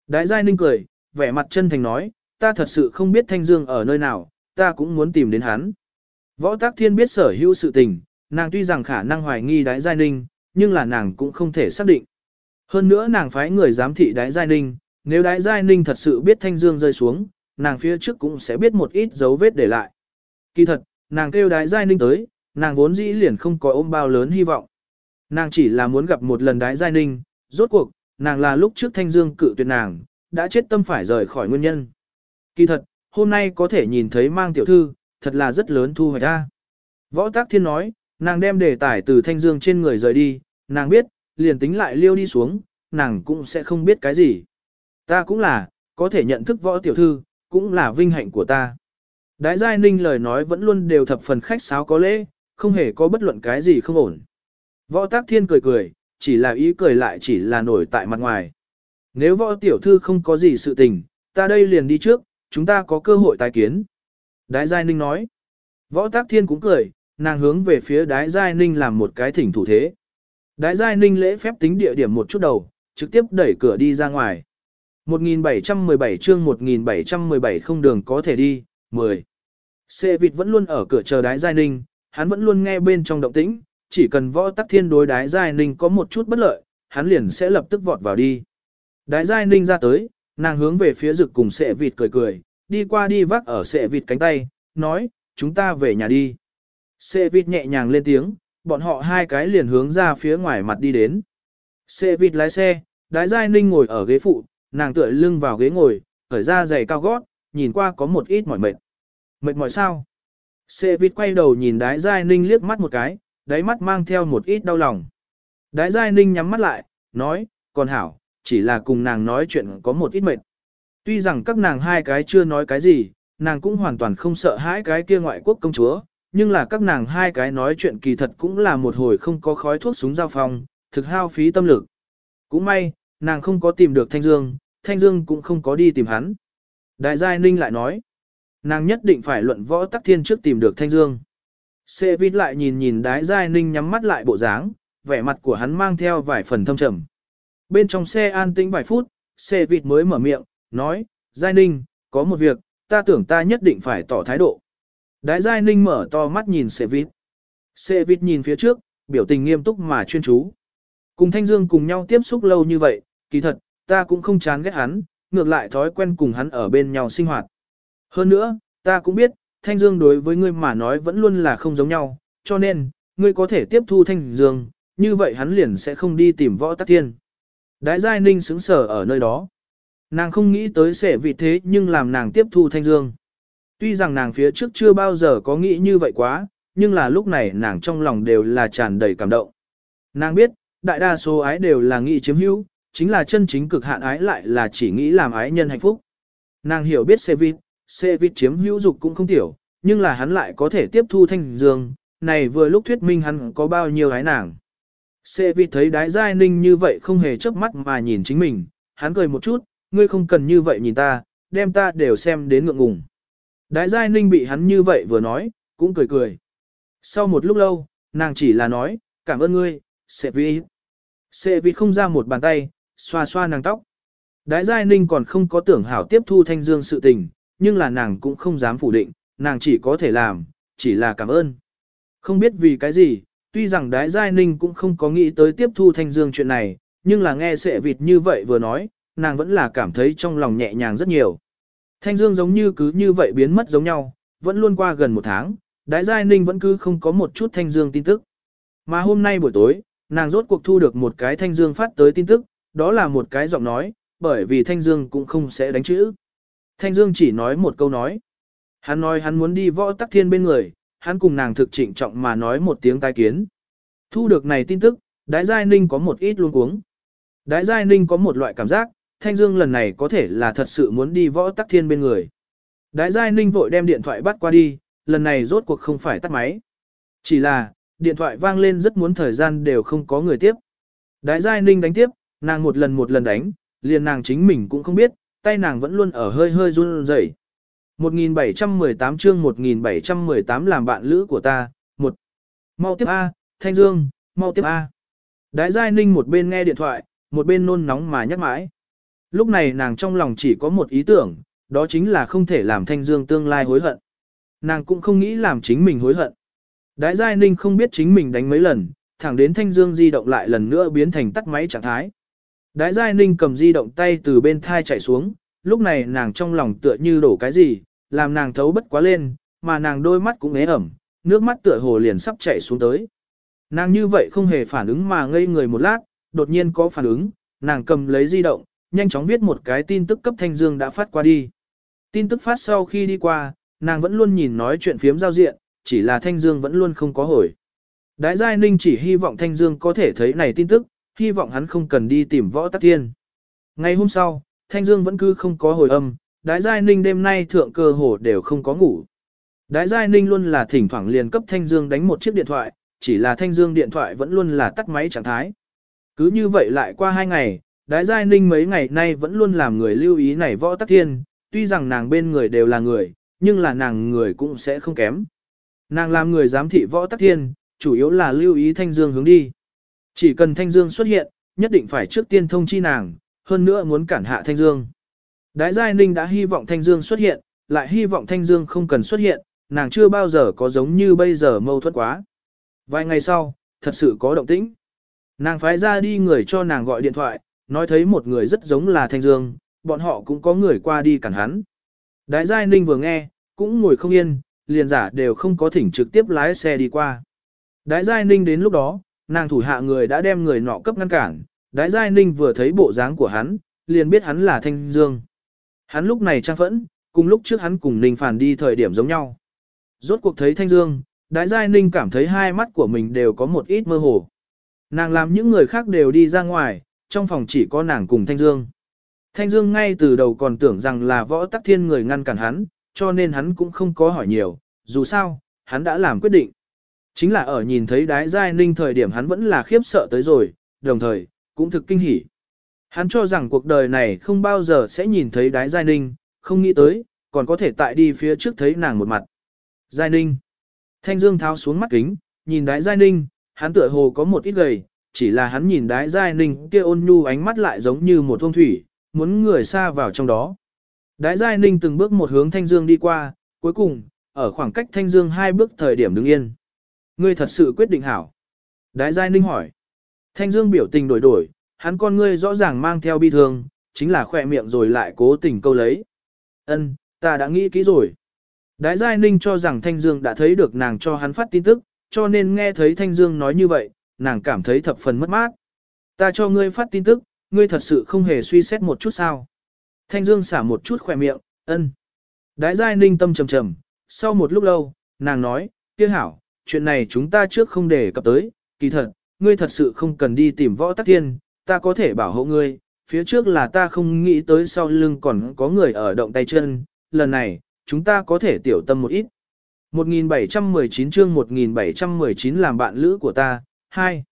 Đại giai ninh cười, vẻ mặt chân thành nói, ta thật sự không biết thanh dương ở nơi nào, ta cũng muốn tìm đến hắn. Võ Tác Thiên biết sở hữu sự tình, nàng tuy rằng khả năng hoài nghi đái giai ninh, nhưng là nàng cũng không thể xác định. Hơn nữa nàng phái người giám thị đái giai ninh, nếu đái giai ninh thật sự biết thanh dương rơi xuống, nàng phía trước cũng sẽ biết một ít dấu vết để lại. Kỳ thật, nàng kêu đái giai ninh tới, nàng vốn dĩ liền không có ôm bao lớn hy vọng. Nàng chỉ là muốn gặp một lần đái giai ninh, rốt cuộc, nàng là lúc trước thanh dương cự tuyệt nàng, đã chết tâm phải rời khỏi nguyên nhân. Kỳ thật, hôm nay có thể nhìn thấy mang tiểu thư, thật là rất lớn thu hoạch ra. Võ Tác Thiên nói, nàng đem đề tài từ thanh dương trên người rời đi, nàng biết, liền tính lại liêu đi xuống, nàng cũng sẽ không biết cái gì. Ta cũng là, có thể nhận thức võ tiểu thư, cũng là vinh hạnh của ta. Đái Giai Ninh lời nói vẫn luôn đều thập phần khách sáo có lễ, không hề có bất luận cái gì không ổn. Võ Tác Thiên cười cười, chỉ là ý cười lại chỉ là nổi tại mặt ngoài. Nếu võ tiểu thư không có gì sự tình, ta đây liền đi trước, chúng ta có cơ hội tái kiến. Đái Giai Ninh nói. Võ Tác Thiên cũng cười, nàng hướng về phía Đái Giai Ninh làm một cái thỉnh thủ thế. Đái Giai Ninh lễ phép tính địa điểm một chút đầu, trực tiếp đẩy cửa đi ra ngoài. 1717 chương 1717 không đường có thể đi, 10. Xe vịt vẫn luôn ở cửa chờ Đái Giai Ninh, hắn vẫn luôn nghe bên trong động tĩnh, chỉ cần võ tắc thiên đối Đái Giai Ninh có một chút bất lợi, hắn liền sẽ lập tức vọt vào đi. Đái Giai Ninh ra tới, Nàng hướng về phía rực cùng sệ vịt cười cười, đi qua đi vác ở sệ vịt cánh tay, nói, chúng ta về nhà đi. Sệ vịt nhẹ nhàng lên tiếng, bọn họ hai cái liền hướng ra phía ngoài mặt đi đến. Sệ vịt lái xe, đái giai ninh ngồi ở ghế phụ, nàng tựa lưng vào ghế ngồi, khởi ra giày cao gót, nhìn qua có một ít mỏi mệt. Mệt mỏi sao? Sệ vịt quay đầu nhìn đái giai ninh liếc mắt một cái, đáy mắt mang theo một ít đau lòng. Đái giai ninh nhắm mắt lại, nói, còn hảo, chỉ là cùng nàng nói chuyện có một ít mệt. Tuy rằng các nàng hai cái chưa nói cái gì, nàng cũng hoàn toàn không sợ hãi cái kia ngoại quốc công chúa, nhưng là các nàng hai cái nói chuyện kỳ thật cũng là một hồi không có khói thuốc súng giao phong, thực hao phí tâm lực. Cũng may, nàng không có tìm được Thanh Dương, Thanh Dương cũng không có đi tìm hắn. Đại Giai Ninh lại nói, nàng nhất định phải luận võ tắc thiên trước tìm được Thanh Dương. Sê vít lại nhìn nhìn Đại Giai Ninh nhắm mắt lại bộ dáng, vẻ mặt của hắn mang theo vài phần thâm trầm. Bên trong xe an tĩnh vài phút, xe vịt mới mở miệng, nói, Giai Ninh, có một việc, ta tưởng ta nhất định phải tỏ thái độ. Đại Giai Ninh mở to mắt nhìn xe vịt, xe vịt nhìn phía trước, biểu tình nghiêm túc mà chuyên chú. Cùng Thanh Dương cùng nhau tiếp xúc lâu như vậy, kỳ thật, ta cũng không chán ghét hắn, ngược lại thói quen cùng hắn ở bên nhau sinh hoạt. Hơn nữa, ta cũng biết, Thanh Dương đối với ngươi mà nói vẫn luôn là không giống nhau, cho nên, ngươi có thể tiếp thu Thanh Dương, như vậy hắn liền sẽ không đi tìm võ tắc thiên. Đái Giai Ninh xứng sở ở nơi đó. Nàng không nghĩ tới sẽ vì thế nhưng làm nàng tiếp thu Thanh Dương. Tuy rằng nàng phía trước chưa bao giờ có nghĩ như vậy quá, nhưng là lúc này nàng trong lòng đều là tràn đầy cảm động. Nàng biết, đại đa số ái đều là nghĩ chiếm hữu, chính là chân chính cực hạn ái lại là chỉ nghĩ làm ái nhân hạnh phúc. Nàng hiểu biết Sevit, vịt chiếm hữu dục cũng không tiểu, nhưng là hắn lại có thể tiếp thu thanh dương, này vừa lúc thuyết minh hắn có bao nhiêu ái nàng. Sevit thấy đái giai ninh như vậy không hề chớp mắt mà nhìn chính mình, hắn cười một chút, ngươi không cần như vậy nhìn ta, đem ta đều xem đến ngượng ngùng. Đái giai ninh bị hắn như vậy vừa nói, cũng cười cười. Sau một lúc lâu, nàng chỉ là nói, cảm ơn ngươi, Sevit. Vi không ra một bàn tay, xoa xoa nàng tóc. Đái Giai Ninh còn không có tưởng hảo tiếp thu Thanh Dương sự tình, nhưng là nàng cũng không dám phủ định, nàng chỉ có thể làm, chỉ là cảm ơn. Không biết vì cái gì, tuy rằng Đái Giai Ninh cũng không có nghĩ tới tiếp thu Thanh Dương chuyện này, nhưng là nghe sệ vịt như vậy vừa nói, nàng vẫn là cảm thấy trong lòng nhẹ nhàng rất nhiều. Thanh Dương giống như cứ như vậy biến mất giống nhau, vẫn luôn qua gần một tháng, Đái Giai Ninh vẫn cứ không có một chút Thanh Dương tin tức. Mà hôm nay buổi tối, nàng rốt cuộc thu được một cái Thanh Dương phát tới tin tức, đó là một cái giọng nói, bởi vì Thanh Dương cũng không sẽ đánh chữ. Thanh Dương chỉ nói một câu nói. Hắn nói hắn muốn đi võ tắc thiên bên người, hắn cùng nàng thực trịnh trọng mà nói một tiếng tai kiến. Thu được này tin tức, Đái Giai Ninh có một ít luôn cuống. Đái Giai Ninh có một loại cảm giác, Thanh Dương lần này có thể là thật sự muốn đi võ tắc thiên bên người. Đái Giai Ninh vội đem điện thoại bắt qua đi, lần này rốt cuộc không phải tắt máy. Chỉ là, điện thoại vang lên rất muốn thời gian đều không có người tiếp. Đái Giai Ninh đánh tiếp, Nàng một lần một lần đánh, liền nàng chính mình cũng không biết, tay nàng vẫn luôn ở hơi hơi run rẩy. 1718 chương 1718 làm bạn lữ của ta, một Mau tiếp A, Thanh Dương, mau tiếp A. Đái Giai Ninh một bên nghe điện thoại, một bên nôn nóng mà nhắc mãi. Lúc này nàng trong lòng chỉ có một ý tưởng, đó chính là không thể làm Thanh Dương tương lai hối hận. Nàng cũng không nghĩ làm chính mình hối hận. Đái Giai Ninh không biết chính mình đánh mấy lần, thẳng đến Thanh Dương di động lại lần nữa biến thành tắt máy trạng thái. Đái Giai Ninh cầm di động tay từ bên thai chạy xuống, lúc này nàng trong lòng tựa như đổ cái gì, làm nàng thấu bất quá lên, mà nàng đôi mắt cũng ế ẩm, nước mắt tựa hồ liền sắp chảy xuống tới. Nàng như vậy không hề phản ứng mà ngây người một lát, đột nhiên có phản ứng, nàng cầm lấy di động, nhanh chóng viết một cái tin tức cấp Thanh Dương đã phát qua đi. Tin tức phát sau khi đi qua, nàng vẫn luôn nhìn nói chuyện phiếm giao diện, chỉ là Thanh Dương vẫn luôn không có hồi. Đái Giai Ninh chỉ hy vọng Thanh Dương có thể thấy này tin tức, hy vọng hắn không cần đi tìm võ tắc thiên. Ngày hôm sau, Thanh Dương vẫn cứ không có hồi âm, Đái Giai Ninh đêm nay thượng cơ hồ đều không có ngủ. Đái Giai Ninh luôn là thỉnh thoảng liền cấp Thanh Dương đánh một chiếc điện thoại, chỉ là Thanh Dương điện thoại vẫn luôn là tắt máy trạng thái. Cứ như vậy lại qua hai ngày, Đái Giai Ninh mấy ngày nay vẫn luôn làm người lưu ý này võ tắc thiên, tuy rằng nàng bên người đều là người, nhưng là nàng người cũng sẽ không kém. Nàng làm người giám thị võ tắc thiên, chủ yếu là lưu ý Thanh Dương hướng đi. Chỉ cần Thanh Dương xuất hiện, nhất định phải trước tiên thông chi nàng, hơn nữa muốn cản hạ Thanh Dương. Đái Giai Ninh đã hy vọng Thanh Dương xuất hiện, lại hy vọng Thanh Dương không cần xuất hiện, nàng chưa bao giờ có giống như bây giờ mâu thuẫn quá. Vài ngày sau, thật sự có động tĩnh. Nàng phái ra đi người cho nàng gọi điện thoại, nói thấy một người rất giống là Thanh Dương, bọn họ cũng có người qua đi cản hắn. Đái Giai Ninh vừa nghe, cũng ngồi không yên, liền giả đều không có thỉnh trực tiếp lái xe đi qua. Đái Giai Ninh đến lúc đó, Nàng thủ hạ người đã đem người nọ cấp ngăn cản, đái giai ninh vừa thấy bộ dáng của hắn, liền biết hắn là Thanh Dương. Hắn lúc này trang phẫn, cùng lúc trước hắn cùng Ninh Phản đi thời điểm giống nhau. Rốt cuộc thấy Thanh Dương, đái giai ninh cảm thấy hai mắt của mình đều có một ít mơ hồ. Nàng làm những người khác đều đi ra ngoài, trong phòng chỉ có nàng cùng Thanh Dương. Thanh Dương ngay từ đầu còn tưởng rằng là võ tắc thiên người ngăn cản hắn, cho nên hắn cũng không có hỏi nhiều, dù sao, hắn đã làm quyết định. Chính là ở nhìn thấy đái giai ninh thời điểm hắn vẫn là khiếp sợ tới rồi, đồng thời, cũng thực kinh hỉ. Hắn cho rằng cuộc đời này không bao giờ sẽ nhìn thấy đái giai ninh, không nghĩ tới, còn có thể tại đi phía trước thấy nàng một mặt. Giai ninh. Thanh Dương tháo xuống mắt kính, nhìn đái giai ninh, hắn tựa hồ có một ít gầy, chỉ là hắn nhìn đái giai ninh kia ôn nhu ánh mắt lại giống như một thông thủy, muốn người xa vào trong đó. Đái giai ninh từng bước một hướng Thanh Dương đi qua, cuối cùng, ở khoảng cách Thanh Dương hai bước thời điểm đứng yên. Ngươi thật sự quyết định hảo. Đái giai ninh hỏi. Thanh Dương biểu tình đổi đổi, hắn con ngươi rõ ràng mang theo bi thương, chính là khỏe miệng rồi lại cố tình câu lấy. Ân, ta đã nghĩ kỹ rồi. Đái Giai Ninh cho rằng Thanh Dương đã thấy được nàng cho hắn phát tin tức, cho nên nghe thấy Thanh Dương nói như vậy, nàng cảm thấy thập phần mất mát. Ta cho ngươi phát tin tức, ngươi thật sự không hề suy xét một chút sao. Thanh Dương xả một chút khỏe miệng, ân. Đái Giai Ninh tâm trầm trầm, sau một lúc lâu, nàng nói, kia hảo, chuyện này chúng ta trước không để cập tới, kỳ thật, ngươi thật sự không cần đi tìm võ tắc thiên, ta có thể bảo hộ ngươi, phía trước là ta không nghĩ tới sau lưng còn có người ở động tay chân, lần này, chúng ta có thể tiểu tâm một ít. 1719 chương 1719 làm bạn lữ của ta, 2.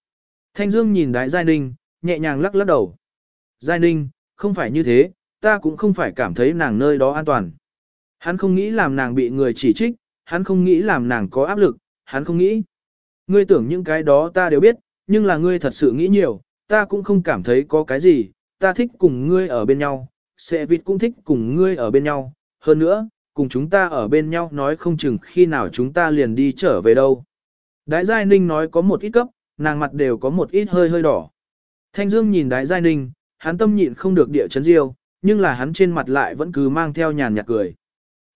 Thanh Dương nhìn đái Giai Ninh, nhẹ nhàng lắc lắc đầu. Giai Ninh, không phải như thế, ta cũng không phải cảm thấy nàng nơi đó an toàn. Hắn không nghĩ làm nàng bị người chỉ trích, hắn không nghĩ làm nàng có áp lực, hắn không nghĩ. Ngươi tưởng những cái đó ta đều biết, nhưng là ngươi thật sự nghĩ nhiều, ta cũng không cảm thấy có cái gì, ta thích cùng ngươi ở bên nhau, sẽ vịt cũng thích cùng ngươi ở bên nhau, hơn nữa, cùng chúng ta ở bên nhau nói không chừng khi nào chúng ta liền đi trở về đâu. Đái Giai Ninh nói có một ít cấp, nàng mặt đều có một ít hơi hơi đỏ. Thanh Dương nhìn Đái Giai Ninh, hắn tâm nhịn không được địa chấn diêu, nhưng là hắn trên mặt lại vẫn cứ mang theo nhàn nhạt cười.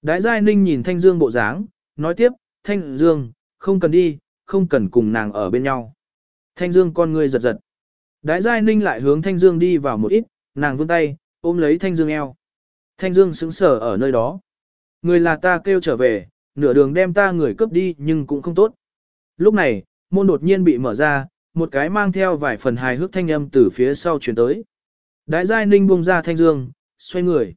Đái Giai Ninh nhìn Thanh Dương bộ dáng, nói tiếp, Thanh Dương, không cần đi, không cần cùng nàng ở bên nhau. Thanh Dương con người giật giật. Đái Giai Ninh lại hướng Thanh Dương đi vào một ít, nàng vươn tay, ôm lấy Thanh Dương eo. Thanh Dương sững sờ ở nơi đó. Người là ta kêu trở về, nửa đường đem ta người cướp đi nhưng cũng không tốt. Lúc này, môn đột nhiên bị mở ra, một cái mang theo vài phần hài hước thanh âm từ phía sau chuyển tới. Đái Giai Ninh buông ra Thanh Dương, xoay người.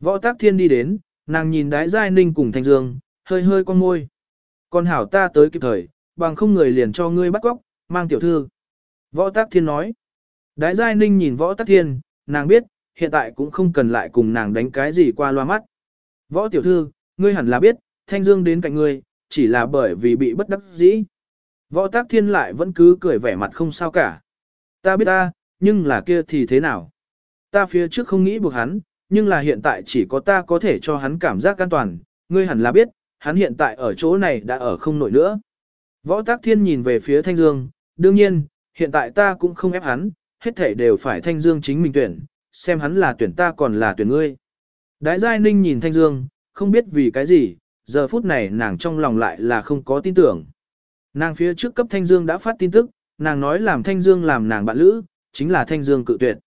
Võ Tác Thiên đi đến, nàng nhìn Đái Giai Ninh cùng Thanh Dương, hơi hơi con môi. Con hảo ta tới kịp thời, bằng không người liền cho ngươi bắt góc, mang tiểu thư. Võ Tắc Thiên nói. Đái Giai Ninh nhìn Võ Tắc Thiên, nàng biết, hiện tại cũng không cần lại cùng nàng đánh cái gì qua loa mắt. Võ tiểu thư, ngươi hẳn là biết, Thanh Dương đến cạnh ngươi, chỉ là bởi vì bị bất đắc dĩ. Võ Tắc Thiên lại vẫn cứ cười vẻ mặt không sao cả. Ta biết ta, nhưng là kia thì thế nào? Ta phía trước không nghĩ buộc hắn, nhưng là hiện tại chỉ có ta có thể cho hắn cảm giác an toàn, ngươi hẳn là biết, hắn hiện tại ở chỗ này đã ở không nổi nữa. Võ Tắc Thiên nhìn về phía Thanh Dương, đương nhiên, hiện tại ta cũng không ép hắn, hết thể đều phải Thanh Dương chính mình tuyển, xem hắn là tuyển ta còn là tuyển ngươi. Đái Giai Ninh nhìn Thanh Dương, không biết vì cái gì, giờ phút này nàng trong lòng lại là không có tin tưởng. Nàng phía trước cấp Thanh Dương đã phát tin tức, nàng nói làm Thanh Dương làm nàng bạn lữ, chính là Thanh Dương cự tuyệt.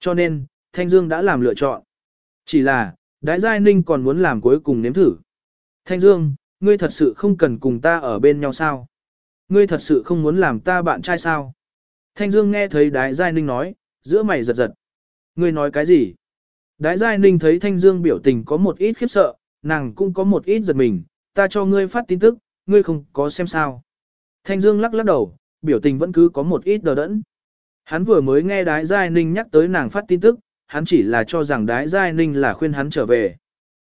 Cho nên, Thanh Dương đã làm lựa chọn. Chỉ là, Đái Giai Ninh còn muốn làm cuối cùng nếm thử. Thanh Dương, ngươi thật sự không cần cùng ta ở bên nhau sao? Ngươi thật sự không muốn làm ta bạn trai sao? Thanh Dương nghe thấy Đái Giai Ninh nói, giữa mày giật giật. Ngươi nói cái gì? Đái Giai Ninh thấy Thanh Dương biểu tình có một ít khiếp sợ, nàng cũng có một ít giật mình, ta cho ngươi phát tin tức, ngươi không có xem sao. Thanh Dương lắc lắc đầu, biểu tình vẫn cứ có một ít đờ đẫn. Hắn vừa mới nghe Đái Giai Ninh nhắc tới nàng phát tin tức, hắn chỉ là cho rằng Đái Giai Ninh là khuyên hắn trở về.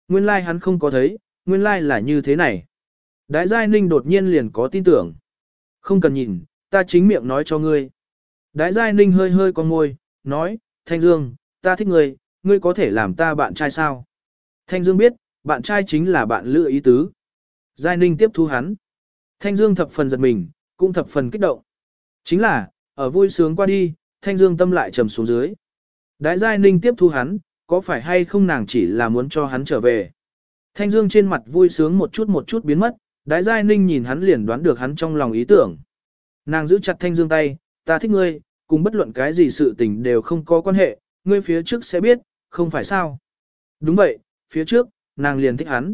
Nguyên lai like hắn không có thấy, nguyên lai like là như thế này. Đái Giai Ninh đột nhiên liền có tin tưởng. Không cần nhìn, ta chính miệng nói cho ngươi. Đái Giai Ninh hơi hơi con môi, nói, Thanh Dương, ta thích ngươi, ngươi có thể làm ta bạn trai sao? Thanh Dương biết, bạn trai chính là bạn lựa ý tứ. Giai Ninh tiếp thu hắn. Thanh Dương thập phần giật mình, cũng thập phần kích động. Chính là, ở vui sướng qua đi, Thanh Dương tâm lại trầm xuống dưới. Đái Giai Ninh tiếp thu hắn, có phải hay không nàng chỉ là muốn cho hắn trở về. Thanh Dương trên mặt vui sướng một chút một chút biến mất, Đái Giai Ninh nhìn hắn liền đoán được hắn trong lòng ý tưởng. Nàng giữ chặt Thanh Dương tay, ta thích ngươi, cùng bất luận cái gì sự tình đều không có quan hệ, ngươi phía trước sẽ biết, không phải sao. Đúng vậy, phía trước, nàng liền thích hắn.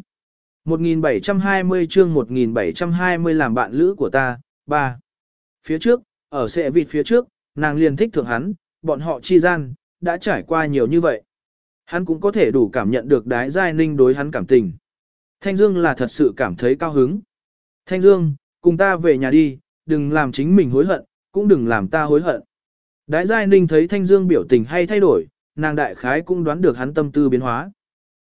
1720 chương 1720 làm bạn lữ của ta, ba. Phía trước, ở xe vịt phía trước, nàng liền thích thượng hắn, bọn họ chi gian, đã trải qua nhiều như vậy. Hắn cũng có thể đủ cảm nhận được đái giai ninh đối hắn cảm tình. Thanh Dương là thật sự cảm thấy cao hứng. Thanh Dương, cùng ta về nhà đi, đừng làm chính mình hối hận, cũng đừng làm ta hối hận. Đái giai ninh thấy Thanh Dương biểu tình hay thay đổi, nàng đại khái cũng đoán được hắn tâm tư biến hóa.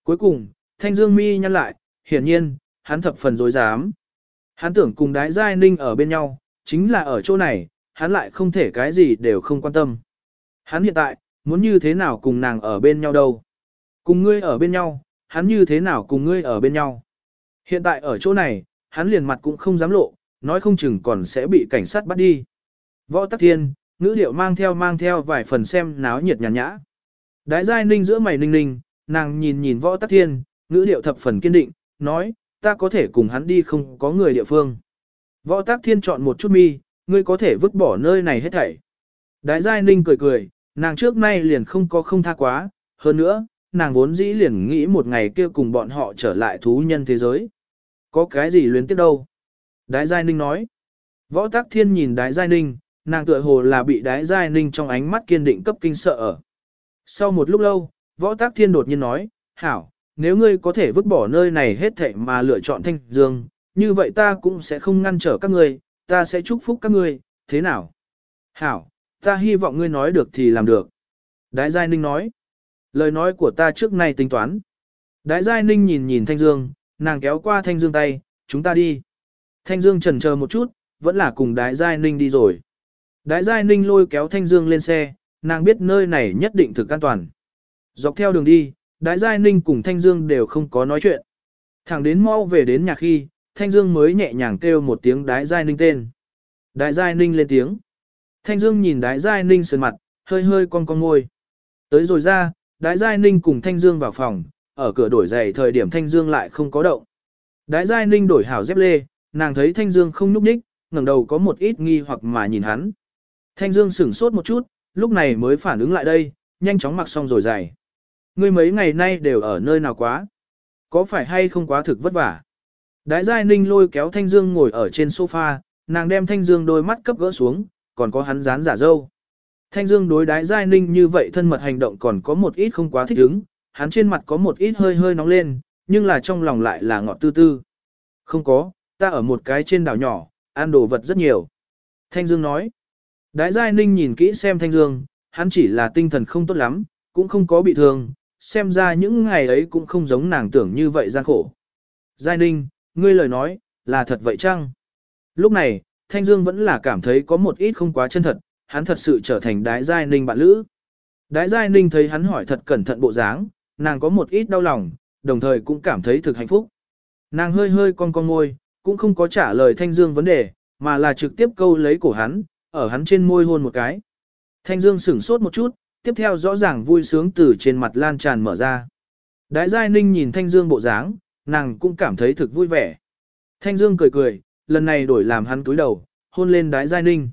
Cuối cùng, Thanh Dương mi nhăn lại, hiển nhiên, hắn thập phần dối dám. Hắn tưởng cùng đái giai ninh ở bên nhau, chính là ở chỗ này, hắn lại không thể cái gì đều không quan tâm. Hắn hiện tại, muốn như thế nào cùng nàng ở bên nhau đâu. Cùng ngươi ở bên nhau, hắn như thế nào cùng ngươi ở bên nhau. Hiện tại ở chỗ này, hắn liền mặt cũng không dám lộ, nói không chừng còn sẽ bị cảnh sát bắt đi. Võ tắc thiên, ngữ điệu mang theo mang theo vài phần xem náo nhiệt nhàn nhã. Đái giai ninh giữa mày ninh ninh, nàng nhìn nhìn võ tắc thiên, ngữ điệu thập phần kiên định, nói, ta có thể cùng hắn đi không có người địa phương. Võ tắc thiên chọn một chút mi, ngươi có thể vứt bỏ nơi này hết thảy. Đái giai ninh cười cười, nàng trước nay liền không có không tha quá, hơn nữa, nàng vốn dĩ liền nghĩ một ngày kia cùng bọn họ trở lại thú nhân thế giới. Có cái gì luyến tiếp đâu? Đái Giai Ninh nói. Võ Tắc Thiên nhìn Đái Giai Ninh, nàng tựa hồ là bị Đái Giai Ninh trong ánh mắt kiên định cấp kinh sợ ở. Sau một lúc lâu, Võ tác Thiên đột nhiên nói, Hảo, nếu ngươi có thể vứt bỏ nơi này hết thảy mà lựa chọn thanh dương, như vậy ta cũng sẽ không ngăn trở các ngươi, ta sẽ chúc phúc các ngươi, thế nào? Hảo, ta hy vọng ngươi nói được thì làm được. Đái Giai Ninh nói, lời nói của ta trước nay tính toán. Đái Giai Ninh nhìn nhìn Thanh Dương, nàng kéo qua Thanh Dương tay, chúng ta đi. Thanh Dương chần chờ một chút, vẫn là cùng Đái Giai Ninh đi rồi. Đái Giai Ninh lôi kéo Thanh Dương lên xe, nàng biết nơi này nhất định thực an toàn. Dọc theo đường đi, Đái Giai Ninh cùng Thanh Dương đều không có nói chuyện. Thẳng đến mau về đến nhà khi, Thanh Dương mới nhẹ nhàng kêu một tiếng Đái Giai Ninh tên. Đái Giai Ninh lên tiếng. Thanh Dương nhìn Đái Giai Ninh sườn mặt, hơi hơi con con ngôi. Tới rồi ra, Đái Giai Ninh cùng Thanh Dương vào phòng, ở cửa đổi giày thời điểm Thanh Dương lại không có động. Đái Giai Ninh đổi hảo dép lê, nàng thấy Thanh Dương không nhúc nhích, ngẩng đầu có một ít nghi hoặc mà nhìn hắn. Thanh Dương sửng sốt một chút, lúc này mới phản ứng lại đây, nhanh chóng mặc xong rồi giày. Ngươi mấy ngày nay đều ở nơi nào quá? Có phải hay không quá thực vất vả? Đái Giai Ninh lôi kéo Thanh Dương ngồi ở trên sofa, nàng đem Thanh Dương đôi mắt cấp gỡ xuống, còn có hắn dán giả dâu. Thanh Dương đối đái Giai Ninh như vậy thân mật hành động còn có một ít không quá thích ứng, hắn trên mặt có một ít hơi hơi nóng lên, nhưng là trong lòng lại là ngọt tư tư. Không có, ta ở một cái trên đảo nhỏ, ăn đồ vật rất nhiều. Thanh Dương nói. Đái Giai Ninh nhìn kỹ xem Thanh Dương, hắn chỉ là tinh thần không tốt lắm, cũng không có bị thương, xem ra những ngày ấy cũng không giống nàng tưởng như vậy gian khổ. Giai Ninh, ngươi lời nói, là thật vậy chăng? Lúc này, Thanh Dương vẫn là cảm thấy có một ít không quá chân thật, hắn thật sự trở thành đái Giai Ninh bạn lữ. Đái Giai Ninh thấy hắn hỏi thật cẩn thận bộ dáng, nàng có một ít đau lòng, đồng thời cũng cảm thấy thực hạnh phúc. Nàng hơi hơi con con môi, cũng không có trả lời Thanh Dương vấn đề, mà là trực tiếp câu lấy cổ hắn, ở hắn trên môi hôn một cái. Thanh Dương sửng sốt một chút, tiếp theo rõ ràng vui sướng từ trên mặt lan tràn mở ra. Đái Giai Ninh nhìn Thanh Dương bộ dáng, nàng cũng cảm thấy thực vui vẻ. Thanh Dương cười cười, lần này đổi làm hắn cúi đầu, hôn lên Đái Giai Ninh.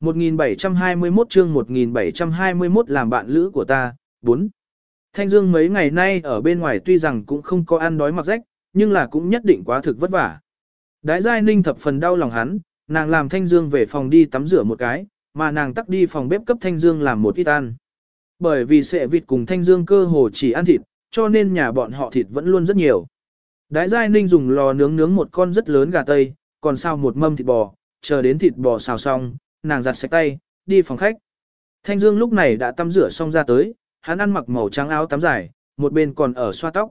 1721 chương 1721 làm bạn lữ của ta, 4. Thanh Dương mấy ngày nay ở bên ngoài tuy rằng cũng không có ăn đói mặc rách, nhưng là cũng nhất định quá thực vất vả. Đái Giai Ninh thập phần đau lòng hắn, nàng làm Thanh Dương về phòng đi tắm rửa một cái, mà nàng tắt đi phòng bếp cấp Thanh Dương làm một ít ăn. Bởi vì sệ vịt cùng Thanh Dương cơ hồ chỉ ăn thịt, cho nên nhà bọn họ thịt vẫn luôn rất nhiều. Đái Giai Ninh dùng lò nướng nướng một con rất lớn gà tây, còn sao một mâm thịt bò, chờ đến thịt bò xào xong, nàng giặt sạch tay, đi phòng khách. Thanh Dương lúc này đã tắm rửa xong ra tới, hắn ăn mặc màu trắng áo tắm dài, một bên còn ở xoa tóc.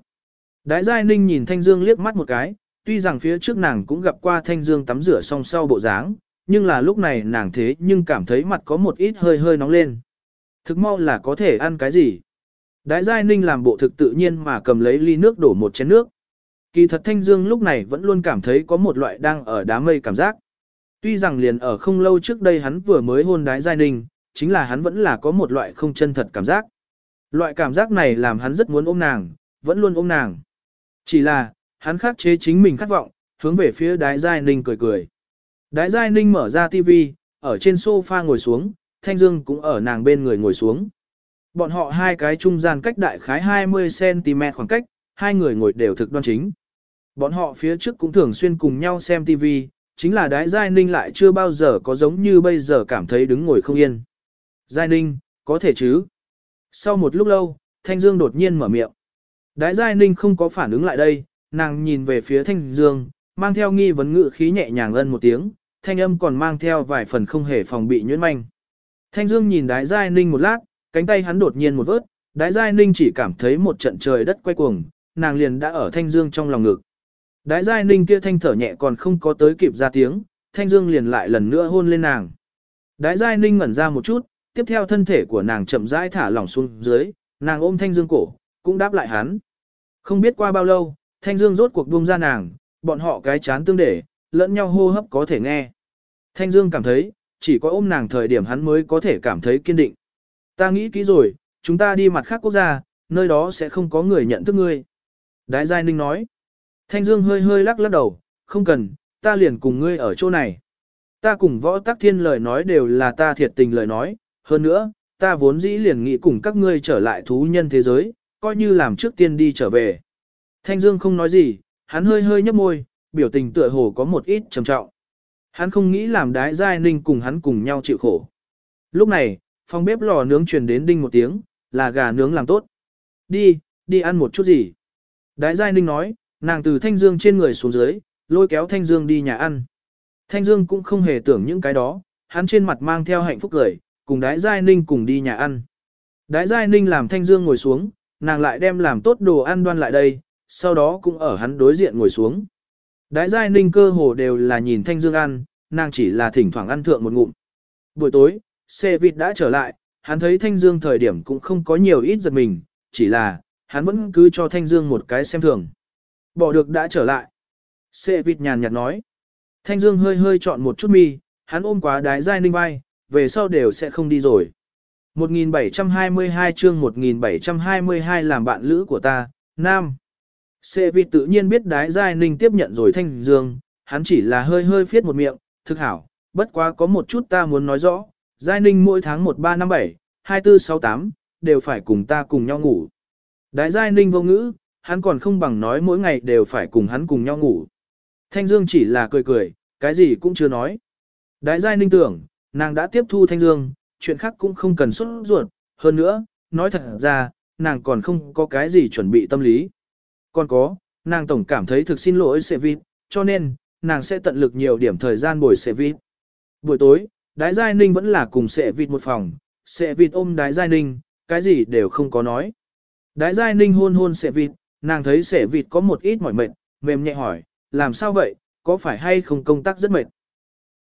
Đái Giai Ninh nhìn Thanh Dương liếc mắt một cái, tuy rằng phía trước nàng cũng gặp qua Thanh Dương tắm rửa xong sau bộ dáng, nhưng là lúc này nàng thế nhưng cảm thấy mặt có một ít hơi hơi nóng lên. Thực mau là có thể ăn cái gì? Đái Giai Ninh làm bộ thực tự nhiên mà cầm lấy ly nước đổ một chén nước. Kỳ thật Thanh Dương lúc này vẫn luôn cảm thấy có một loại đang ở đám mây cảm giác. Tuy rằng liền ở không lâu trước đây hắn vừa mới hôn Đái Giai Ninh, chính là hắn vẫn là có một loại không chân thật cảm giác. Loại cảm giác này làm hắn rất muốn ôm nàng, vẫn luôn ôm nàng. Chỉ là, hắn khắc chế chính mình khát vọng, hướng về phía Đái Giai Ninh cười cười. Đái Giai Ninh mở ra tivi, ở trên sofa ngồi xuống, Thanh Dương cũng ở nàng bên người ngồi xuống. Bọn họ hai cái trung gian cách đại khái 20cm khoảng cách, hai người ngồi đều thực đoan chính. Bọn họ phía trước cũng thường xuyên cùng nhau xem TV, chính là Đái Giai Ninh lại chưa bao giờ có giống như bây giờ cảm thấy đứng ngồi không yên. Giai Ninh, có thể chứ. Sau một lúc lâu, Thanh Dương đột nhiên mở miệng. Đái Giai Ninh không có phản ứng lại đây, nàng nhìn về phía Thanh Dương, mang theo nghi vấn ngự khí nhẹ nhàng ân một tiếng, thanh âm còn mang theo vài phần không hề phòng bị nhuyễn manh. Thanh Dương nhìn Đái Giai Ninh một lát, cánh tay hắn đột nhiên một vớt, Đái Giai Ninh chỉ cảm thấy một trận trời đất quay cuồng, nàng liền đã ở Thanh Dương trong lòng ngực. Đái Giai Ninh kia thanh thở nhẹ còn không có tới kịp ra tiếng, Thanh Dương liền lại lần nữa hôn lên nàng. Đái Giai Ninh ngẩn ra một chút, tiếp theo thân thể của nàng chậm rãi thả lỏng xuống dưới, nàng ôm Thanh Dương cổ, cũng đáp lại hắn. Không biết qua bao lâu, Thanh Dương rốt cuộc buông ra nàng, bọn họ cái chán tương để, lẫn nhau hô hấp có thể nghe. Thanh Dương cảm thấy, chỉ có ôm nàng thời điểm hắn mới có thể cảm thấy kiên định. Ta nghĩ kỹ rồi, chúng ta đi mặt khác quốc gia, nơi đó sẽ không có người nhận thức ngươi. Đái Giai Ninh nói. Thanh Dương hơi hơi lắc lắc đầu, không cần, ta liền cùng ngươi ở chỗ này. Ta cùng võ tắc thiên lời nói đều là ta thiệt tình lời nói, hơn nữa, ta vốn dĩ liền nghĩ cùng các ngươi trở lại thú nhân thế giới, coi như làm trước tiên đi trở về. Thanh Dương không nói gì, hắn hơi hơi nhấp môi, biểu tình tựa hồ có một ít trầm trọng. Hắn không nghĩ làm đái giai ninh cùng hắn cùng nhau chịu khổ. Lúc này, phòng bếp lò nướng truyền đến đinh một tiếng, là gà nướng làm tốt. Đi, đi ăn một chút gì. Đái giai ninh nói, nàng từ Thanh Dương trên người xuống dưới, lôi kéo Thanh Dương đi nhà ăn. Thanh Dương cũng không hề tưởng những cái đó, hắn trên mặt mang theo hạnh phúc cười, cùng Đái Giai Ninh cùng đi nhà ăn. Đái Giai Ninh làm Thanh Dương ngồi xuống, nàng lại đem làm tốt đồ ăn đoan lại đây, sau đó cũng ở hắn đối diện ngồi xuống. Đái Giai Ninh cơ hồ đều là nhìn Thanh Dương ăn, nàng chỉ là thỉnh thoảng ăn thượng một ngụm. Buổi tối, xe vịt đã trở lại, hắn thấy Thanh Dương thời điểm cũng không có nhiều ít giật mình, chỉ là, hắn vẫn cứ cho Thanh Dương một cái xem thường. Bỏ được đã trở lại. Xe vịt nhàn nhạt nói. Thanh Dương hơi hơi chọn một chút mi, hắn ôm quá đái Giai Ninh vai, về sau đều sẽ không đi rồi. 1722 chương 1722 làm bạn lữ của ta, Nam. Xê vịt tự nhiên biết đái giai ninh tiếp nhận rồi thanh dương, hắn chỉ là hơi hơi phiết một miệng, thực hảo, bất quá có một chút ta muốn nói rõ, giai ninh mỗi tháng 1357, 2468, đều phải cùng ta cùng nhau ngủ. Đái giai ninh vô ngữ, hắn còn không bằng nói mỗi ngày đều phải cùng hắn cùng nhau ngủ. Thanh dương chỉ là cười cười, cái gì cũng chưa nói. Đái giai ninh tưởng, nàng đã tiếp thu thanh dương, chuyện khác cũng không cần xuất ruột, hơn nữa, nói thật ra, nàng còn không có cái gì chuẩn bị tâm lý. Còn có, nàng tổng cảm thấy thực xin lỗi sẽ Vịt, cho nên, nàng sẽ tận lực nhiều điểm thời gian bồi sẽ Vịt. Buổi tối, Đái Giai Ninh vẫn là cùng sẽ Vịt một phòng, sẽ Vịt ôm Đái Giai Ninh, cái gì đều không có nói. Đái Giai Ninh hôn hôn sẽ Vịt, nàng thấy sẽ Vịt có một ít mỏi mệt, mềm nhẹ hỏi, làm sao vậy, có phải hay không công tác rất mệt?